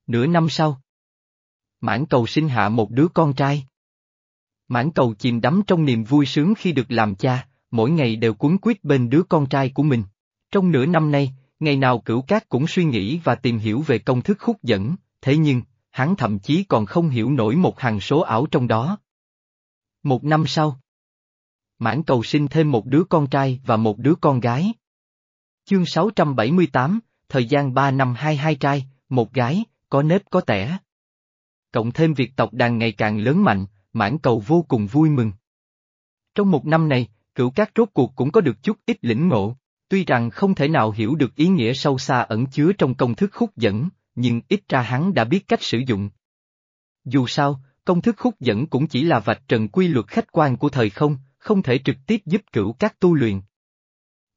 Nửa năm sau, mãn cầu sinh hạ một đứa con trai. Mãn cầu chìm đắm trong niềm vui sướng khi được làm cha, mỗi ngày đều cuốn quýt bên đứa con trai của mình. Trong nửa năm nay, ngày nào cửu cát cũng suy nghĩ và tìm hiểu về công thức khúc dẫn, thế nhưng, hắn thậm chí còn không hiểu nổi một hàng số ảo trong đó. Một năm sau, mãn cầu sinh thêm một đứa con trai và một đứa con gái. Chương 678, thời gian 3 năm hai hai trai, một gái, có nếp có tẻ. Cộng thêm việc tộc đàn ngày càng lớn mạnh, mãn cầu vô cùng vui mừng. Trong một năm này, cửu các rốt cuộc cũng có được chút ít lĩnh ngộ, tuy rằng không thể nào hiểu được ý nghĩa sâu xa ẩn chứa trong công thức khúc dẫn, nhưng ít ra hắn đã biết cách sử dụng. Dù sao, công thức khúc dẫn cũng chỉ là vạch trần quy luật khách quan của thời không, không thể trực tiếp giúp cửu các tu luyện.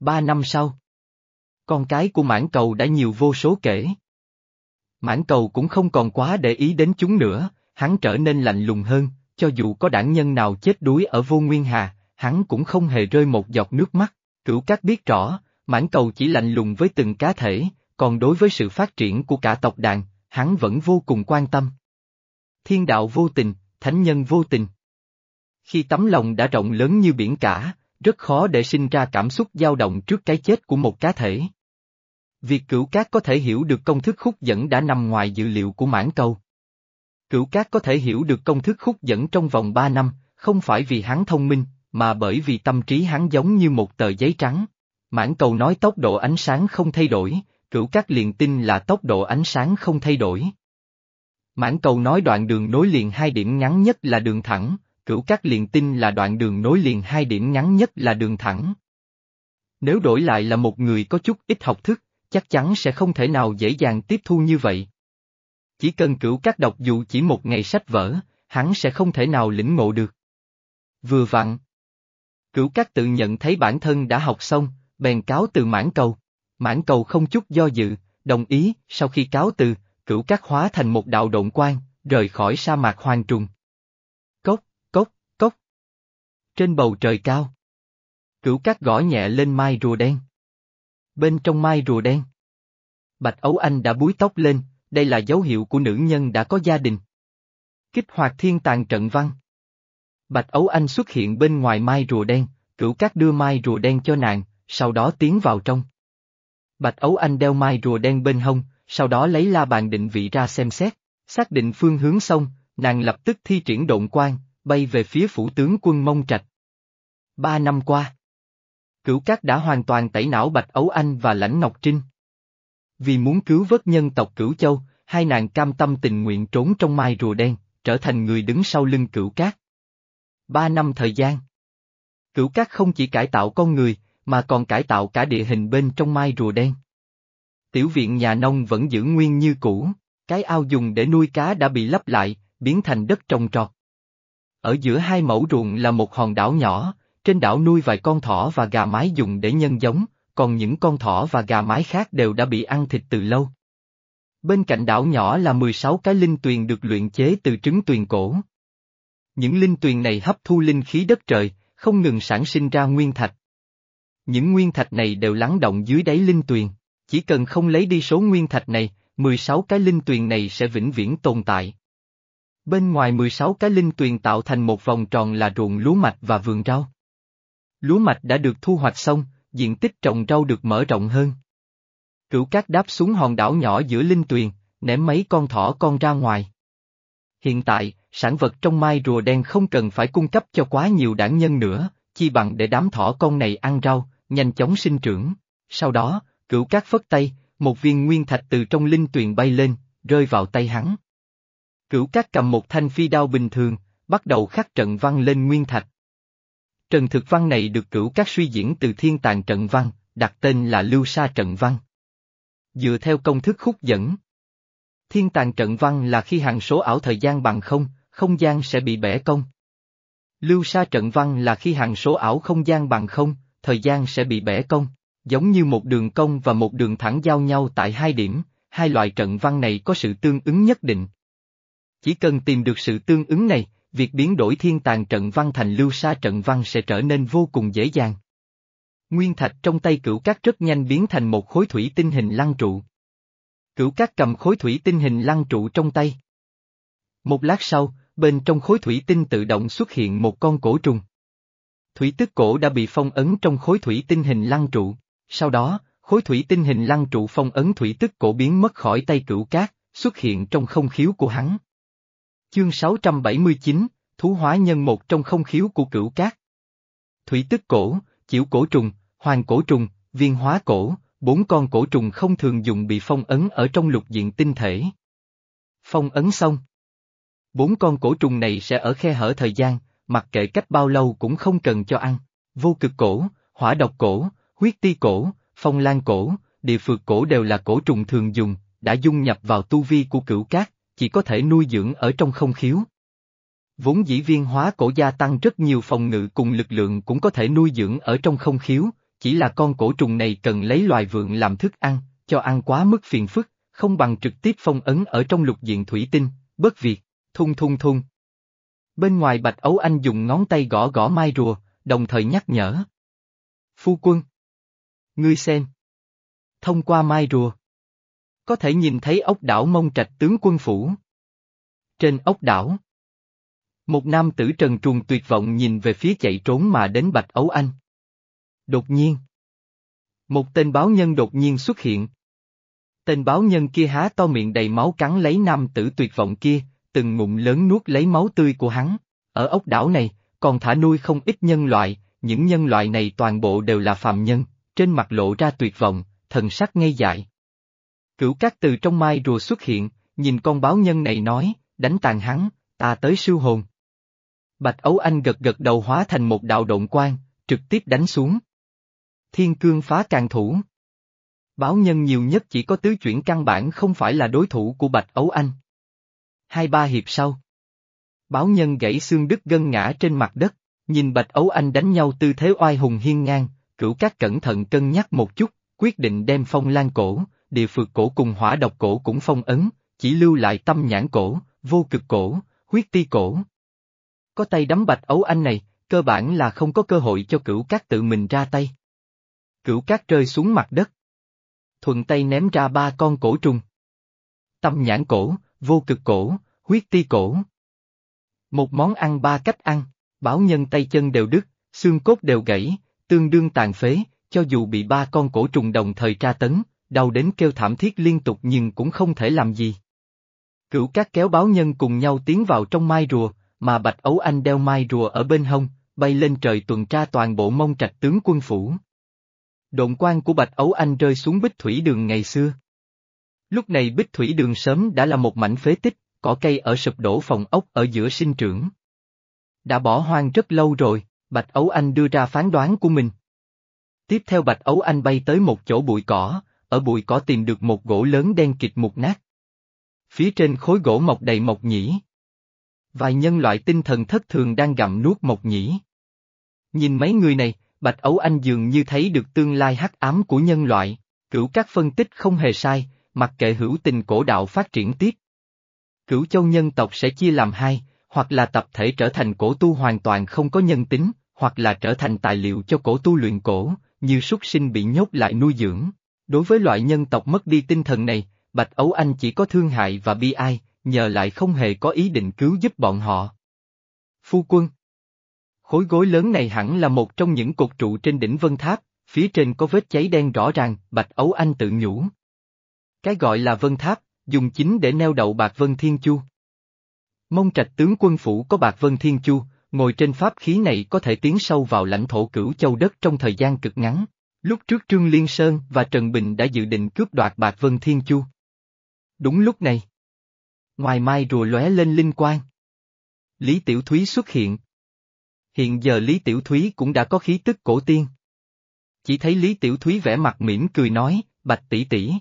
Ba năm sau, con cái của mãn cầu đã nhiều vô số kể. Mãn cầu cũng không còn quá để ý đến chúng nữa, hắn trở nên lạnh lùng hơn, cho dù có đảng nhân nào chết đuối ở vô nguyên hà, hắn cũng không hề rơi một giọt nước mắt. Cửu các biết rõ, mãn cầu chỉ lạnh lùng với từng cá thể, còn đối với sự phát triển của cả tộc đàn, hắn vẫn vô cùng quan tâm. Thiên đạo vô tình, thánh nhân vô tình. Khi tấm lòng đã rộng lớn như biển cả, rất khó để sinh ra cảm xúc dao động trước cái chết của một cá thể. Việc cửu cát có thể hiểu được công thức khúc dẫn đã nằm ngoài dự liệu của mãn cầu. Cửu cát có thể hiểu được công thức khúc dẫn trong vòng 3 năm, không phải vì hắn thông minh, mà bởi vì tâm trí hắn giống như một tờ giấy trắng. Mãn cầu nói tốc độ ánh sáng không thay đổi, cửu cát liền tin là tốc độ ánh sáng không thay đổi. Mãn cầu nói đoạn đường nối liền hai điểm ngắn nhất là đường thẳng, cửu cát liền tin là đoạn đường nối liền hai điểm ngắn nhất là đường thẳng. Nếu đổi lại là một người có chút ít học thức, chắc chắn sẽ không thể nào dễ dàng tiếp thu như vậy. Chỉ cần cửu cát đọc dù chỉ một ngày sách vở, hắn sẽ không thể nào lĩnh ngộ được. Vừa vặn. Cửu cát tự nhận thấy bản thân đã học xong, bèn cáo từ mãn cầu. Mãn cầu không chút do dự, đồng ý, sau khi cáo từ, cửu cát hóa thành một đạo độn quang, rời khỏi sa mạc hoang trùng. Cốc, cốc, cốc. Trên bầu trời cao. Cửu cát gõ nhẹ lên mai rùa đen. Bên trong mai rùa đen. Bạch Ấu Anh đã búi tóc lên, đây là dấu hiệu của nữ nhân đã có gia đình. Kích hoạt thiên tàng trận văn. Bạch Ấu Anh xuất hiện bên ngoài mai rùa đen, cửu cát đưa mai rùa đen cho nàng, sau đó tiến vào trong. Bạch Ấu Anh đeo mai rùa đen bên hông, sau đó lấy la bàn định vị ra xem xét, xác định phương hướng xong, nàng lập tức thi triển độn quang, bay về phía phủ tướng quân Mông Trạch. Ba năm qua, Cửu Cát đã hoàn toàn tẩy não Bạch Ấu Anh và Lãnh Ngọc Trinh. Vì muốn cứu vớt nhân tộc Cửu Châu, hai nàng cam tâm tình nguyện trốn trong mai rùa đen, trở thành người đứng sau lưng Cửu Cát. Ba năm thời gian. Cửu Cát không chỉ cải tạo con người, mà còn cải tạo cả địa hình bên trong mai rùa đen. Tiểu viện nhà nông vẫn giữ nguyên như cũ, cái ao dùng để nuôi cá đã bị lấp lại, biến thành đất trồng trọt. Ở giữa hai mẫu ruộng là một hòn đảo nhỏ, trên đảo nuôi vài con thỏ và gà mái dùng để nhân giống, còn những con thỏ và gà mái khác đều đã bị ăn thịt từ lâu. Bên cạnh đảo nhỏ là 16 cái linh tuyền được luyện chế từ trứng tuyền cổ. Những linh tuyền này hấp thu linh khí đất trời, không ngừng sản sinh ra nguyên thạch. Những nguyên thạch này đều lắng động dưới đáy linh tuyền, chỉ cần không lấy đi số nguyên thạch này, 16 cái linh tuyền này sẽ vĩnh viễn tồn tại. Bên ngoài 16 cái linh tuyền tạo thành một vòng tròn là ruộng lúa mạch và vườn rau. Lúa mạch đã được thu hoạch xong, diện tích trồng rau được mở rộng hơn. Cửu cát đáp xuống hòn đảo nhỏ giữa linh tuyền, ném mấy con thỏ con ra ngoài. Hiện tại, sản vật trong mai rùa đen không cần phải cung cấp cho quá nhiều đảng nhân nữa, chi bằng để đám thỏ con này ăn rau, nhanh chóng sinh trưởng. Sau đó, cửu cát phất tay, một viên nguyên thạch từ trong linh tuyền bay lên, rơi vào tay hắn. Cửu cát cầm một thanh phi đao bình thường, bắt đầu khắc trận văn lên nguyên thạch. Trần thực văn này được cửu các suy diễn từ thiên tàng trận văn, đặt tên là lưu sa trận văn. Dựa theo công thức khúc dẫn. Thiên tàng trận văn là khi hằng số ảo thời gian bằng không, không gian sẽ bị bẻ cong. Lưu sa trận văn là khi hằng số ảo không gian bằng không, thời gian sẽ bị bẻ cong, giống như một đường cong và một đường thẳng giao nhau tại hai điểm, hai loại trận văn này có sự tương ứng nhất định. Chỉ cần tìm được sự tương ứng này, việc biến đổi thiên tàng trận văn thành lưu sa trận văn sẽ trở nên vô cùng dễ dàng. Nguyên thạch trong tay cửu cát rất nhanh biến thành một khối thủy tinh hình lăng trụ. Cửu cát cầm khối thủy tinh hình lăng trụ trong tay. Một lát sau, bên trong khối thủy tinh tự động xuất hiện một con cổ trùng. Thủy tức cổ đã bị phong ấn trong khối thủy tinh hình lăng trụ, sau đó, khối thủy tinh hình lăng trụ phong ấn thủy tức cổ biến mất khỏi tay cửu cát, xuất hiện trong không khiếu của hắn. Chương 679, Thú hóa nhân một trong không khiếu của cửu cát. Thủy tức cổ, chịu cổ trùng, hoàng cổ trùng, viên hóa cổ, bốn con cổ trùng không thường dùng bị phong ấn ở trong lục diện tinh thể. Phong ấn xong. Bốn con cổ trùng này sẽ ở khe hở thời gian, mặc kệ cách bao lâu cũng không cần cho ăn. Vô cực cổ, hỏa độc cổ, huyết ti cổ, phong lan cổ, địa phược cổ đều là cổ trùng thường dùng, đã dung nhập vào tu vi của cửu cát, chỉ có thể nuôi dưỡng ở trong không khiếu. Vốn dĩ viên hóa cổ gia tăng rất nhiều phòng ngự cùng lực lượng cũng có thể nuôi dưỡng ở trong không khiếu, chỉ là con cổ trùng này cần lấy loài vượng làm thức ăn, cho ăn quá mức phiền phức, không bằng trực tiếp phong ấn ở trong lục diện thủy tinh, bất việc, thung thung thung. Bên ngoài Bạch Ấu Anh dùng ngón tay gõ gõ mai rùa, đồng thời nhắc nhở. Phu quân. Ngươi xem. Thông qua mai rùa. Có thể nhìn thấy ốc đảo mông trạch tướng quân phủ. Trên ốc đảo. Một nam tử trần truồng tuyệt vọng nhìn về phía chạy trốn mà đến Bạch Ấu Anh. Đột nhiên. Một tên báo nhân đột nhiên xuất hiện. Tên báo nhân kia há to miệng đầy máu cắn lấy nam tử tuyệt vọng kia, từng ngụm lớn nuốt lấy máu tươi của hắn. Ở ốc đảo này, còn thả nuôi không ít nhân loại, những nhân loại này toàn bộ đều là phàm nhân, trên mặt lộ ra tuyệt vọng, thần sắc ngây dại. Cửu các từ trong mai rùa xuất hiện, nhìn con báo nhân này nói, đánh tàn hắn, ta tới siêu hồn. Bạch Ấu Anh gật gật đầu hóa thành một đạo động quang, trực tiếp đánh xuống. Thiên cương phá càng thủ. Báo nhân nhiều nhất chỉ có tứ chuyển căn bản không phải là đối thủ của Bạch Ấu Anh. Hai ba hiệp sau. Báo nhân gãy xương đứt gân ngã trên mặt đất, nhìn Bạch Ấu Anh đánh nhau tư thế oai hùng hiên ngang, cửu các cẩn thận cân nhắc một chút, quyết định đem phong lan cổ, địa phược cổ cùng hỏa độc cổ cũng phong ấn, chỉ lưu lại tâm nhãn cổ, vô cực cổ, huyết ti cổ. Có tay đấm Bạch Ấu Anh này, cơ bản là không có cơ hội cho cửu các tự mình ra tay. Cửu các rơi xuống mặt đất. Thuận tay ném ra ba con cổ trùng. Tâm nhãn cổ, vô cực cổ, huyết ti cổ. Một món ăn ba cách ăn, báo nhân tay chân đều đứt, xương cốt đều gãy, tương đương tàn phế, cho dù bị ba con cổ trùng đồng thời tra tấn, đau đến kêu thảm thiết liên tục nhưng cũng không thể làm gì. Cửu các kéo báo nhân cùng nhau tiến vào trong mai rùa, mà Bạch Ấu Anh đeo mai rùa ở bên hông, bay lên trời tuần tra toàn bộ mông trạch tướng quân phủ. Độn quan của Bạch Ấu Anh rơi xuống bích thủy đường ngày xưa. Lúc này bích thủy đường sớm đã là một mảnh phế tích, cỏ cây ở sụp đổ phòng ốc ở giữa sinh trưởng. Đã bỏ hoang rất lâu rồi, Bạch Ấu Anh đưa ra phán đoán của mình. Tiếp theo Bạch Ấu Anh bay tới một chỗ bụi cỏ, ở bụi cỏ tìm được một gỗ lớn đen kịt mục nát. Phía trên khối gỗ mọc đầy mộc nhĩ. Vài nhân loại tinh thần thất thường đang gặm nuốt mộc nhĩ. Nhìn mấy người này, Bạch Ấu Anh dường như thấy được tương lai hắc ám của nhân loại, cửu các phân tích không hề sai, mặc kệ hữu tình cổ đạo phát triển tiếp. Cửu châu nhân tộc sẽ chia làm hai, hoặc là tập thể trở thành cổ tu hoàn toàn không có nhân tính, hoặc là trở thành tài liệu cho cổ tu luyện cổ, như súc sinh bị nhốt lại nuôi dưỡng. Đối với loại nhân tộc mất đi tinh thần này, Bạch Ấu Anh chỉ có thương hại và bi ai, nhờ lại không hề có ý định cứu giúp bọn họ. Phu quân Khối gối lớn này hẳn là một trong những cột trụ trên đỉnh vân tháp, phía trên có vết cháy đen rõ ràng, Bạch Ấu Anh tự nhủ. Cái gọi là vân tháp, dùng chính để neo đậu Bạc Vân Thiên Chu. Mông trạch tướng quân phủ có Bạc Vân Thiên Chu, ngồi trên pháp khí này có thể tiến sâu vào lãnh thổ cửu châu đất trong thời gian cực ngắn. Lúc trước Trương Liên Sơn và Trần Bình đã dự định cướp đoạt Bạc Vân Thiên Chu. Đúng lúc này. Ngoài mai rùa lóe lên linh quang. Lý Tiểu Thúy xuất hiện. Hiện giờ Lý Tiểu Thúy cũng đã có khí tức cổ tiên. Chỉ thấy Lý Tiểu Thúy vẻ mặt mỉm cười nói, bạch tỷ tỷ.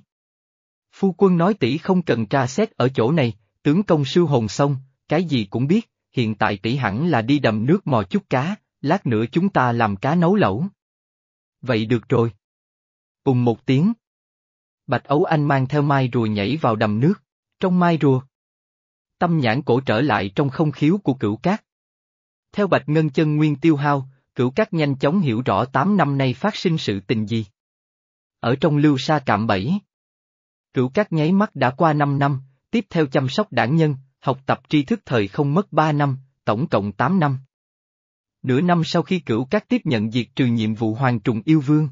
Phu quân nói tỷ không cần tra xét ở chỗ này, tướng công sư hồn xong, cái gì cũng biết, hiện tại tỷ hẳn là đi đầm nước mò chút cá, lát nữa chúng ta làm cá nấu lẩu. Vậy được rồi. Cùng một tiếng. Bạch Ấu Anh mang theo mai rùa nhảy vào đầm nước, trong mai rùa. Tâm nhãn cổ trở lại trong không khiếu của cửu cát. Theo Bạch Ngân chân nguyên tiêu hao, cửu cát nhanh chóng hiểu rõ 8 năm nay phát sinh sự tình gì. Ở trong lưu sa cạm bẫy. Cửu cát nháy mắt đã qua 5 năm, tiếp theo chăm sóc đảng nhân, học tập tri thức thời không mất 3 năm, tổng cộng 8 năm. Nửa năm sau khi cửu các tiếp nhận diệt trừ nhiệm vụ hoàng trùng yêu vương.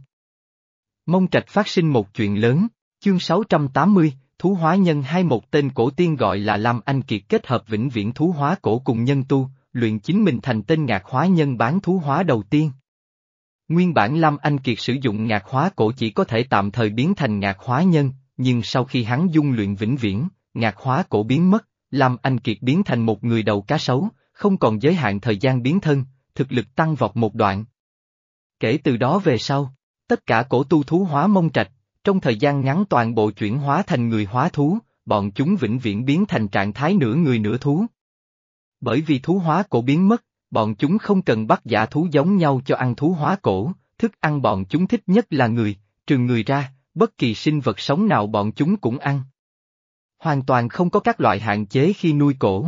Mông trạch phát sinh một chuyện lớn, chương 680, thú hóa nhân hai một tên cổ tiên gọi là Lam Anh Kiệt kết hợp vĩnh viễn thú hóa cổ cùng nhân tu, luyện chính mình thành tên ngạc hóa nhân bán thú hóa đầu tiên. Nguyên bản Lam Anh Kiệt sử dụng ngạc hóa cổ chỉ có thể tạm thời biến thành ngạc hóa nhân, nhưng sau khi hắn dung luyện vĩnh viễn, ngạc hóa cổ biến mất, làm Anh Kiệt biến thành một người đầu cá sấu, không còn giới hạn thời gian biến thân, thực lực tăng vọt một đoạn. Kể từ đó về sau, tất cả cổ tu thú hóa mông trạch, trong thời gian ngắn toàn bộ chuyển hóa thành người hóa thú, bọn chúng vĩnh viễn biến thành trạng thái nửa người nửa thú. Bởi vì thú hóa cổ biến mất, bọn chúng không cần bắt giả thú giống nhau cho ăn thú hóa cổ, thức ăn bọn chúng thích nhất là người, trừ người ra, bất kỳ sinh vật sống nào bọn chúng cũng ăn. Hoàn toàn không có các loại hạn chế khi nuôi cổ.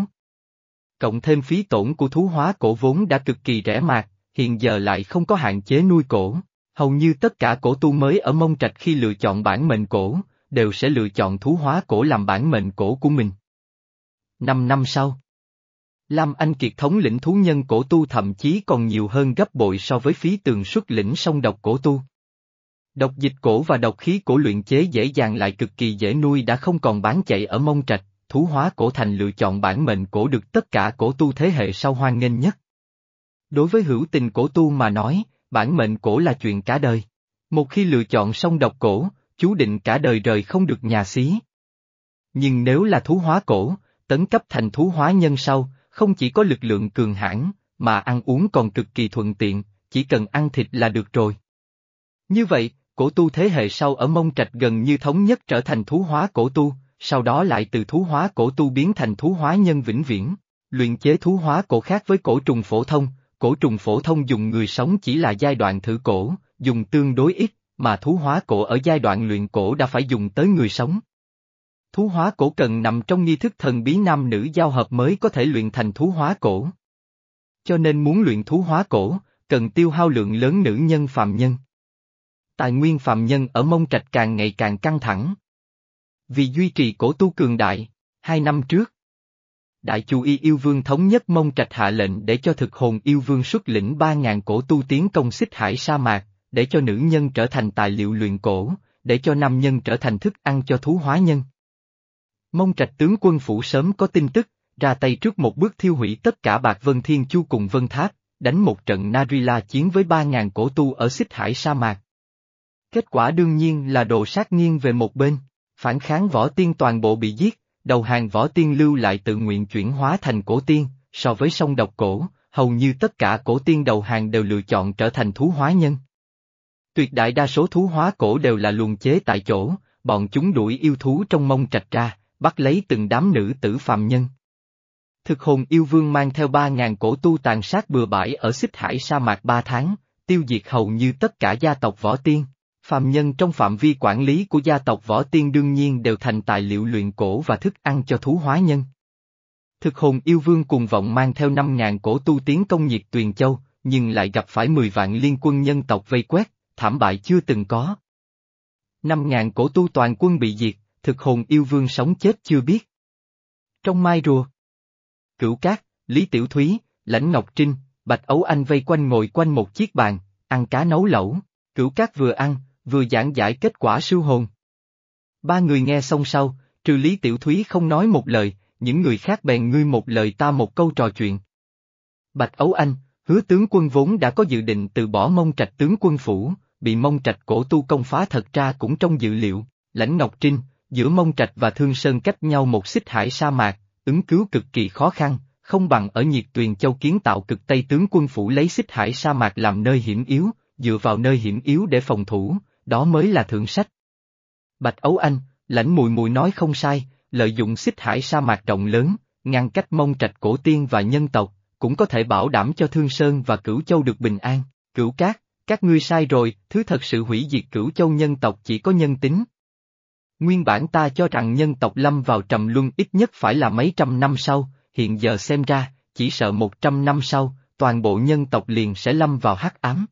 Cộng thêm phí tổn của thú hóa cổ vốn đã cực kỳ rẻ mạt, hiện giờ lại không có hạn chế nuôi cổ. Hầu như tất cả cổ tu mới ở mông trạch khi lựa chọn bản mệnh cổ, đều sẽ lựa chọn thú hóa cổ làm bản mệnh cổ của mình. Năm năm sau, Lam Anh Kiệt thống lĩnh thú nhân cổ tu thậm chí còn nhiều hơn gấp bội so với phí tường xuất lĩnh song độc cổ tu. Độc dịch cổ và độc khí cổ luyện chế dễ dàng lại cực kỳ dễ nuôi đã không còn bán chạy ở mông trạch, thú hóa cổ thành lựa chọn bản mệnh cổ được tất cả cổ tu thế hệ sau hoan nghênh nhất. Đối với hữu tình cổ tu mà nói, bản mệnh cổ là chuyện cả đời. Một khi lựa chọn xong độc cổ, chú định cả đời rời không được nhà xí. Nhưng nếu là thú hóa cổ, tấn cấp thành thú hóa nhân sau, không chỉ có lực lượng cường hãn, mà ăn uống còn cực kỳ thuận tiện, chỉ cần ăn thịt là được rồi. Như vậy, cổ tu thế hệ sau ở mông trạch gần như thống nhất trở thành thú hóa cổ tu, sau đó lại từ thú hóa cổ tu biến thành thú hóa nhân vĩnh viễn. Luyện chế thú hóa cổ khác với cổ trùng phổ thông, cổ trùng phổ thông dùng người sống chỉ là giai đoạn thử cổ, dùng tương đối ít, mà thú hóa cổ ở giai đoạn luyện cổ đã phải dùng tới người sống. Thú hóa cổ cần nằm trong nghi thức thần bí nam nữ giao hợp mới có thể luyện thành thú hóa cổ. Cho nên muốn luyện thú hóa cổ, cần tiêu hao lượng lớn nữ nhân phàm nhân. Tài nguyên phàm nhân ở mông trạch càng ngày càng căng thẳng. Vì duy trì cổ tu cường đại, hai năm trước, Đại Chu Y Yêu Vương thống nhất mông trạch hạ lệnh để cho thực hồn Yêu Vương xuất lĩnh ba ngàn cổ tu tiến công xích hải sa mạc, để cho nữ nhân trở thành tài liệu luyện cổ, để cho nam nhân trở thành thức ăn cho thú hóa nhân. Mông trạch tướng quân phủ sớm có tin tức, ra tay trước một bước thiêu hủy tất cả Bạc Vân Thiên Chu cùng Vân Tháp, đánh một trận Narila chiến với ba ngàn cổ tu ở xích hải sa mạc. Kết quả đương nhiên là độ sát nghiêng về một bên, phản kháng võ tiên toàn bộ bị giết, đầu hàng võ tiên lưu lại tự nguyện chuyển hóa thành cổ tiên, so với sông độc cổ, hầu như tất cả cổ tiên đầu hàng đều lựa chọn trở thành thú hóa nhân. Tuyệt đại đa số thú hóa cổ đều là luồng chế tại chỗ, bọn chúng đuổi yêu thú trong mông trạch ra, bắt lấy từng đám nữ tử phàm nhân. Thực hồn yêu vương mang theo ba ngàn cổ tu tàn sát bừa bãi ở xích hải sa mạc ba tháng, tiêu diệt hầu như tất cả gia tộc võ tiên. Phàm nhân trong phạm vi quản lý của gia tộc võ tiên đương nhiên đều thành tài liệu luyện cổ và thức ăn cho thú hóa nhân. Thực hồn yêu vương cùng vọng mang theo năm ngàn cổ tu tiến công nhiệt tuyền châu, nhưng lại gặp phải mười vạn liên quân nhân tộc vây quét, thảm bại chưa từng có. Năm ngàn cổ tu toàn quân bị diệt, thực hồn yêu vương sống chết chưa biết. Trong mai rùa, Cửu Cát, Lý Tiểu Thúy, Lãnh Ngọc Trinh, Bạch Ấu Anh vây quanh ngồi quanh một chiếc bàn, ăn cá nấu lẩu, Cửu Cát vừa ăn, vừa giảng giải kết quả siêu hồn. Ba người nghe xong sau, trừ Lý Tiểu Thúy không nói một lời, những người khác bèn ngươi một lời ta một câu trò chuyện. Bạch Ấu Anh, hứa tướng quân vốn đã có dự định từ bỏ mông trạch tướng quân phủ, bị mông trạch cổ tu công phá thật ra cũng trong dự liệu, lãnh Ngọc Trinh, giữa mông trạch và thương sơn cách nhau một xích hải sa mạc, ứng cứu cực kỳ khó khăn, không bằng ở nhiệt tuyền châu kiến tạo cực Tây tướng quân phủ lấy xích hải sa mạc làm nơi hiểm yếu, dựa vào nơi hiểm yếu để phòng thủ, đó mới là thượng sách. Bạch Ấu Anh, lãnh mùi mùi nói không sai, lợi dụng xích hải sa mạc rộng lớn, ngăn cách mông trạch cổ tiên và nhân tộc, cũng có thể bảo đảm cho Thương Sơn và Cửu Châu được bình an, Cửu Cát, các ngươi sai rồi, thứ thật sự hủy diệt Cửu Châu nhân tộc chỉ có nhân tính. Nguyên bản ta cho rằng nhân tộc lâm vào trầm luân ít nhất phải là mấy trăm năm sau, hiện giờ xem ra, chỉ sợ một trăm năm sau, toàn bộ nhân tộc liền sẽ lâm vào hắc ám.